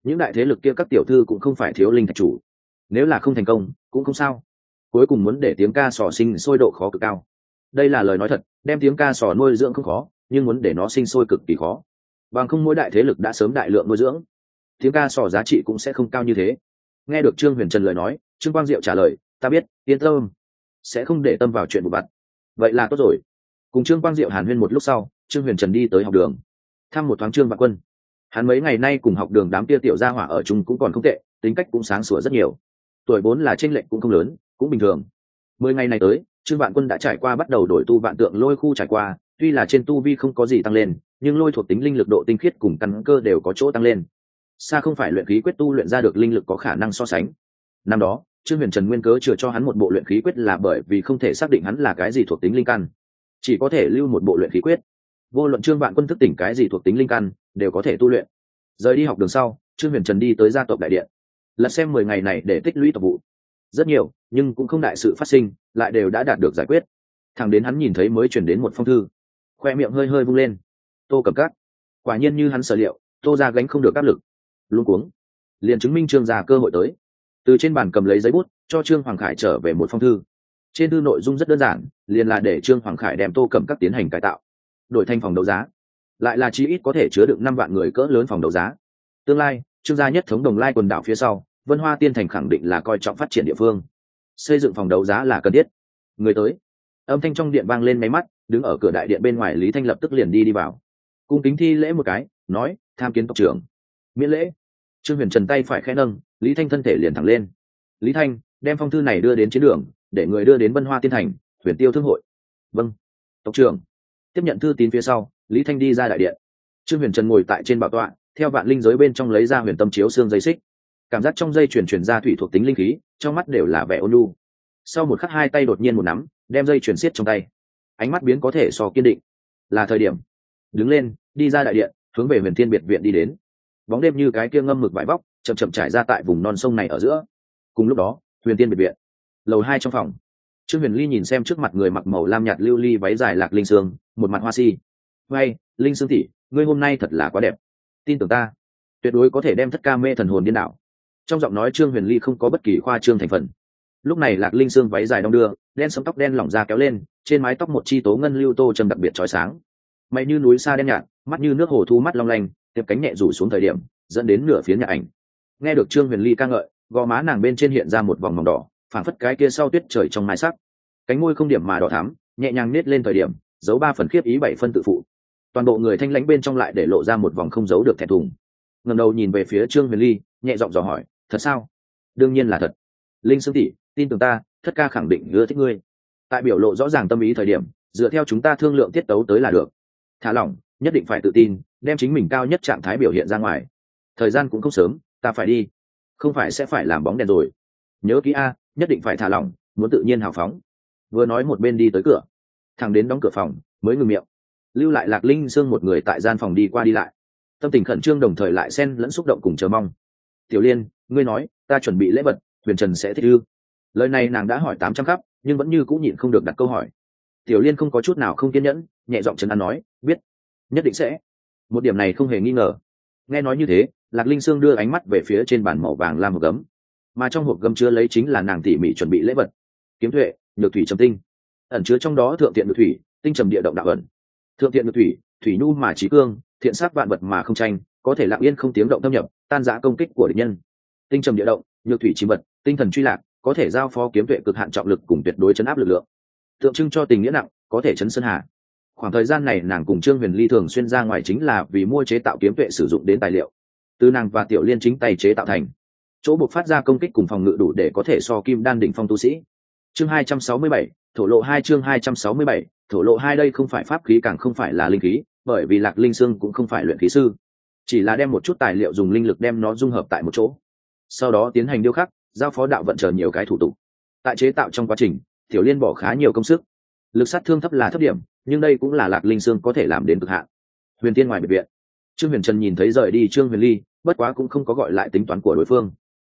những đại thế lực kia các tiểu thư cũng không phải thiếu linh thạch chủ. Nếu là không thành công, cũng không sao. Cuối cùng muốn để tiếng ca sò sinh sôi độ khó cực cao. Đây là lời nói thật, đem tiếng ca sò nuôi dưỡng không khó, nhưng muốn để nó sinh sôi cực kỳ khó. Bằng không mỗi đại thế lực đã sớm đại lượng nuôi dưỡng, tiếng ca sò giá trị cũng sẽ không cao như thế. Nghe được trương huyền trần lời nói, trương quang diệu trả lời, ta biết, yên tâm. Sẽ không để tâm vào chuyện vụ vặt vậy là tốt rồi. Cùng trương quang diệu hàn huyên một lúc sau, trương huyền trần đi tới học đường. Thăm một thoáng trương vạn quân hắn mấy ngày nay cùng học đường đám tia tiểu gia hỏa ở chung cũng còn không tệ, tính cách cũng sáng sủa rất nhiều. Tuổi bốn là tranh lệch cũng không lớn, cũng bình thường. Mười ngày này tới, trương vạn quân đã trải qua bắt đầu đổi tu vạn tượng lôi khu trải qua, tuy là trên tu vi không có gì tăng lên, nhưng lôi thuộc tính linh lực độ tinh khiết cùng căn cơ đều có chỗ tăng lên. Xa không phải luyện khí quyết tu luyện ra được linh lực có khả năng so sánh. Năm đó, trương huyền trần nguyên cớ chừa cho hắn một bộ luyện khí quyết là bởi vì không thể xác định hắn là cái gì thuộc tính linh căn. Chỉ có thể lưu một bộ luyện khí quyết. Vô luận trương vạn quân thức tỉnh cái gì thuộc tính linh căn, đều có thể tu luyện rời đi học đường sau, trương huyền trần đi tới gia tộc đại điện. Lật xem mười ngày này để tích lũy tộc vụ. Rất nhiều, nhưng cũng không đại sự phát sinh, lại đều đã đạt được giải quyết. Thằng đến hắn nhìn thấy mới chuyển đến một phong thư. Khoe miệng hơi hơi vung lên. Tô cầm cắt quả nhiên như hắn sở liệu, tô ra gánh không được áp lực. Luôn cuống. Liền chứng minh trương gia cơ hội tới. Từ trên bàn cầm lấy giấy bút, cho trương hoàng khải trở về một phong thư. Trên thư nội dung rất đơn giản, liền là để trương hoàng khải đem tô cầm các tiến hành cải tạo. Đổi thành phòng đấu giá lại là chí ít có thể chứa được năm vạn người cỡ lớn phòng đấu giá. Tương lai, trương gia nhất thống đồng lai quần đảo phía sau, vân hoa tiên thành khẳng định là coi trọng phát triển địa phương. Xây dựng phòng đấu giá là cần thiết. Người tới. Âm thanh trong điện vang lên máy mắt, đứng ở cửa đại điện bên ngoài lý thanh lập tức liền đi đi vào. Cung kính thi lễ một cái, nói, tham kiến tộc trưởng. Miễn lễ. Trương huyền trần tay phải khẽ nâng, lý thanh thân thể liền thẳng lên. Lý thanh, đem phong thư này đưa đến chiến đường, để người đưa đến vân hoa tiên thành, huyền tiêu thương hội. Vâng. Tộc trưởng. Tiếp nhận thư tín phía sau lý thanh đi ra đại điện. Trương huyền trần ngồi tại trên bảo tọa, theo vạn linh giới bên trong lấy ra huyền tâm chiếu xương dây xích. Cảm giác trong dây chuyển chuyển ra thủy thuộc tính linh khí, trong mắt đều là vẻ ôn lu sau một khắc hai tay đột nhiên một nắm, đem dây chuyển xiết trong tay. Ánh mắt biến có thể so kiên định. Là thời điểm. Đứng lên, đi ra đại điện, hướng về huyền thiên biệt viện đi đến. Bóng đêm như cái kia ngâm mực vải vóc chậm chậm trải ra tại vùng non sông này ở giữa. Cùng lúc đó, huyền tiên biệt viện. Lầu hai trong phòng. Trương huyền ly nhìn xem trước mặt người mặc màu lam nhạt lưu ly váy dài lạc linh sương một mặt hoa si vay linh sương tỷ, ngươi hôm nay thật là quá đẹp. Tin tưởng ta. Tuyệt đối có thể đem thất ca mê thần hồn điên đảo. Trong giọng nói trương huyền ly không có bất kỳ khoa trương thành phần. Lúc này lạc linh xương váy dài đong đưa, đen sẫm tóc đen lỏng ra kéo lên, trên mái tóc một chi tố ngân lưu tô trầm đặc biệt chói sáng. Mày như núi xa đen nhạt, mắt như nước hồ thu mắt long lanh, tiếp cánh nhẹ rủ xuống thời điểm, dẫn đến nửa phía nhà ảnh. Nghe được trương huyền ly ca ngợi, gò má nàng bên trên hiện ra một vòng mỏng đỏ, phảng phất cái kia sau tuyết trời trong mái sắc. Cánh môi không điểm mà đỏ thắm, nhẹ nhàng nết lên thời điểm, giấu ba phần khiếp ý bảy phân tự phụ toàn bộ người thanh lãnh bên trong lại để lộ ra một vòng không giấu được thẹn thùng. Ngầm đầu nhìn về phía trương huyền ly, nhẹ giọng dò hỏi, thật sao? Đương nhiên là thật. Linh sương tỷ, tin tưởng ta, thất ca khẳng định ngứa thích ngươi. Tại biểu lộ rõ ràng tâm ý thời điểm, dựa theo chúng ta thương lượng tiết tấu tới là được. Thả lỏng, nhất định phải tự tin, đem chính mình cao nhất trạng thái biểu hiện ra ngoài. Thời gian cũng không sớm, ta phải đi. Không phải sẽ phải làm bóng đèn rồi. Nhớ kỹ a, nhất định phải thả lỏng, muốn tự nhiên hào phóng. Vừa nói một bên đi tới cửa. Thằng đến đóng cửa phòng, mới ngừng miệng lưu lại lạc linh sương một người tại gian phòng đi qua đi lại. Tâm tình khẩn trương đồng thời lại xen lẫn xúc động cùng chờ mong. Tiểu liên, ngươi nói, ta chuẩn bị lễ vật, huyền trần sẽ thích ư? Lời này nàng đã hỏi tám trăm khắp, nhưng vẫn như cũng nhịn không được đặt câu hỏi. Tiểu liên không có chút nào không kiên nhẫn, nhẹ giọng trần an nói, biết, nhất định sẽ. Một điểm này không hề nghi ngờ. Nghe nói như thế, lạc linh sương đưa ánh mắt về phía trên bàn màu vàng làm hộp gấm. Mà trong hộp gấm chứa lấy chính là nàng tỉ mỉ chuẩn bị lễ vật. Kiếm tuệ nhược thủy trầm tinh. Ẩn chứa trong đó thượng tiện nhược thủy, tinh trầm địa động đạo ẩn thượng thiện nhược thủy thủy nhu mà trí cương, thiện sát vạn vật mà không tranh, có thể lặng yên không tiếng động thâm nhập, tan giã công kích của địch nhân. Tinh trầm địa động, nhược thủy chi vật tinh thần truy lạc, có thể giao phó kiếm tuệ cực hạn trọng lực cùng tuyệt đối chấn áp lực lượng. Tượng trưng cho tình nghĩa nặng, có thể chấn sơn hà. Khoảng thời gian này nàng cùng trương huyền ly thường xuyên ra ngoài chính là vì mua chế tạo kiếm tuệ sử dụng đến tài liệu. Từ nàng và tiểu liên chính tay chế tạo thành. Chỗ buộc phát ra công kích cùng phòng ngự đủ để có thể so kim đan đỉnh phong tu sĩ. Chương hai trăm sáu mươi bảy thổ lộ hai chương hai trăm sáu mươi bảy, thổ lộ hai đây không phải pháp khí càng không phải là linh khí, bởi vì lạc linh sương cũng không phải luyện khí sư. Chỉ là đem một chút tài liệu dùng linh lực đem nó dung hợp tại một chỗ. Sau đó tiến hành điêu khắc, giao phó đạo vận chờ nhiều cái thủ tục. Tại chế tạo trong quá trình, tiểu liên bỏ khá nhiều công sức. Lực sát thương thấp là thấp điểm, nhưng đây cũng là lạc linh sương có thể làm đến cực hạn. Huyền tiên ngoài biệt viện. Trương huyền trần nhìn thấy rời đi trương huyền ly, bất quá cũng không có gọi lại tính toán của đối phương.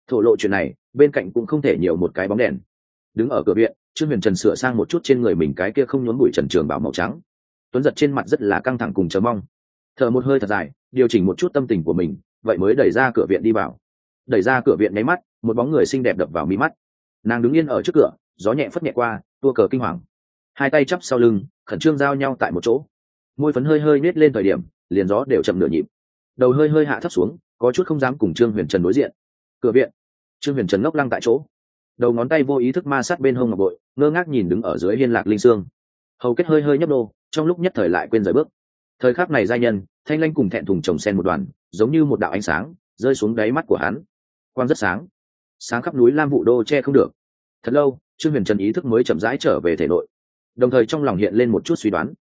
Thổ lộ chuyện này, bên cạnh cũng không thể nhiều một cái bóng đèn. Đứng ở cửa viện trương huyền trần sửa sang một chút trên người mình cái kia không nhốn bụi trần trường bảo màu trắng. Tuấn giật trên mặt rất là căng thẳng cùng chờ mong. Thở một hơi thật dài, điều chỉnh một chút tâm tình của mình, vậy mới đẩy ra cửa viện đi vào. Đẩy ra cửa viện nháy mắt, một bóng người xinh đẹp đập vào mí mắt. Nàng đứng yên ở trước cửa, gió nhẹ phất nhẹ qua, tua cờ kinh hoàng. Hai tay chắp sau lưng, khẩn trương giao nhau tại một chỗ. Môi phấn hơi hơi nết lên thời điểm, liền gió đều chậm nửa nhịp. Đầu hơi hơi hạ thấp xuống, có chút không dám cùng trương huyền trần đối diện. Cửa viện. Trương huyền trần ngốc lăng tại chỗ đầu ngón tay vô ý thức ma sát bên hông ngọc bội, ngơ ngác nhìn đứng ở dưới hiên lạc linh sương. Hầu kết hơi hơi nhấp đô, trong lúc nhất thời lại quên rời bước. Thời khắc này giai nhân, thanh lanh cùng thẹn thùng chồng sen một đoàn, giống như một đạo ánh sáng, rơi xuống đáy mắt của hắn. Quang rất sáng. Sáng khắp núi lam vụ đô che không được. Thật lâu, trương huyền trần ý thức mới chậm rãi trở về thể nội. Đồng thời trong lòng hiện lên một chút suy đoán.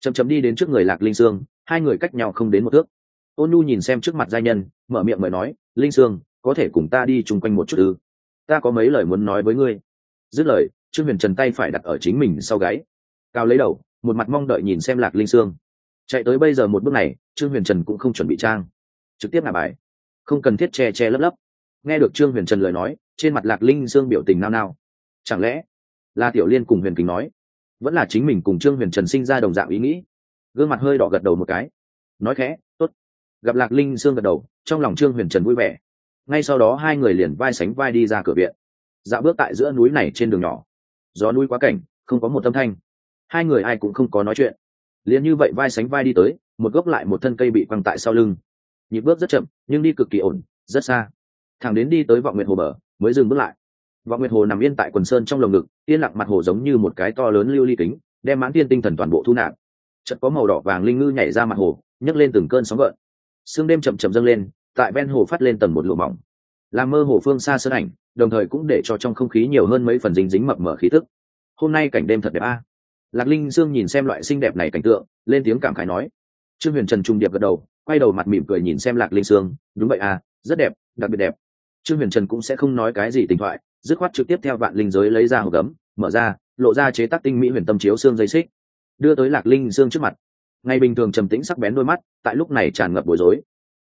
Chậm chậm đi đến trước người lạc linh sương, hai người cách nhau không đến một thước. Ôn nhu nhìn xem trước mặt giai nhân, mở miệng mời nói, linh sương, có thể cùng ta đi chung quanh một chút ư? Ta có mấy lời muốn nói với ngươi. Dứt lời, trương huyền trần tay phải đặt ở chính mình sau gáy. Cao lấy đầu, một mặt mong đợi nhìn xem lạc linh sương. Chạy tới bây giờ một bước này, trương huyền trần cũng không chuẩn bị trang. Trực tiếp ngả bài. Không cần thiết che che lấp lấp. Nghe được trương huyền trần lời nói, trên mặt lạc linh sương biểu tình nao nao. Chẳng lẽ là tiểu liên cùng huyền kính nói, vẫn là chính mình cùng trương huyền trần sinh ra đồng dạng ý nghĩ? Gương mặt hơi đỏ gật đầu một cái. Nói khẽ t ố t gặp lạc linh sương gật đầu, trong lòng trương huyền trần vui vẻ ngay sau đó hai người liền vai sánh vai đi ra cửa viện. Dạo bước tại giữa núi này trên đường nhỏ. Gió núi quá cảnh, không có một âm thanh. Hai người ai cũng không có nói chuyện. Liền như vậy vai sánh vai đi tới, một gốc lại một thân cây bị quăng tại sau lưng. Nhịp bước rất chậm, nhưng đi cực kỳ ổn, rất xa. Thẳng đến đi tới vọng nguyện hồ bờ, mới dừng bước lại. Vọng nguyệt hồ nằm yên tại quần sơn trong lồng ngực, yên lặng mặt hồ giống như một cái to lớn lưu ly kính, đem mãn tiên tinh thần toàn bộ thu nạp. Chợt có màu đỏ vàng linh ngư nhảy ra mặt hồ, nhấc lên từng cơn sóng gợn. Sương đêm chậm chậm dâng lên tại ven hồ phát lên tầng một lụa mỏng. Làm mơ hồ phương xa sơn ảnh, đồng thời cũng để cho trong không khí nhiều hơn mấy phần dính dính mập mở khí tức. Hôm nay cảnh đêm thật đẹp a. Lạc linh dương nhìn xem loại xinh đẹp này cảnh tượng, lên tiếng cảm khái nói. Trương huyền trần trung điệp gật đầu, quay đầu mặt mỉm cười nhìn xem lạc linh sương đúng vậy à rất đẹp, đặc biệt đẹp. Trương huyền trần cũng sẽ không nói cái gì tình thoại, dứt khoát trực tiếp theo vạn linh giới lấy ra hộp gấm, mở ra, lộ ra chế tác tinh mỹ huyền tâm chiếu xương dây xích. Đưa tới lạc linh dương trước mặt. Ngày bình thường trầm tĩnh sắc bén đôi mắt, tại lúc này tràn ngập bối rối.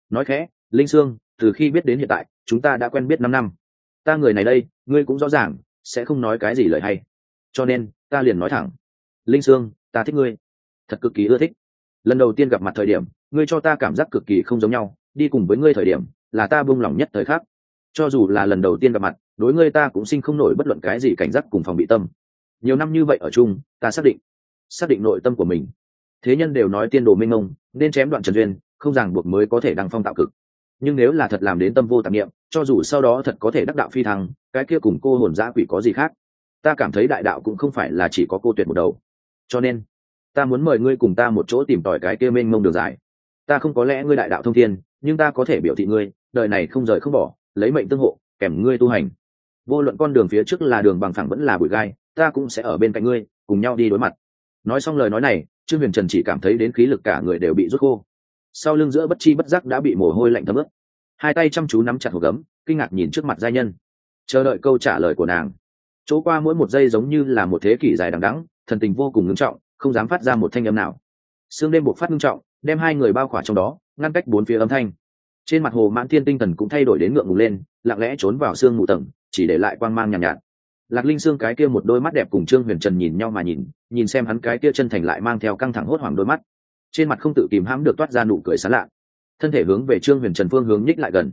Nói khẽ linh sương, từ khi biết đến hiện tại, chúng ta đã quen biết năm năm. Ta người này đây, ngươi cũng rõ ràng, sẽ không nói cái gì lời hay. Cho nên, ta liền nói thẳng. Linh sương, ta thích ngươi. Thật cực kỳ ưa thích. Lần đầu tiên gặp mặt thời điểm, ngươi cho ta cảm giác cực kỳ không giống nhau, đi cùng với ngươi thời điểm, là ta buông lỏng nhất thời khắc. Cho dù là lần đầu tiên gặp mặt, đối ngươi ta cũng sinh không nổi bất luận cái gì cảnh giác cùng phòng bị tâm. Nhiều năm như vậy ở chung, ta xác định xác định nội tâm của mình. Thế nhân đều nói tiên đồ minh ông nên chém đoạn trần duyên, không ràng buộc mới có thể đăng phong tạo cực nhưng nếu là thật làm đến tâm vô tạp nghiệm cho dù sau đó thật có thể đắc đạo phi thăng, cái kia cùng cô hồn giã quỷ có gì khác? Ta cảm thấy đại đạo cũng không phải là chỉ có cô tuyệt một đầu. Cho nên, ta muốn mời ngươi cùng ta một chỗ tìm tòi cái kia mênh mông đường dài. Ta không có lẽ ngươi đại đạo thông thiên, nhưng ta có thể biểu thị ngươi, đời này không rời không bỏ, lấy mệnh tương hộ, kèm ngươi tu hành. Vô luận con đường phía trước là đường bằng phẳng vẫn là bụi gai, ta cũng sẽ ở bên cạnh ngươi, cùng nhau đi đối mặt. Nói xong lời nói này, trương huyền trần chỉ cảm thấy đến khí lực cả người đều bị rút khô sau lưng giữa bất chi bất giác đã bị mồ hôi lạnh thấm ướt. Hai tay chăm chú nắm chặt hộp gấm kinh ngạc nhìn trước mặt giai nhân. Chờ đợi câu trả lời của nàng. Chỗ qua mỗi một giây giống như là một thế kỷ dài đằng đắng thần tình vô cùng ngưng trọng không dám phát ra một thanh âm nào. Sương đêm buộc phát ngưng trọng đem hai người bao khỏa trong đó ngăn cách bốn phía âm thanh. Trên mặt hồ mãn thiên tinh thần cũng thay đổi đến ngượng ngùng lên lặng lẽ trốn vào sương mù tầng chỉ để lại quang mang nhàn nhạt, nhạt. Lạc linh sương cái kia một đôi mắt đẹp cùng trương huyền trần nhìn nhau mà nhìn nhìn xem hắn cái kia chân thành lại mang theo căng thẳng hốt hoảng đôi mắt trên mặt không tự kìm hãm được toát ra nụ cười sán lạ. Thân thể hướng về trương huyền trần phương hướng nhích lại gần.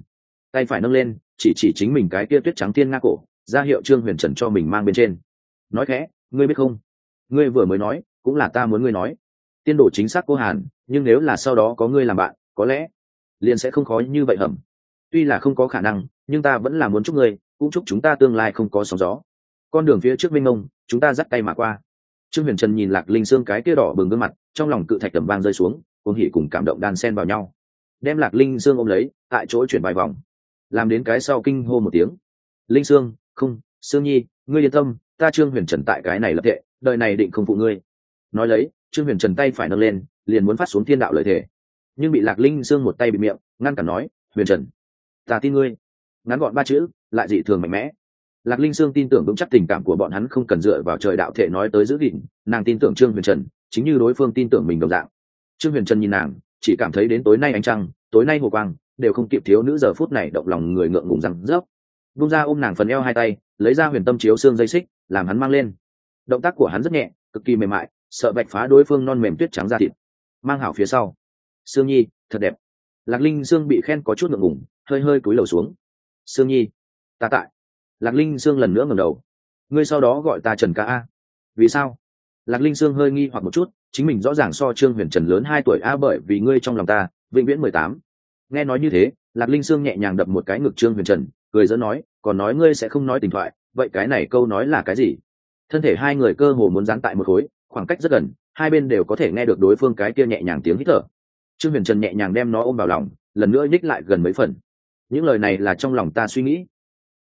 Tay phải nâng lên, chỉ chỉ chính mình cái kia tuyết trắng tiên nga cổ, ra hiệu trương huyền trần cho mình mang bên trên. Nói khẽ, ngươi biết không? Ngươi vừa mới nói, cũng là ta muốn ngươi nói. Tiên đồ chính xác cô hàn, nhưng nếu là sau đó có ngươi làm bạn, có lẽ liền sẽ không khó như vậy hầm. Tuy là không có khả năng, nhưng ta vẫn là muốn chúc ngươi, cũng chúc chúng ta tương lai không có sóng gió. Con đường phía trước minh ông chúng ta dắt tay mà qua. Trương huyền trần nhìn lạc linh xương cái kia đỏ bừng gương mặt trong lòng cự thạch tầm vang rơi xuống, cuồng hỉ cùng cảm động đan sen vào nhau. Đem lạc linh dương ôm lấy, tại chỗ chuyển vài vòng. Làm đến cái sau kinh hô một tiếng. Linh sương, không, sương nhi, ngươi yên tâm, ta trương huyền trần tại cái này lập tệ, đời này định không phụ ngươi. Nói lấy, trương huyền trần tay phải nâng lên, liền muốn phát xuống thiên đạo lợi thể. Nhưng bị lạc linh dương một tay bị miệng, ngăn cản nói, huyền trần, ta tin ngươi. Ngắn gọn ba chữ, lại dị thường mạnh mẽ. Lạc linh sương tin tưởng vững chắc tình cảm của bọn hắn không cần dựa vào trời đạo thể nói tới giữ gìn, nàng tin tưởng trương huyền trần chính như đối phương tin tưởng mình đồng dạng. Trương huyền trân nhìn nàng, chỉ cảm thấy đến tối nay ánh trăng, tối nay hồ quang, đều không kịp thiếu nữ giờ phút này động lòng người ngượng ngùng rằng rớp. Bung ra ôm nàng phần eo hai tay, lấy ra huyền tâm chiếu xương dây xích, làm hắn mang lên. Động tác của hắn rất nhẹ, cực kỳ mềm mại, sợ bạch phá đối phương non mềm tuyết trắng ra thịt. Mang hảo phía sau. Sương nhi, thật đẹp. Lạc linh sương bị khen có chút ngượng ngùng, hơi hơi cúi đầu xuống. Sương nhi, ta tại. Lạc linh sương lần nữa ngầm đầu. Ngươi sau đó gọi ta trần ca a. Vì sao? Lạc linh sương hơi nghi hoặc một chút, chính mình rõ ràng so trương huyền trần lớn hai tuổi, a, bởi vì ngươi trong lòng ta, vĩnh viễn mười tám. Nghe nói như thế, lạc linh sương nhẹ nhàng đập một cái ngực trương huyền trần, cười dẫn nói, còn nói ngươi sẽ không nói tình thoại, vậy cái này câu nói là cái gì? Thân thể hai người cơ hồ muốn dán tại một khối, khoảng cách rất gần, hai bên đều có thể nghe được đối phương cái kia nhẹ nhàng tiếng hít thở. Trương huyền trần nhẹ nhàng đem nó ôm vào lòng, lần nữa nhích lại gần mấy phần. Những lời này là trong lòng ta suy nghĩ.